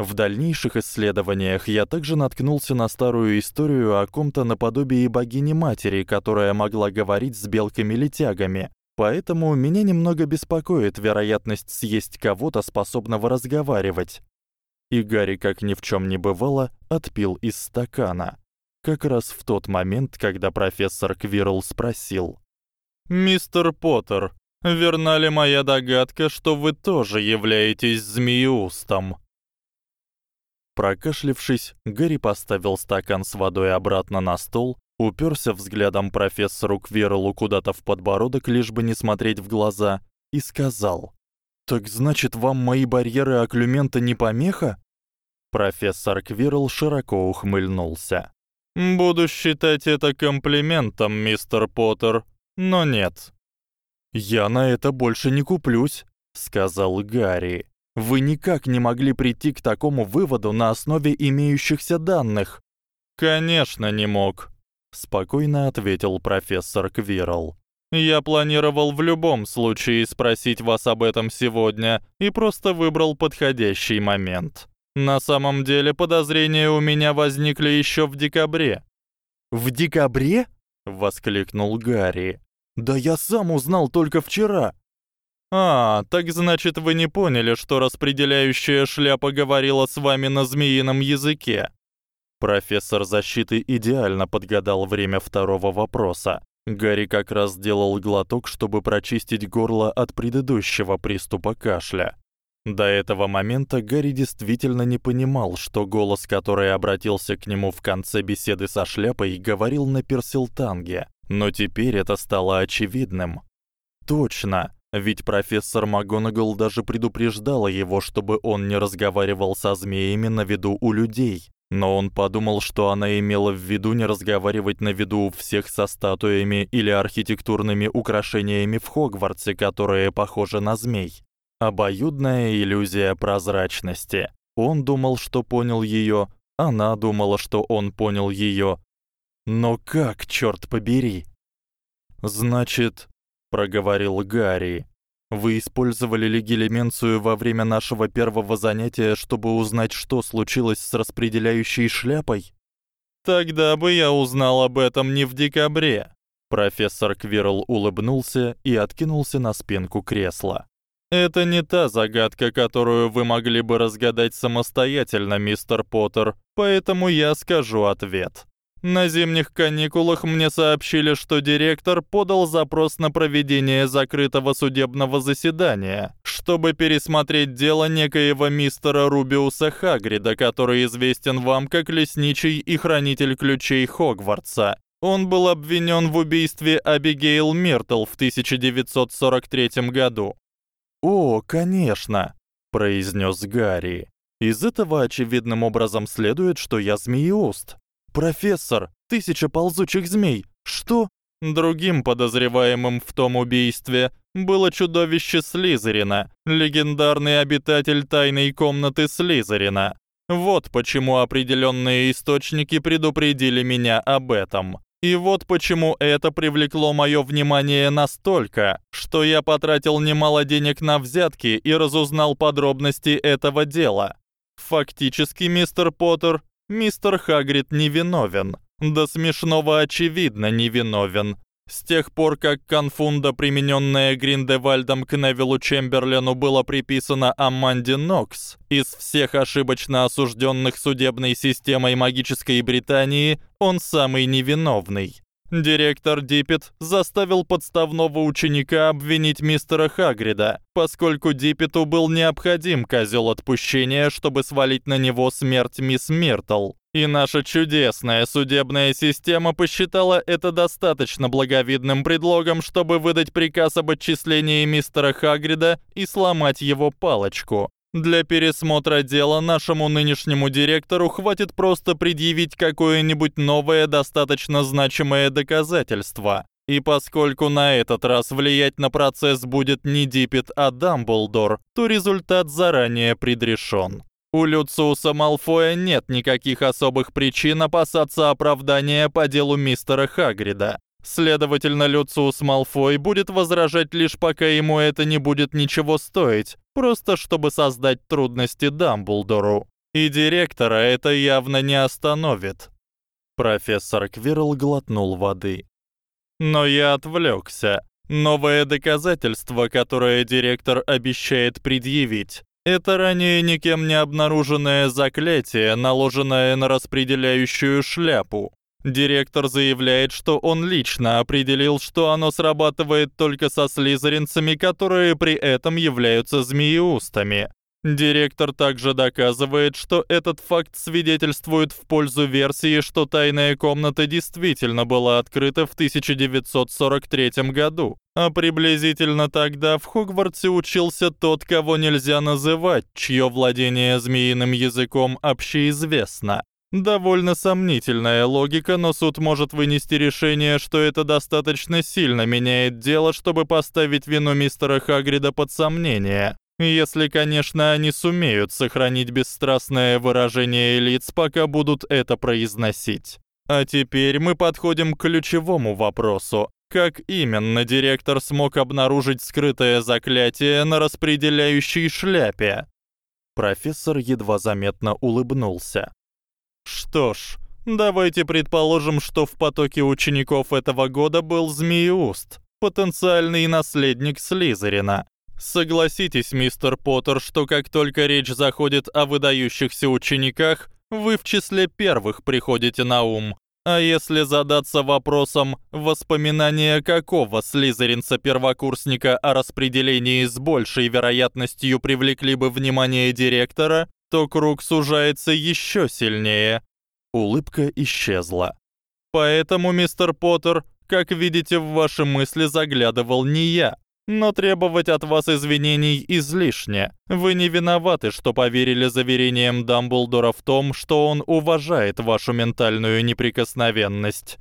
Speaker 1: В дальнейших исследованиях я также наткнулся на старую историю о ком-то наподобие богини-матери, которая могла говорить с белками-летягами. Поэтому меня немного беспокоит вероятность съесть кого-то, способного разговаривать. И Гарри, как ни в чём не бывало, отпил из стакана. Как раз в тот момент, когда профессор Квирл спросил:
Speaker 2: "Мистер Поттер, верна ли моя догадка, что вы тоже являетесь змееустом?"
Speaker 1: Прокашлявшись, Гарри поставил стакан с водой обратно на стол, упёрся взглядом профессору Квирлу куда-то в подбородок, лишь бы не смотреть в глаза, и сказал: "Так значит, вам мои барьеры оклюмента не помеха?" Профессор Квирл широко ухмыльнулся.
Speaker 2: Буду считать это комплиментом, мистер Поттер, но нет.
Speaker 1: Я на это больше не куплюсь, сказал Гарри. Вы никак не могли прийти к такому выводу на основе имеющихся данных.
Speaker 2: Конечно, не мог,
Speaker 1: спокойно ответил профессор Квирл.
Speaker 2: Я планировал в любом случае спросить вас об этом сегодня и просто выбрал подходящий момент. На самом деле подозрения у меня возникли ещё в декабре.
Speaker 1: В декабре? воскликнул Гарри. Да я сам узнал только вчера.
Speaker 2: А, так значит, вы не поняли, что распределяющая шляпа говорила с вами на змеином языке.
Speaker 1: Профессор защиты идеально подгадал время второго вопроса. Гарри как раз сделал глоток, чтобы прочистить горло от предыдущего приступа кашля. До этого момента Гарри действительно не понимал, что голос, который обратился к нему в конце беседы со шляпой, говорил на персилтанге, но теперь это стало очевидным. Точно, ведь профессор МакГонагал даже предупреждала его, чтобы он не разговаривал со змеями на виду у людей. Но он подумал, что она имела в виду не разговаривать на виду у всех со статуями или архитектурными украшениями в Хогвартсе, которые похожи на змей. Обоюдная иллюзия прозрачности. Он думал, что понял её, она думала, что он понял её. Но как, чёрт побери? Значит, проговорил Гарри. Вы использовали легилименцию во время нашего первого занятия, чтобы узнать, что случилось с распределяющей шляпой?
Speaker 2: Тогда бы я узнал об этом не в декабре.
Speaker 1: Профессор Квирл улыбнулся и откинулся на спинку кресла.
Speaker 2: Это не та загадка, которую вы могли бы разгадать самостоятельно, мистер Поттер, поэтому я скажу ответ. На зимних каникулах мне сообщили, что директор подал запрос на проведение закрытого судебного заседания, чтобы пересмотреть дело некоего мистера Рубиуса Хагрида, который известен вам как лесничий и хранитель ключей Хогвартса. Он был обвинён в убийстве Абигейл Миртл в 1943 году.
Speaker 1: "О, конечно", произнёс Гарри. Из этого очевидным образом следует, что я змееуст. Профессор, тысяча ползучих змей. Что?
Speaker 2: Другим подозреваемым в том убийстве было чудовище Слизерина, легендарный обитатель тайной комнаты Слизерина. Вот почему определённые источники предупредили меня об этом. И вот почему это привлекло моё внимание настолько, что я потратил немало денег на взятки и разузнал подробности этого дела. Фактически, мистер Поттер, Мистер Хагрид невиновен. До смешного очевидно невиновен. С тех пор, как конфунда, применённая Гриндевальдом к Невилу Чемберлену, была приписана Аманде Нокс, из всех ошибочно осуждённых судебной системой магической Британии, он самый невиновный. Директор Диппет заставил подставного ученика обвинить мистера Хагрида, поскольку Диппету был необходим козёл отпущения, чтобы свалить на него смерть мисс Миртл. И наша чудесная судебная система посчитала это достаточно благовидным предлогом, чтобы выдать приказ об отчислении мистера Хагрида и сломать его палочку. Для пересмотра дела нашему нынешнему директору хватит просто предъявить какое-нибудь новое достаточно значимое доказательство. И поскольку на этот раз влиять на процесс будет не Диппет, а Дамблдор, то результат заранее предрешен. У Люциуса Малфоя нет никаких особых причин опасаться оправдания по делу мистера Хагрида. Следовательно, Люциус Малфой будет возражать лишь пока ему это не будет ничего стоить, просто чтобы создать трудности Дамблдору. И директора это явно не остановит.
Speaker 1: Профессор Квирл глотнул воды.
Speaker 2: Но я отвлёкся. Новое доказательство, которое директор обещает предъявить, это ранее никем не обнаруженное заклятие, наложенное на распределяющую шляпу. Директор заявляет, что он лично определил, что оно срабатывает только со слизеринцами, которые при этом являются змееустами. Директор также доказывает, что этот факт свидетельствует в пользу версии, что тайная комната действительно была открыта в 1943 году. А приблизительно тогда в Хогвартсе учился тот, кого нельзя называть, чье владение змеиным языком общеизвестно. Довольно сомнительная логика, но суд может вынести решение, что это достаточно сильно меняет дело, чтобы поставить вину мистера Хагрида под сомнение. Если, конечно, они сумеют сохранить бесстрастное выражение лиц, пока будут это произносить. А теперь мы подходим к ключевому вопросу. Как именно директор смог обнаружить скрытое заклятие на распределяющей шляпе? Профессор едва заметно улыбнулся. Что ж, давайте предположим, что в потоке учеников этого года был Змееуст, потенциальный наследник Слизерина. Согласитесь, мистер Поттер, что как только речь заходит о выдающихся учениках, вы в числе первых приходите на ум. А если задаться вопросом, воспоминания какого слизеринца-первокурсника о распределении с большей вероятностью привлекли бы внимание директора, то круг сужается ещё сильнее. Улыбка исчезла. Поэтому, мистер Поттер, как видите, в ваши мысли заглядывал не я. Но требовать от вас извинений излишне. Вы не виноваты, что поверили заверениям Дамблдора в том, что он уважает вашу ментальную неприкосновенность.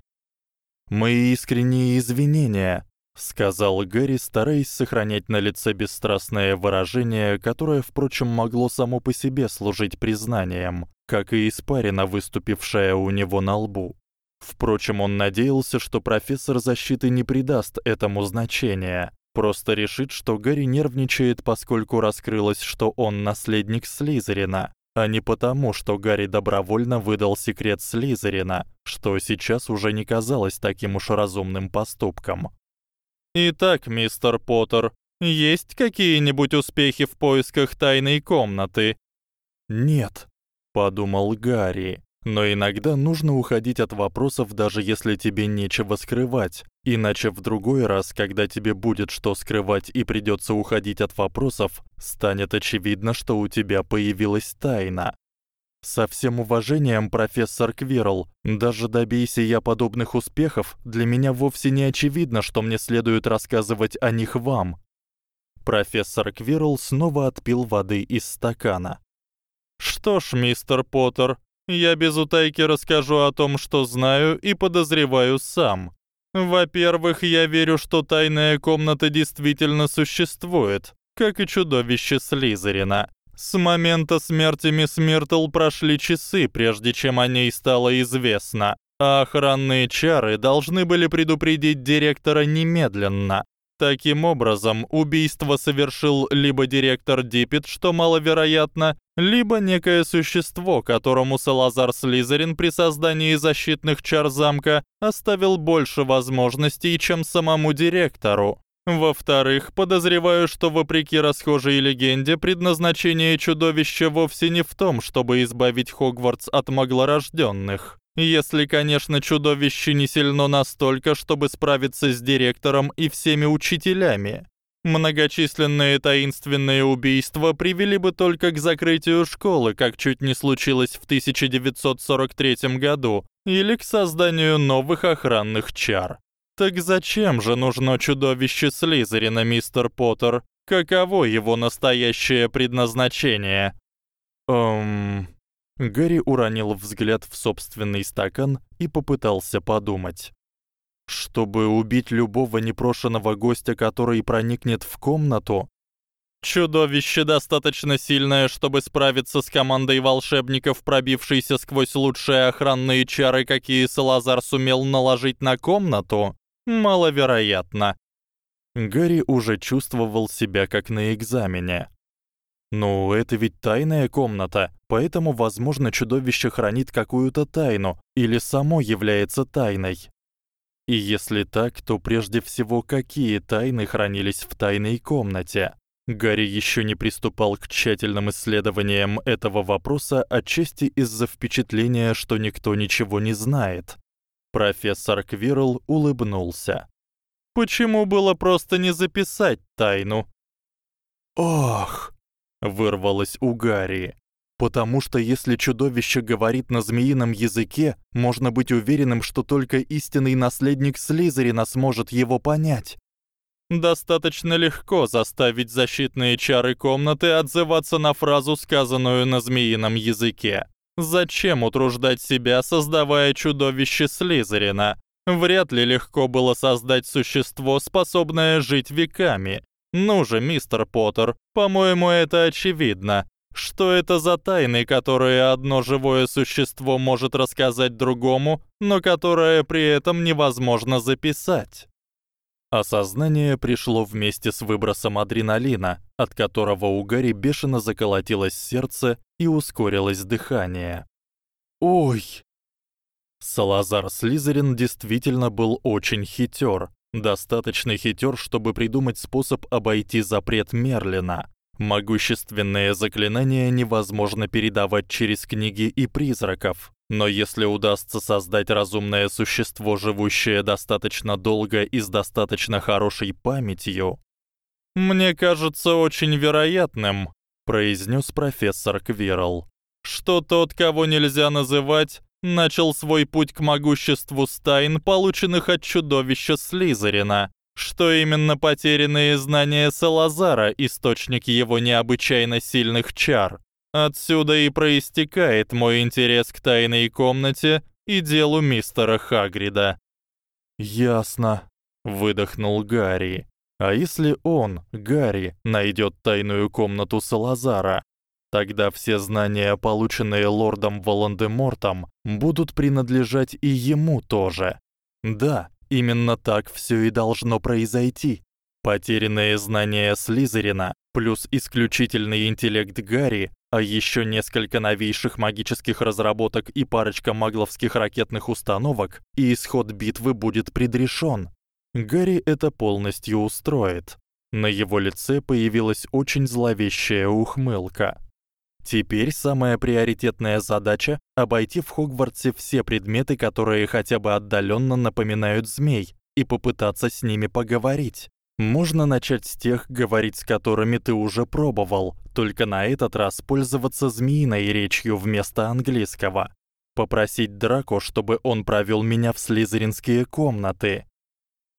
Speaker 2: Мои искренние извинения, сказал Гэри, стараясь сохранять на лице бесстрастное выражение, которое, впрочем, могло само по себе служить признанием, как и испарина, выступившая у него на лбу. Впрочем, он надеялся, что профессор защиты не придаст этому значения, Просто решит, что Гарри нервничает, поскольку раскрылось, что он наследник Слизерина, а не потому, что Гарри добровольно выдал секрет Слизерина, что сейчас уже не казалось таким уж разумным поступком. Итак, мистер Поттер, есть какие-нибудь успехи в поисках тайной комнаты? Нет, подумал Гарри. Но иногда нужно уходить от вопросов, даже если тебе нечего скрывать. Иначе в другой раз, когда тебе будет что скрывать и придётся уходить от вопросов, станет очевидно, что у тебя появилась тайна. Со всем уважением, профессор Квирл, даже добейся я подобных успехов, для меня вовсе не очевидно, что мне следует рассказывать о них вам. Профессор Квирл снова отпил воды из стакана. Что ж, мистер Поттер, я без утайки расскажу о том, что знаю и подозреваю сам. Во-первых, я верю, что тайная комната действительно существует, как и чудовище Слизерина. С момента смерти мисс Миртл прошли часы, прежде чем о ней стало известно, а охранные чары должны были предупредить директора немедленно. Таким образом, убийство совершил либо директор Диппет, что маловероятно, либо некое существо, которому Салазар Слизерин при создании защитных чар замка оставил больше возможностей, чем самому директору. Во-вторых, подозреваю, что вопреки расхожей легенде, предназначение чудовища вовсе не в том, чтобы избавить Хогвартс от маглорождённых. Если, конечно, чудовище не сильно настолько, чтобы справиться с директором и всеми учителями. Многочисленные таинственные убийства привели бы только к закрытию школы, как чуть не случилось в 1943 году, или к созданию новых охранных чар. Так зачем же нужно чудовище Слизерина, мистер Поттер? Каково его настоящее предназначение? Эм, Гарри уронил взгляд в собственный стакан и попытался подумать. Чтобы убить любого непрошеного гостя, который проникнет в комнату, чудовище достаточно сильное, чтобы справиться с командой волшебников, пробившейся сквозь лучшие охранные чары, какие Салазар сумел наложить на комнату, маловероятно. Гарри уже чувствовал себя как на экзамене. Ну, это ведь тайная комната, поэтому, возможно, чудовище хранит какую-то тайну или само является тайной.
Speaker 1: И если так, то прежде всего какие тайны хранились в тайной комнате? Гарри ещё не приступал к тщательным исследованиям этого вопроса отчасти из-за впечатления, что никто ничего не знает. Профессор Квирл улыбнулся.
Speaker 2: Почему было просто не записать тайну?
Speaker 1: Ох, вырвалось у Гарри. Потому что если чудовище говорит на змеином языке, можно быть уверенным, что только истинный наследник Слизерина сможет его понять.
Speaker 2: Достаточно легко заставить защитные чары комнаты отзываться на фразу, сказанную на змеином языке. Зачем утруждать себя, создавая чудовище Слизерина? Вряд ли легко было создать существо, способное жить веками. Ну же, мистер Поттер, по-моему, это очевидно. Что это за тайны, которые одно живое существо может рассказать другому, но которое при этом невозможно записать?
Speaker 1: Осознание пришло вместе с выбросом адреналина, от которого у Гарри бешено заколотилось сердце и ускорилось дыхание. Ой. Салазар Слизерин действительно был очень хитёр, достаточно хитёр, чтобы придумать способ обойти запрет Мерлина. Могущественные заклинания невозможно передавать через книги и призраков, но если удастся создать разумное существо, живущее достаточно долго и с достаточно хорошей памятью,
Speaker 2: мне кажется очень вероятным, произнёс профессор Квирл, что тот, кого нельзя называть, начал свой путь к могуществу с тайн, полученных от чудовища Слизерина что именно потерянные знания Салазара источник его необычайно сильных чар. Отсюда и проистекает мой интерес к тайной комнате и делу мистера Хагрида.
Speaker 1: Ясно, выдохнул Гарри. А если он, Гарри, найдёт тайную комнату Салазара, тогда все знания, полученные лордом Волан-де-Мортом, будут принадлежать и ему тоже. Да, Именно так всё и должно произойти. Потерянные знания Слизерина плюс исключительный интеллект Гарри, а ещё несколько новейших магических разработок и парочка магловских ракетных установок, и исход битвы будет предрешён. Гарри это полностью устроит. На его лице появилась очень зловещая ухмылка. Теперь самая приоритетная задача обойти в Хогвартсе все предметы, которые хотя бы отдалённо напоминают змей, и попытаться с ними поговорить. Можно начать с тех, говорить с которыми ты уже пробовал, только на этот раз пользоваться змеиной речью вместо английского. Попросить Драко, чтобы он провёл меня в слизеринские комнаты.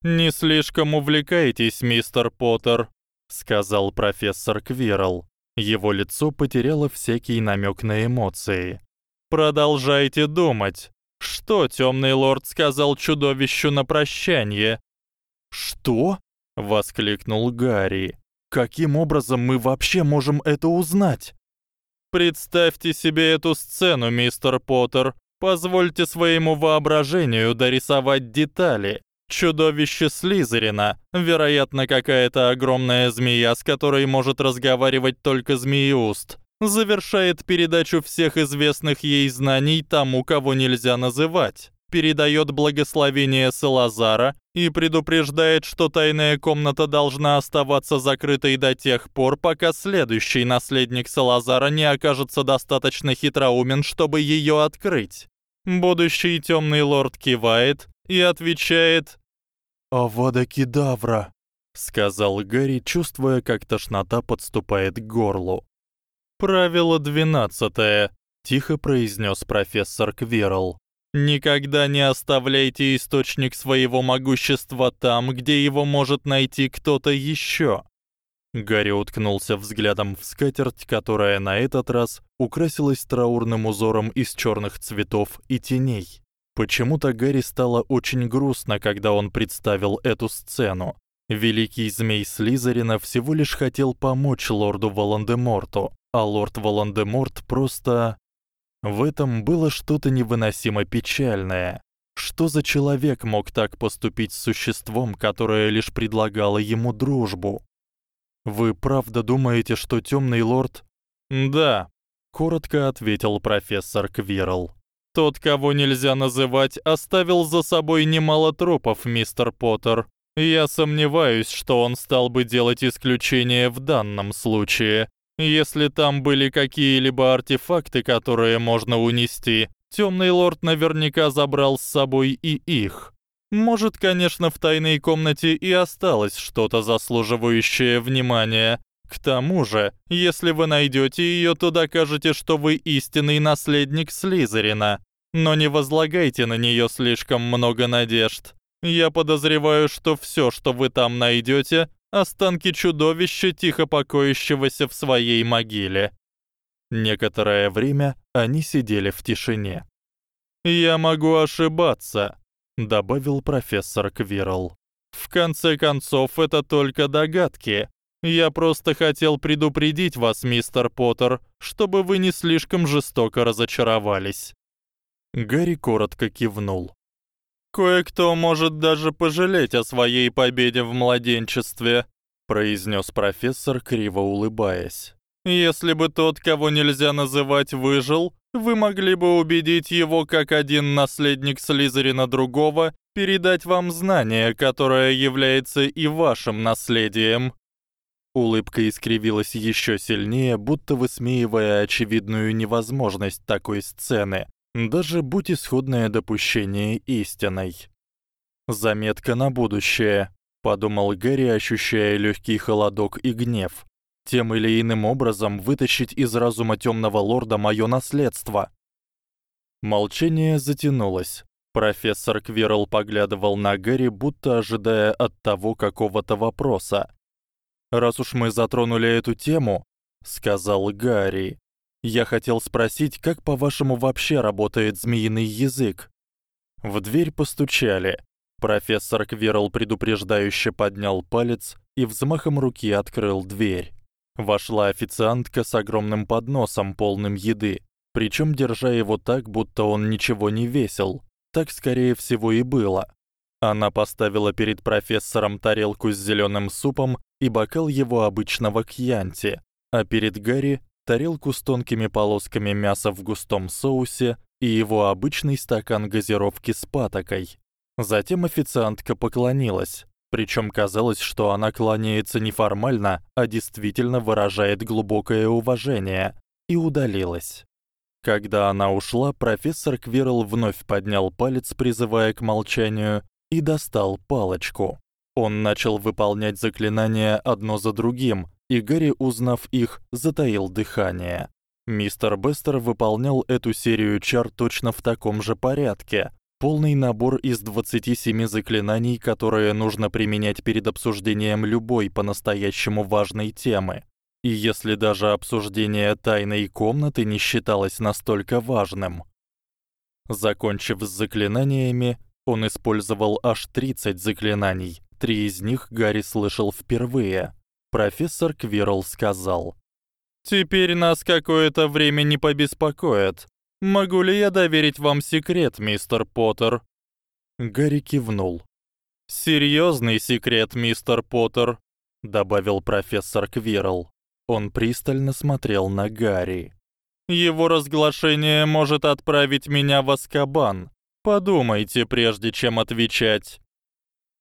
Speaker 2: Не слишком увлекайтесь, мистер Поттер, сказал профессор Квирл.
Speaker 1: Его лицо потеряло всякий намёк на эмоции.
Speaker 2: Продолжайте думать. Что тёмный лорд сказал чудовищу на прощание?
Speaker 1: Что? воскликнул Гарри. Каким образом мы вообще можем это узнать?
Speaker 2: Представьте себе эту сцену, мистер Поттер. Позвольте своему воображению дорисовать детали. Чудовище Слизерина, вероятно, какая-то огромная змея, с которой может разговаривать только Змеиуст, завершает передачу всех известных ей знаний тому, кого нельзя называть. Передаёт благословение Салазара и предупреждает, что тайная комната должна оставаться закрытой до тех пор, пока следующий наследник Салазара не окажется достаточно хитроумен, чтобы её открыть. Будущий тёмный лорд кивает, и отвечает
Speaker 1: «Авада Кедавра», — сказал Гарри, чувствуя, как тошнота подступает к горлу.
Speaker 2: «Правило двенадцатое», — тихо произнёс профессор Квирл. «Никогда не оставляйте источник своего могущества там, где его может найти кто-то ещё».
Speaker 1: Гарри уткнулся взглядом в скатерть, которая на этот раз украсилась траурным узором из чёрных цветов и теней. Почему-то Гарри стало очень грустно, когда он представил эту сцену. Великий змей Слизерина всего лишь хотел помочь лорду Волан-де-Морту, а лорд Волан-де-Морт просто В этом было что-то невыносимо печальное. Что за человек мог так поступить с существом, которое лишь предлагало ему дружбу? Вы правда думаете, что тёмный лорд?
Speaker 2: Да,
Speaker 1: коротко ответил профессор Квирл.
Speaker 2: Тот, кого нельзя называть, оставил за собой немало трупов, мистер Поттер. Я сомневаюсь, что он стал бы делать исключение в данном случае. Если там были какие-либо артефакты, которые можно унести, Тёмный лорд наверняка забрал с собой и их. Может, конечно, в тайной комнате и осталось что-то заслуживающее внимания. К тому же, если вы найдёте её, то докажете, что вы истинный наследник Слизерина. Но не возлагайте на неё слишком много надежд. Я подозреваю, что всё, что вы там найдёте, останки чудовища, тихо покоящегося в своей могиле. Некоторое время они сидели в тишине. Я могу ошибаться, добавил профессор Квирл. В конце концов, это только догадки. Я просто хотел предупредить вас, мистер Поттер, чтобы вы не слишком жестоко разочаровались. Гарри коротко кивнул. Кое-кто может даже пожалеть о своей победе в младенчестве, произнёс профессор, криво улыбаясь. Если бы тот, кого нельзя называть, выжил, вы могли бы убедить его, как один наследник Слизерина другого, передать вам знание, которое является и вашим наследием. Улыбка искривилась ещё сильнее, будто высмеивая очевидную невозможность такой сцены даже будь исходное допущение истиной. Заметка на будущее, подумал Гэри, ощущая лёгкий холодок и гнев. Тем или иным образом вытащить из разума тёмного лорда моё наследство. Молчание затянулось. Профессор Квирл поглядывал на Гэри, будто ожидая от того какого-то вопроса. Раз уж мы затронули эту тему, сказал Гарри, я хотел спросить, как по-вашему вообще работает змеиный язык? В дверь постучали. Профессор Квирл предупреждающе поднял палец и взмахом руки открыл дверь. Вошла официантка с огромным подносом, полным еды, причём держа его так, будто он ничего не весил. Так скорее всего и было. Она поставила перед профессором тарелку с зелёным супом и бокал его обычного кьянти, а перед Гарри тарелку с тонкими полосками мяса в густом соусе и его обычный стакан газировки с патокой. Затем официантка поклонилась, причём казалось, что она кланяется не формально, а действительно выражает глубокое уважение, и удалилась. Когда она ушла, профессор Квирл вновь поднял палец, призывая к молчанию, и достал палочку. Он начал выполнять заклинания одно за другим, и Гарри, узнав их, затаил дыхание. Мистер Бестер выполнял эту серию чар точно в таком же порядке. Полный набор из 27 заклинаний, которые нужно применять перед обсуждением любой по-настоящему важной темы. И если даже обсуждение тайной комнаты не считалось настолько важным. Закончив с заклинаниями, он использовал аж 30 заклинаний. Три из них Гарри слышал впервые профессор Квирл сказал: "Теперь нас какое-то время не побеспокоит. Могу ли я доверить вам секрет, мистер Поттер?" Гарри кивнул. "Серьёзный секрет, мистер Поттер", добавил профессор Квирл. Он пристально смотрел на Гарри. Его разглашение может отправить меня в Азкабан. Подумайте, прежде чем отвечать.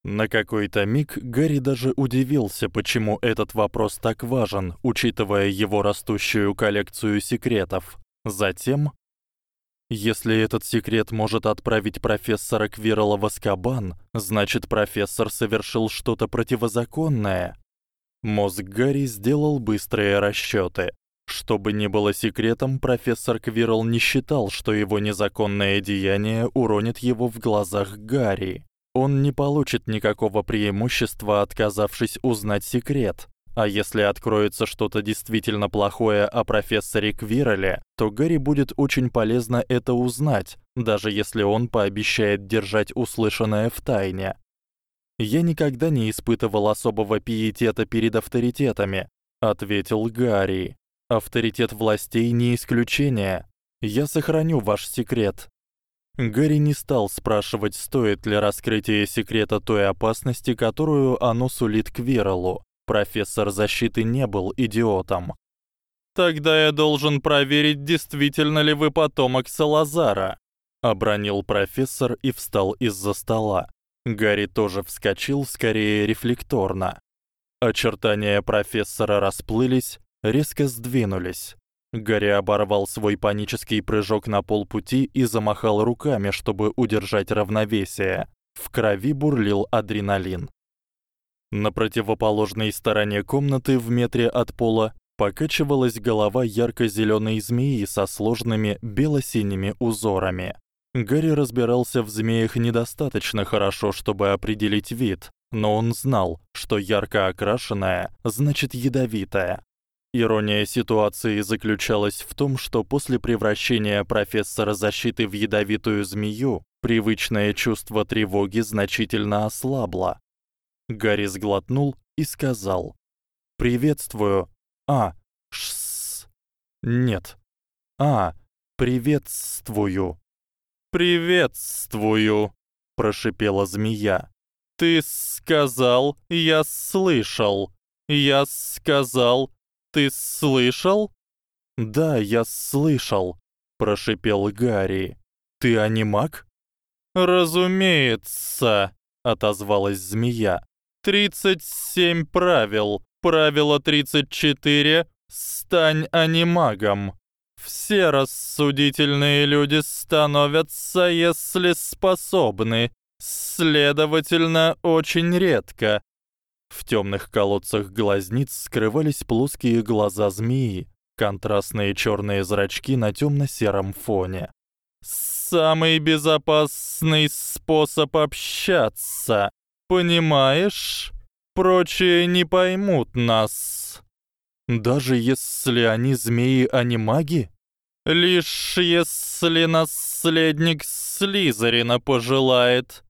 Speaker 2: На какой-то миг Гарри даже удивился, почему этот вопрос так важен, учитывая его растущую коллекцию секретов. Затем, если этот секрет может отправить профессора Квирла в Азкабан, значит, профессор совершил что-то противозаконное. Мозг Гарри сделал быстрые расчёты. Чтобы не было секретом, профессор Квирл не считал, что его незаконное деяние уронит его в глазах Гарри. Он не получит никакого преимущества, отказавшись узнать секрет. А если откроется что-то действительно плохое о профессоре Квирреле, то Гарри будет очень полезно это узнать, даже если он пообещает держать услышанное в тайне. Я никогда не испытывал особого пиетета перед авторитетами, ответил Гарри. Авторитет властей не исключение. Я сохраню ваш секрет, Гарри не стал спрашивать, стоит ли раскрытие секрета той опасности, которую оно сулит Квиралу. Профессор защиты не был идиотом. Тогда я должен проверить, действительно ли вы потомок Салазара,
Speaker 1: обронил профессор и встал из-за стола. Гарри тоже вскочил, скорее рефлекторно. Очертания профессора расплылись, резко сдвинулись. Гарри оборвал свой панический прыжок на полпути и замахал руками, чтобы удержать равновесие. В крови бурлил адреналин. На противоположной стороне комнаты в метре от пола покачивалась голова ярко-зелёной змеи со сложными бело-синими узорами. Гарри разбирался в змеях недостаточно хорошо, чтобы определить вид, но он знал, что ярко окрашенная значит ядовитая. Ирония ситуации заключалась в том, что после превращения профессора защиты в ядовитую змею, привычное чувство тревоги значительно ослабло. Гарри сглотнул и сказал: "Приветствую. А, шс. Нет. А, приветствую".
Speaker 2: «Приветствую», — прошипела змея. «Ты сказал, я слышал. Я сказал, ты слышал?»
Speaker 1: «Да, я слышал», — прошипел Гарри. «Ты анимак?»
Speaker 2: «Разумеется», — отозвалась змея. «Тридцать семь правил. Правило тридцать четыре — стань анимагом». Все рассудительные люди становятся, если способны. Следовательно, очень редко.
Speaker 1: В тёмных колодцах глазниц скрывались плоские глаза змеи, контрастные чёрные зрачки на тёмно-сером фоне.
Speaker 2: Самый безопасный способ общаться. Понимаешь? Прочие не поймут нас.
Speaker 1: Даже если они змеи, а не маги?
Speaker 2: Лишь если наследник Слизерина пожелает.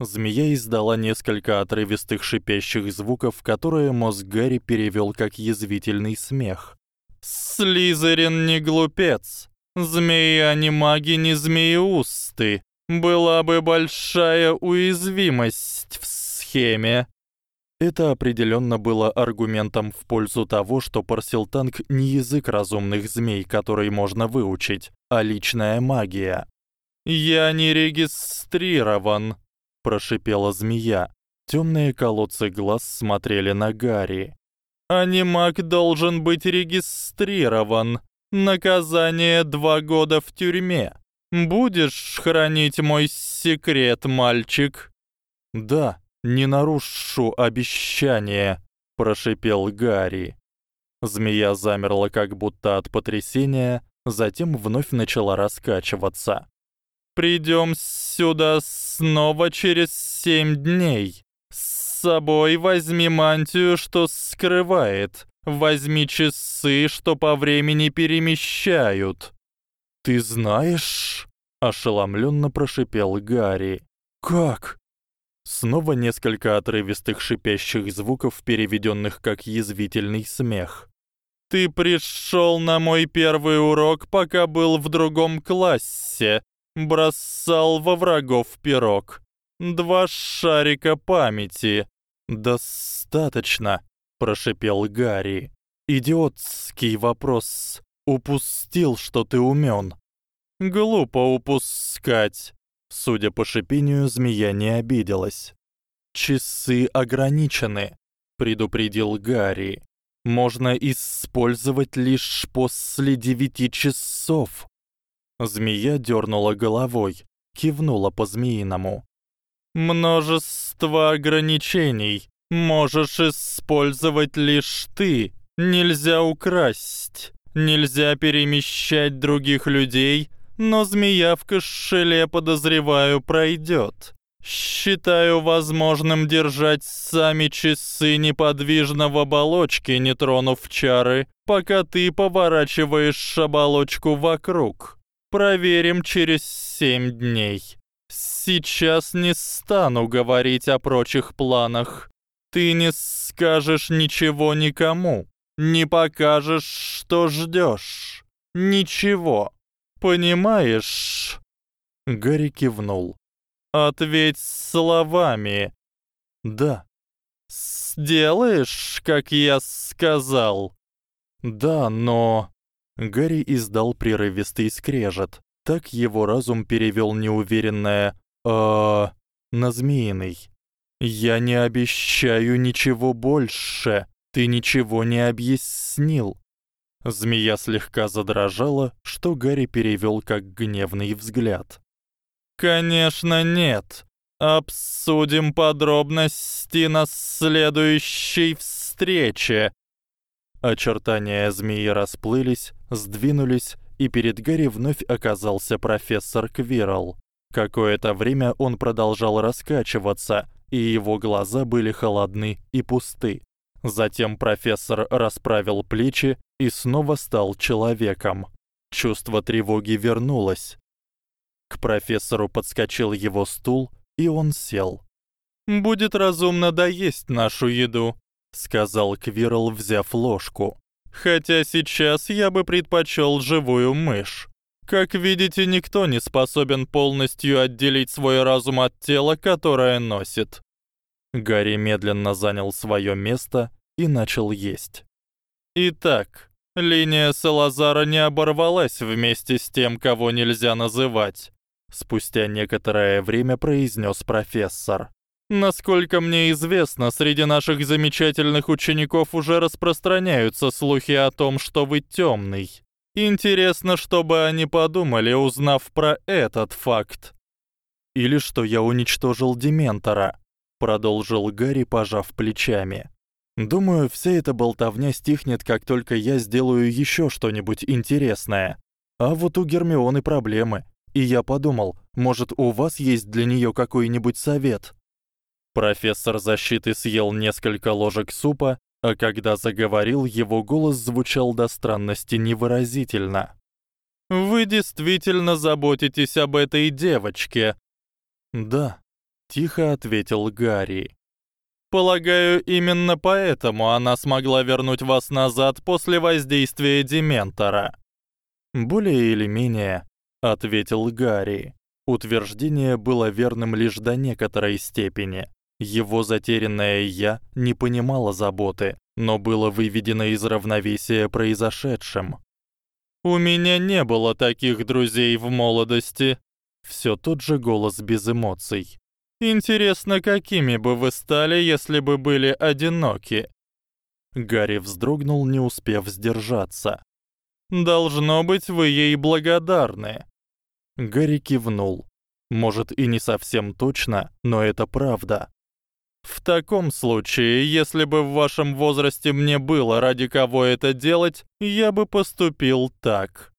Speaker 1: Змея издала несколько отрывистых шипящих звуков, которые мозг Гарри перевёл как язвительный смех.
Speaker 2: Слизерин не глупец. Змеи, а не маги, не змееусты. Была бы большая уязвимость в схеме.
Speaker 1: Это определённо было аргументом в пользу того, что Парсилтанг не язык разумных змей, который можно выучить, а личная магия.
Speaker 2: Я не регистрирован, прошипела змея.
Speaker 1: Тёмные колодцы глаз смотрели на Гарри.
Speaker 2: Анимаг должен быть регистрирован. Наказание два года в тюрьме. Будешь хранить мой секрет, мальчик?
Speaker 1: Да, не нарушу обещание, прошипел Гарри. Змея замерла как будто от потрясения, затем вновь начала раскачиваться.
Speaker 2: Придём сюда снова через семь дней. С собой возьми мантию, что скрывает. Возьми часы, что по времени перемещают.
Speaker 1: Ты знаешь? ошеломлённо прошипел Гарри. Как? Снова несколько отрывистых шипящих звуков, переведённых как язвительный смех.
Speaker 2: Ты пришёл на мой первый урок, пока был в другом классе. Бросал во врагов пирог. Два шарика памяти.
Speaker 1: Достаточно, прошипел Гарри. Идиотский вопрос. Упустил, что ты умён.
Speaker 2: Глупо упускать.
Speaker 1: Судя по шипению, змея не обиделась. Часы ограничены, предупредил Гарри. Можно использовать лишь после девяти часов. Змея дёрнула головой, кивнула по-змеиному.
Speaker 2: Множество ограничений. Можешь использовать лишь ты. Нельзя украсть, нельзя перемещать других людей, но змея в кошеле, подозреваю, пройдёт. Считаю возможным держать сами часы неподвижно в оболочке, не тронув чары, пока ты поворачиваешь оболочку вокруг. Проверим через семь дней. Сейчас не стану говорить о прочих планах. Ты не скажешь ничего никому, не покажешь, что ждёшь. Ничего. Понимаешь?
Speaker 1: Гарри кивнул.
Speaker 2: Ответь словами.
Speaker 1: Да.
Speaker 2: Сделаешь, как я сказал.
Speaker 1: Да, но Гарри издал прерывистый скрежет. Так его разум перевёл неуверенное «э» на змеиный. «Я не обещаю ничего больше. Ты ничего не объяснил». Змея слегка задрожала, что Гарри перевёл как гневный взгляд.
Speaker 2: Конечно, нет. Обсудим подробности на следующей встрече.
Speaker 1: Очертания змеи расплылись, сдвинулись, и перед Гарри вновь оказался профессор Квирл. Какое-то время он продолжал раскачиваться, и его глаза были холодны и пусты. Затем профессор расправил плечи и снова стал человеком. Чувство тревоги вернулось. К профессору подскочил его стул, и он сел.
Speaker 2: Будет разумно доесть нашу еду, сказал Квирл, взяв ложку. Хотя сейчас я бы предпочёл живую мышь. Как видите, никто не способен полностью отделить свой разум от тела, которое носит.
Speaker 1: Гарри медленно занял своё место и начал есть.
Speaker 2: Итак, линия Салазара не оборвалась вместе с тем, кого нельзя называть
Speaker 1: спустя некоторое время произнёс профессор.
Speaker 2: Насколько мне известно, среди наших замечательных учеников уже распространяются слухи о том, что вы тёмный. Интересно, что бы они подумали, узнав про этот факт.
Speaker 1: Или что я уничтожил дементора, продолжил Гарри, пожав плечами. Думаю, вся эта болтовня стихнет, как только я сделаю ещё что-нибудь интересное. А вот у Гермионы проблемы. И я подумал, может, у вас есть для неё какой-нибудь совет? Профессор защиты съел несколько ложек супа, а когда заговорил, его голос звучал до странности невыразительно.
Speaker 2: Вы действительно заботитесь об этой девочке?
Speaker 1: Да, тихо ответил Гарри.
Speaker 2: Полагаю, именно поэтому она смогла вернуть вас назад после воздействия дементора.
Speaker 1: Более или менее, ответил Гарри. Утверждение было верным лишь до некоторой степени. Его затерянное я не понимало заботы, но было выведено из равновесия произошедшим.
Speaker 2: У меня не было таких друзей в молодости.
Speaker 1: Всё тот же голос без эмоций.
Speaker 2: Интересно, какими бы вы стали, если бы были одиноки?
Speaker 1: Гарри вздрогнул, не успев сдержаться.
Speaker 2: Должно быть, вы ей благодарны.
Speaker 1: Гарри кивнул. Может и не совсем точно, но это правда.
Speaker 2: В таком случае, если бы в вашем возрасте мне было ради кого это делать, я бы поступил так.